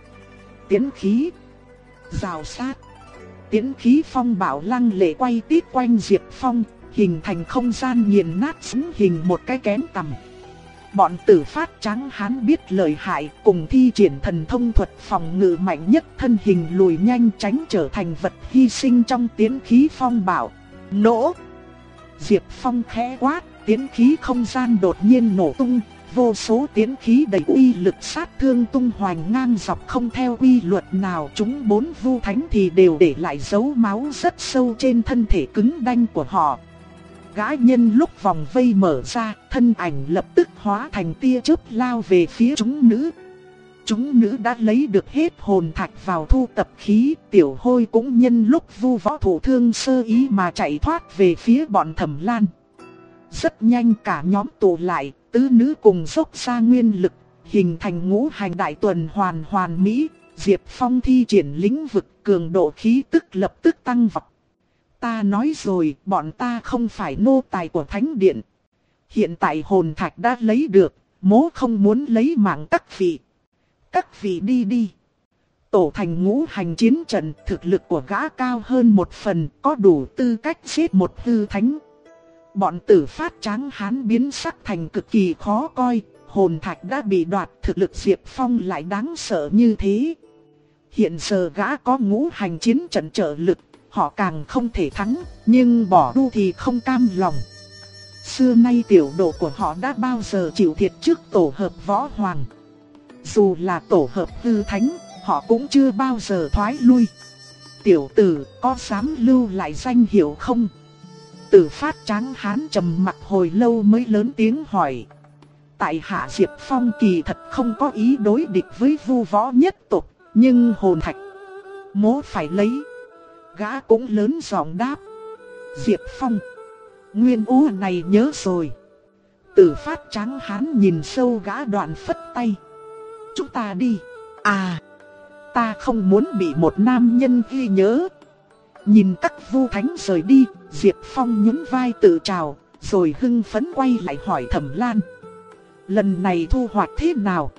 Tiến khí, rào sát, tiến khí phong bảo lăng lệ quay tít quanh Diệp Phong, hình thành không gian nghiền nát xứng hình một cái kén tầm. Bọn tử phát trắng hán biết lời hại cùng thi triển thần thông thuật phòng ngự mạnh nhất thân hình lùi nhanh tránh trở thành vật hy sinh trong tiến khí phong bảo. Nổ! Diệp Phong khẽ quát, tiến khí không gian đột nhiên nổ tung, vô số tiến khí đầy uy lực sát thương tung hoành ngang dọc không theo quy luật nào chúng bốn vu thánh thì đều để lại dấu máu rất sâu trên thân thể cứng đanh của họ. Gã nhân lúc vòng vây mở ra, thân ảnh lập tức hóa thành tia chớp lao về phía chúng nữ. Chúng nữ đã lấy được hết hồn thạch vào thu tập khí, tiểu hôi cũng nhân lúc vu võ thủ thương sơ ý mà chạy thoát về phía bọn thẩm lan. Rất nhanh cả nhóm tụ lại, tứ nữ cùng dốc ra nguyên lực, hình thành ngũ hành đại tuần hoàn hoàn mỹ, Diệp Phong thi triển lĩnh vực cường độ khí tức lập tức tăng vọt. Ta nói rồi, bọn ta không phải nô tài của thánh điện. Hiện tại hồn thạch đã lấy được, mố không muốn lấy mạng các vị. Các vị đi đi. Tổ thành ngũ hành chiến trận thực lực của gã cao hơn một phần có đủ tư cách giết một hư thánh. Bọn tử phát tráng hán biến sắc thành cực kỳ khó coi, hồn thạch đã bị đoạt thực lực Diệp Phong lại đáng sợ như thế. Hiện giờ gã có ngũ hành chiến trận trợ lực, họ càng không thể thắng, nhưng bỏ đu thì không cam lòng. Xưa nay tiểu độ của họ đã bao giờ chịu thiệt trước tổ hợp võ hoàng. Dù là tổ hợp tư thánh, họ cũng chưa bao giờ thoái lui. Tiểu tử có dám lưu lại danh hiệu không? Tử phát tráng hán trầm mặt hồi lâu mới lớn tiếng hỏi. Tại hạ Diệp Phong kỳ thật không có ý đối địch với vu võ nhất tộc nhưng hồn thạch mố phải lấy. Gã cũng lớn giọng đáp. Diệp Phong, nguyên ú này nhớ rồi. Tử phát trắng hán nhìn sâu gã đoạn phất tay. Chúng ta đi. À, ta không muốn bị một nam nhân ghi nhớ. Nhìn các vu thánh rời đi, Diệp Phong nhún vai tự chào, rồi hưng phấn quay lại hỏi Thẩm Lan. Lần này thu hoạch thế nào?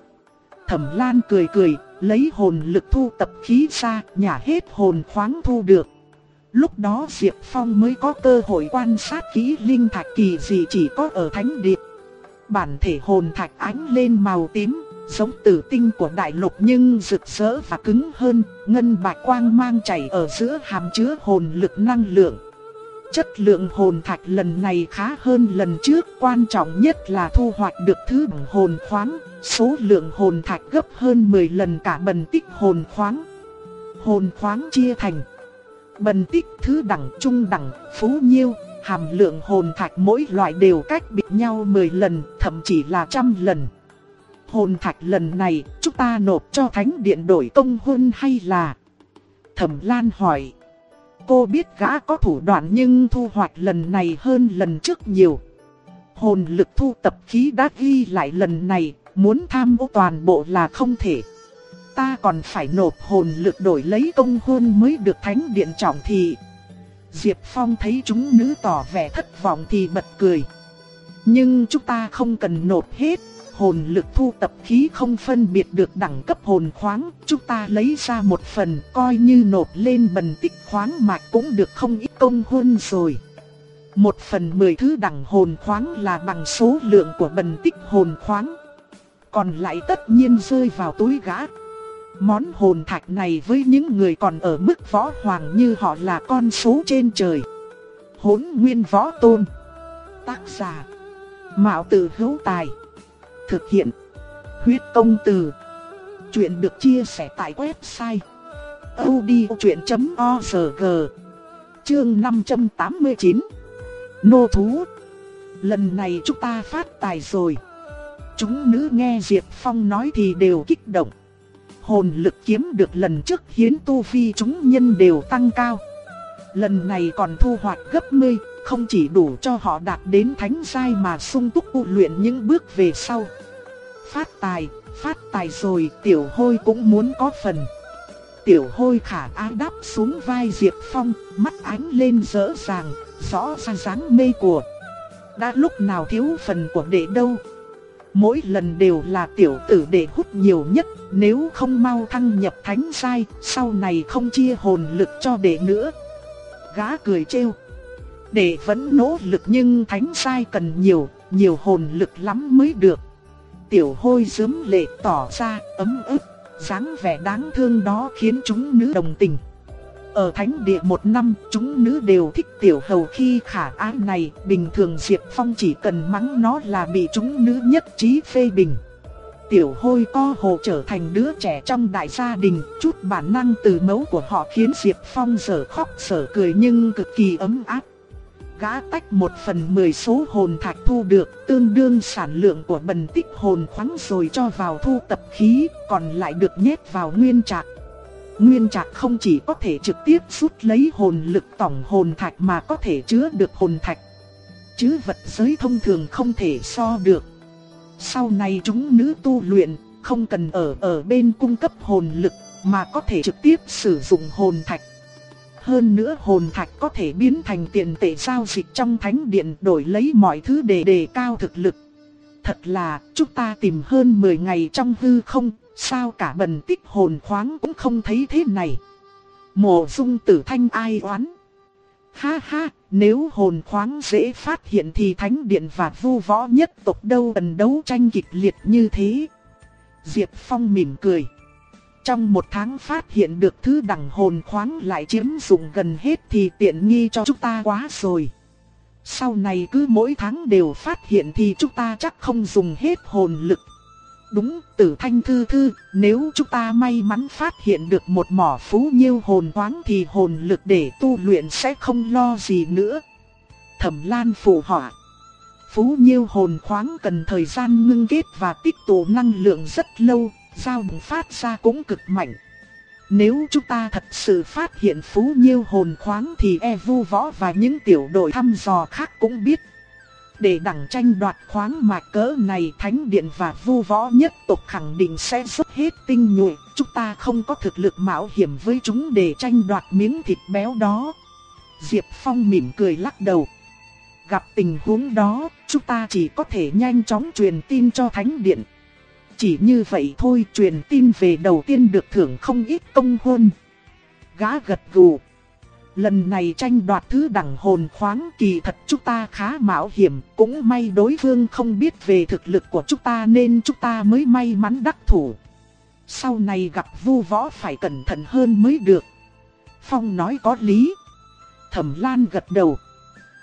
Thẩm Lan cười cười, lấy hồn lực thu tập khí ra, nhả hết hồn khoáng thu được. Lúc đó Diệp Phong mới có cơ hội quan sát kỹ linh thạch kỳ gì chỉ có ở thánh địa. Bản thể hồn thạch ánh lên màu tím, giống tử tinh của đại lục nhưng rực rỡ và cứng hơn, ngân bạch quang mang chảy ở giữa hàm chứa hồn lực năng lượng. Chất lượng hồn thạch lần này khá hơn lần trước, quan trọng nhất là thu hoạch được thứ hồn khoáng, số lượng hồn thạch gấp hơn 10 lần cả bần tích hồn khoáng. Hồn khoáng chia thành bần tích thứ đẳng trung đẳng, phú nhiêu, hàm lượng hồn thạch mỗi loại đều cách biệt nhau 10 lần, thậm chí là trăm lần. Hồn thạch lần này, chúng ta nộp cho thánh điện đổi công huân hay là? Thẩm Lan hỏi. Cô biết gã có thủ đoạn nhưng thu hoạch lần này hơn lần trước nhiều. Hồn lực thu tập khí đã ghi lại lần này, muốn tham ô toàn bộ là không thể. Ta còn phải nộp hồn lực đổi lấy công hôn mới được thánh điện trọng thị. Diệp Phong thấy chúng nữ tỏ vẻ thất vọng thì bật cười. Nhưng chúng ta không cần nộp hết, hồn lực thu tập khí không phân biệt được đẳng cấp hồn khoáng, chúng ta lấy ra một phần coi như nộp lên bần tích khoáng mạch cũng được không ít công huân rồi. Một phần mười thứ đẳng hồn khoáng là bằng số lượng của bần tích hồn khoáng. Còn lại tất nhiên rơi vào túi gã. Món hồn thạch này với những người còn ở mức võ hoàng như họ là con số trên trời. Hốn nguyên võ tôn. Tác giả. Mạo tử hữu tài. Thực hiện. Huyết công từ. Chuyện được chia sẻ tại website. odchuyện.org Chương 589 Nô thú Lần này chúng ta phát tài rồi. Chúng nữ nghe Diệp Phong nói thì đều kích động. Hồn lực kiếm được lần trước hiến tu vi chúng nhân đều tăng cao. Lần này còn thu hoạch gấp 10, không chỉ đủ cho họ đạt đến thánh giai mà sung túc tu luyện những bước về sau. Phát tài, phát tài rồi, tiểu hôi cũng muốn có phần. Tiểu hôi khả á đáp xuống vai Diệp Phong, mắt ánh lên rỡ ràng, rõ ràng dáng mê của. Đã lúc nào thiếu phần của đệ đâu. Mỗi lần đều là tiểu tử đệ hút nhiều nhất, nếu không mau thăng nhập thánh sai, sau này không chia hồn lực cho đệ nữa. Gã cười trêu. Đệ vẫn nỗ lực nhưng thánh sai cần nhiều, nhiều hồn lực lắm mới được. Tiểu hôi dướm lệ tỏ ra ấm ức, dáng vẻ đáng thương đó khiến chúng nữ đồng tình. Ở thánh địa một năm, chúng nữ đều thích tiểu hầu khi khả ái này, bình thường Diệp Phong chỉ cần mắng nó là bị chúng nữ nhất trí phê bình. Tiểu hôi co hồ trở thành đứa trẻ trong đại gia đình, chút bản năng từ mẫu của họ khiến Diệp Phong sở khóc sở cười nhưng cực kỳ ấm áp. Gã tách một phần mười số hồn thạch thu được, tương đương sản lượng của bần tích hồn khoáng rồi cho vào thu tập khí, còn lại được nhét vào nguyên trạc. Nguyên trạc không chỉ có thể trực tiếp rút lấy hồn lực tổng hồn thạch mà có thể chứa được hồn thạch. Chứ vật giới thông thường không thể so được. Sau này chúng nữ tu luyện, không cần ở ở bên cung cấp hồn lực, mà có thể trực tiếp sử dụng hồn thạch. Hơn nữa hồn thạch có thể biến thành tiền tệ giao dịch trong thánh điện đổi lấy mọi thứ để đề cao thực lực. Thật là, chúng ta tìm hơn 10 ngày trong hư không, sao cả bần tích hồn khoáng cũng không thấy thế này. Mộ dung tử thanh ai oán. Ha ha, nếu hồn khoáng dễ phát hiện thì thánh điện và vu võ nhất tộc đâu cần đấu tranh kịch liệt như thế. Diệp Phong mỉm cười. Trong một tháng phát hiện được thứ đẳng hồn khoáng lại chiếm dụng gần hết thì tiện nghi cho chúng ta quá rồi. Sau này cứ mỗi tháng đều phát hiện thì chúng ta chắc không dùng hết hồn lực. Đúng, tử thanh thư thư, nếu chúng ta may mắn phát hiện được một mỏ phú nhiêu hồn khoáng thì hồn lực để tu luyện sẽ không lo gì nữa. Thẩm Lan phụ họa. Phú nhiêu hồn khoáng cần thời gian ngưng kết và tích tụ năng lượng rất lâu, dao phát ra cũng cực mạnh. Nếu chúng ta thật sự phát hiện phú nhiêu hồn khoáng thì e vu võ và những tiểu đội thăm dò khác cũng biết. Để đẳng tranh đoạt khoáng mạch cỡ này thánh điện và vu võ nhất tộc khẳng định sẽ xuất hết tinh nhuệ. Chúng ta không có thực lực mạo hiểm với chúng để tranh đoạt miếng thịt béo đó. Diệp Phong mỉm cười lắc đầu. Gặp tình huống đó, chúng ta chỉ có thể nhanh chóng truyền tin cho thánh điện. Chỉ như vậy thôi truyền tin về đầu tiên được thưởng không ít công hôn. Gã gật gù. Lần này tranh đoạt thứ đẳng hồn khoáng kỳ thật chúng ta khá mạo hiểm, cũng may đối phương không biết về thực lực của chúng ta nên chúng ta mới may mắn đắc thủ. Sau này gặp vu võ phải cẩn thận hơn mới được. Phong nói có lý. Thẩm Lan gật đầu.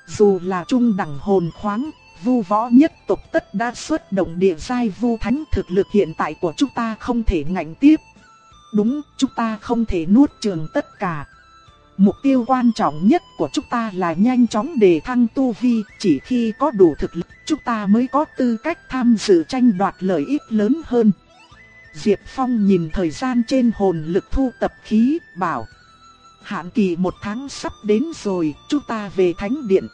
Dù là trung đẳng hồn khoáng, vu võ nhất tộc tất đã xuất động địa giai vu thánh thực lực hiện tại của chúng ta không thể ngạnh tiếp. Đúng, chúng ta không thể nuốt trường tất cả. Mục tiêu quan trọng nhất của chúng ta là nhanh chóng đề thăng tu vi, chỉ khi có đủ thực lực chúng ta mới có tư cách tham dự tranh đoạt lợi ích lớn hơn. Diệp Phong nhìn thời gian trên hồn lực thu tập khí, bảo. Hạn kỳ một tháng sắp đến rồi, chúng ta về thánh điện.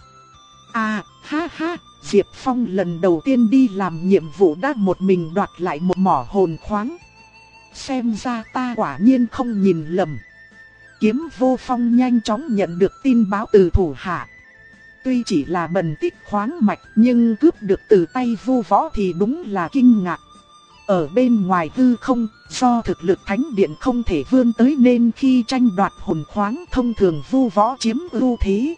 À, ha ha, Diệp Phong lần đầu tiên đi làm nhiệm vụ đã một mình đoạt lại một mỏ hồn khoáng. Xem ra ta quả nhiên không nhìn lầm. Kiếm vô phong nhanh chóng nhận được tin báo từ thủ hạ. Tuy chỉ là bần tích khoáng mạch nhưng cướp được từ tay vô võ thì đúng là kinh ngạc. Ở bên ngoài hư không, do thực lực thánh điện không thể vươn tới nên khi tranh đoạt hồn khoáng thông thường vu võ chiếm ưu thế.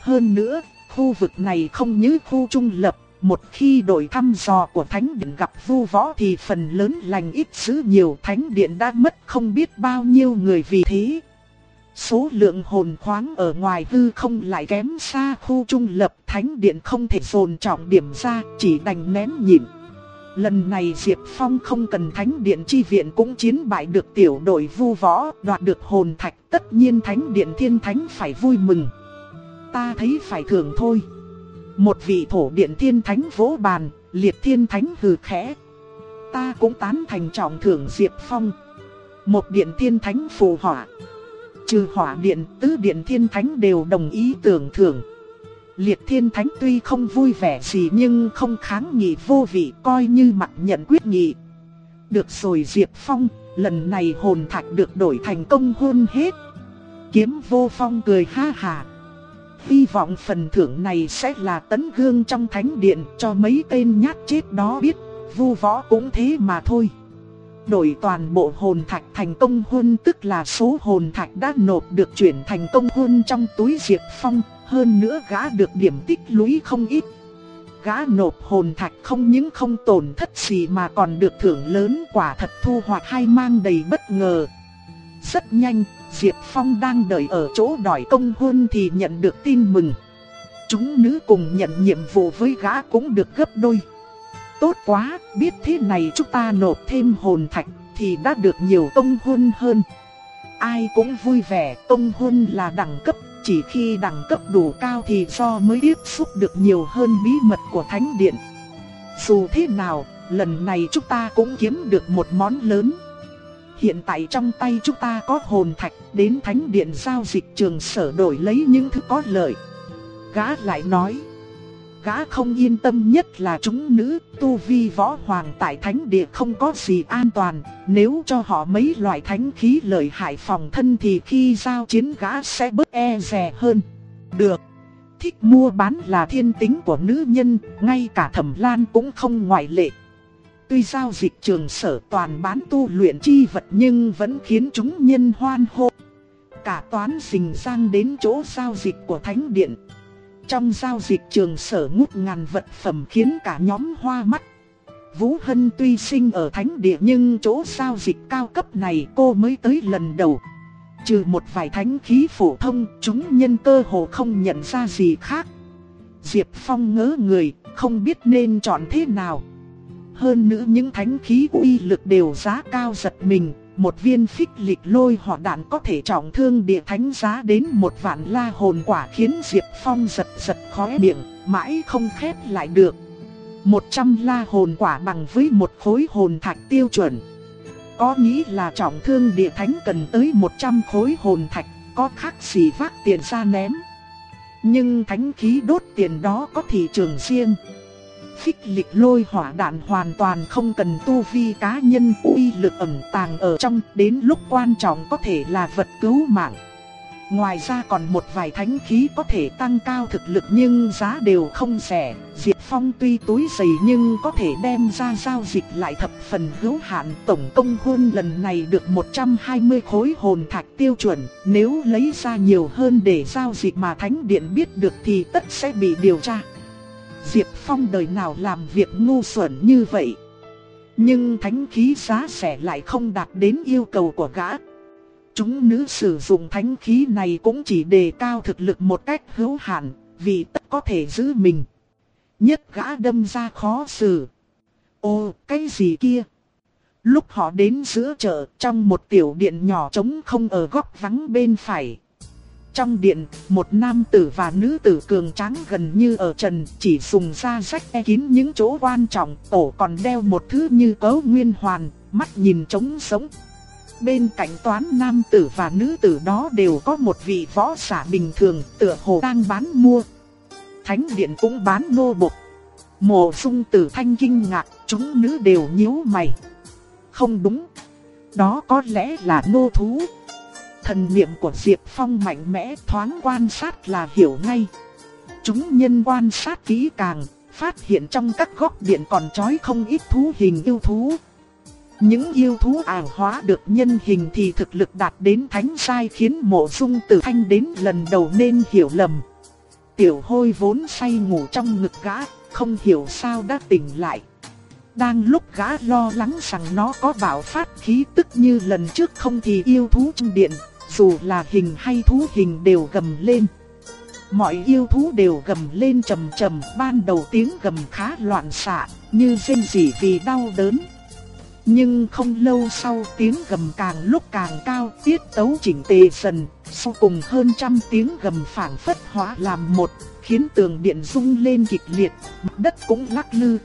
Hơn nữa, khu vực này không như khu trung lập, một khi đội thăm dò của thánh điện gặp vu võ thì phần lớn lành ít dữ nhiều thánh điện đã mất không biết bao nhiêu người vì thế. Số lượng hồn khoáng ở ngoài hư không lại kém xa khu trung lập thánh điện không thể dồn trọng điểm ra chỉ đành nén nhịn. Lần này Diệp Phong không cần thánh điện chi viện cũng chiến bại được tiểu đội vu võ đoạt được hồn thạch tất nhiên thánh điện thiên thánh phải vui mừng. Ta thấy phải thưởng thôi. Một vị thổ điện thiên thánh vỗ bàn, liệt thiên thánh hừ khẽ. Ta cũng tán thành trọng thưởng Diệp Phong. Một điện thiên thánh phù hỏa. Trừ hỏa điện, tứ điện thiên thánh đều đồng ý tưởng thưởng. Liệt thiên thánh tuy không vui vẻ gì nhưng không kháng nghị vô vị coi như mặt nhận quyết nghị. Được rồi Diệp Phong, lần này hồn thạch được đổi thành công hôn hết. Kiếm vô phong cười ha hà. Hy vọng phần thưởng này sẽ là tấn gương trong thánh điện cho mấy tên nhát chết đó biết, vu võ cũng thế mà thôi. Đổi toàn bộ hồn thạch thành công huân tức là số hồn thạch đã nộp được chuyển thành công huân trong túi Diệp Phong, hơn nữa gã được điểm tích lũy không ít. Gã nộp hồn thạch không những không tổn thất gì mà còn được thưởng lớn quả thật thu hoạch hay mang đầy bất ngờ. Rất nhanh, Diệp Phong đang đợi ở chỗ đòi công huân thì nhận được tin mừng. Chúng nữ cùng nhận nhiệm vụ với gã cũng được gấp đôi. Tốt quá, biết thế này chúng ta nộp thêm hồn thạch thì đã được nhiều công huân hơn. Ai cũng vui vẻ, công huân là đẳng cấp, chỉ khi đẳng cấp đủ cao thì do mới tiếp xúc được nhiều hơn bí mật của thánh điện. Dù thế nào, lần này chúng ta cũng kiếm được một món lớn. Hiện tại trong tay chúng ta có hồn thạch, đến thánh điện giao dịch trường sở đổi lấy những thứ có lợi. Gã lại nói, gã không yên tâm nhất là chúng nữ, tu vi võ hoàng tại thánh địa không có gì an toàn, nếu cho họ mấy loại thánh khí lợi hại phòng thân thì khi giao chiến gã sẽ bớt e rè hơn. Được, thích mua bán là thiên tính của nữ nhân, ngay cả thẩm lan cũng không ngoại lệ. Tuy giao dịch trường sở toàn bán tu luyện chi vật nhưng vẫn khiến chúng nhân hoan hô. Cả toán xình sang đến chỗ giao dịch của Thánh Điện. Trong giao dịch trường sở ngút ngàn vật phẩm khiến cả nhóm hoa mắt. Vũ Hân tuy sinh ở Thánh Địa nhưng chỗ giao dịch cao cấp này cô mới tới lần đầu. Trừ một vài thánh khí phổ thông, chúng nhân cơ hồ không nhận ra gì khác. Diệp Phong ngỡ người, không biết nên chọn thế nào. Hơn nữa những thánh khí uy lực đều giá cao giật mình, một viên phích lịch lôi hỏa đạn có thể trọng thương địa thánh giá đến một vạn la hồn quả khiến Diệp Phong giật giật khóe miệng, mãi không khép lại được. Một trăm la hồn quả bằng với một khối hồn thạch tiêu chuẩn. Có nghĩ là trọng thương địa thánh cần tới 100 khối hồn thạch, có khác gì vác tiền ra ném. Nhưng thánh khí đốt tiền đó có thị trường riêng phích lịch lôi hỏa đạn hoàn toàn không cần tu vi cá nhân uy lực ẩn tàng ở trong, đến lúc quan trọng có thể là vật cứu mạng. Ngoài ra còn một vài thánh khí có thể tăng cao thực lực nhưng giá đều không rẻ. Diệp Phong tuy túi dày nhưng có thể đem ra giao dịch lại thập phần hữu hạn. Tổng công hôn lần này được 120 khối hồn thạch tiêu chuẩn. Nếu lấy ra nhiều hơn để giao dịch mà thánh điện biết được thì tất sẽ bị điều tra. Diệp Phong đời nào làm việc ngu xuẩn như vậy. Nhưng thánh khí giá rẻ lại không đạt đến yêu cầu của gã. Chúng nữ sử dụng thánh khí này cũng chỉ đề cao thực lực một cách hữu hạn, vì tất có thể giữ mình. Nhất gã đâm ra khó xử. Ô, cái gì kia? Lúc họ đến giữa chợ, trong một tiểu điện nhỏ trống không ở góc vắng bên phải. Trong điện, một nam tử và nữ tử cường tráng gần như ở trần, chỉ dùng da rách e kín những chỗ quan trọng, tổ còn đeo một thứ như cấu nguyên hoàn, mắt nhìn trống sống. Bên cạnh toán nam tử và nữ tử đó đều có một vị võ giả bình thường, tựa hồ đang bán mua. Thánh điện cũng bán nô bộc. Mộ dung tử thanh kinh ngạc, chúng nữ đều nhíu mày. Không đúng, đó có lẽ là nô thú. Thần niệm của Diệp Phong mạnh mẽ thoáng quan sát là hiểu ngay. Chúng nhân quan sát kỹ càng, phát hiện trong các góc điện còn trói không ít thú hình yêu thú. Những yêu thú ảo hóa được nhân hình thì thực lực đạt đến thánh sai khiến mộ dung tử thanh đến lần đầu nên hiểu lầm. Tiểu hôi vốn say ngủ trong ngực gã, không hiểu sao đã tỉnh lại. Đang lúc gã lo lắng rằng nó có bảo phát khí tức như lần trước không thì yêu thú trong điện, dù là hình hay thú hình đều gầm lên. Mọi yêu thú đều gầm lên trầm trầm, ban đầu tiếng gầm khá loạn xạ, như rên rỉ vì đau đớn. Nhưng không lâu sau tiếng gầm càng lúc càng cao, tiết tấu chỉnh tề dần, sau cùng hơn trăm tiếng gầm phảng phất hóa làm một, khiến tường điện rung lên kịch liệt, mặt đất cũng lắc lư,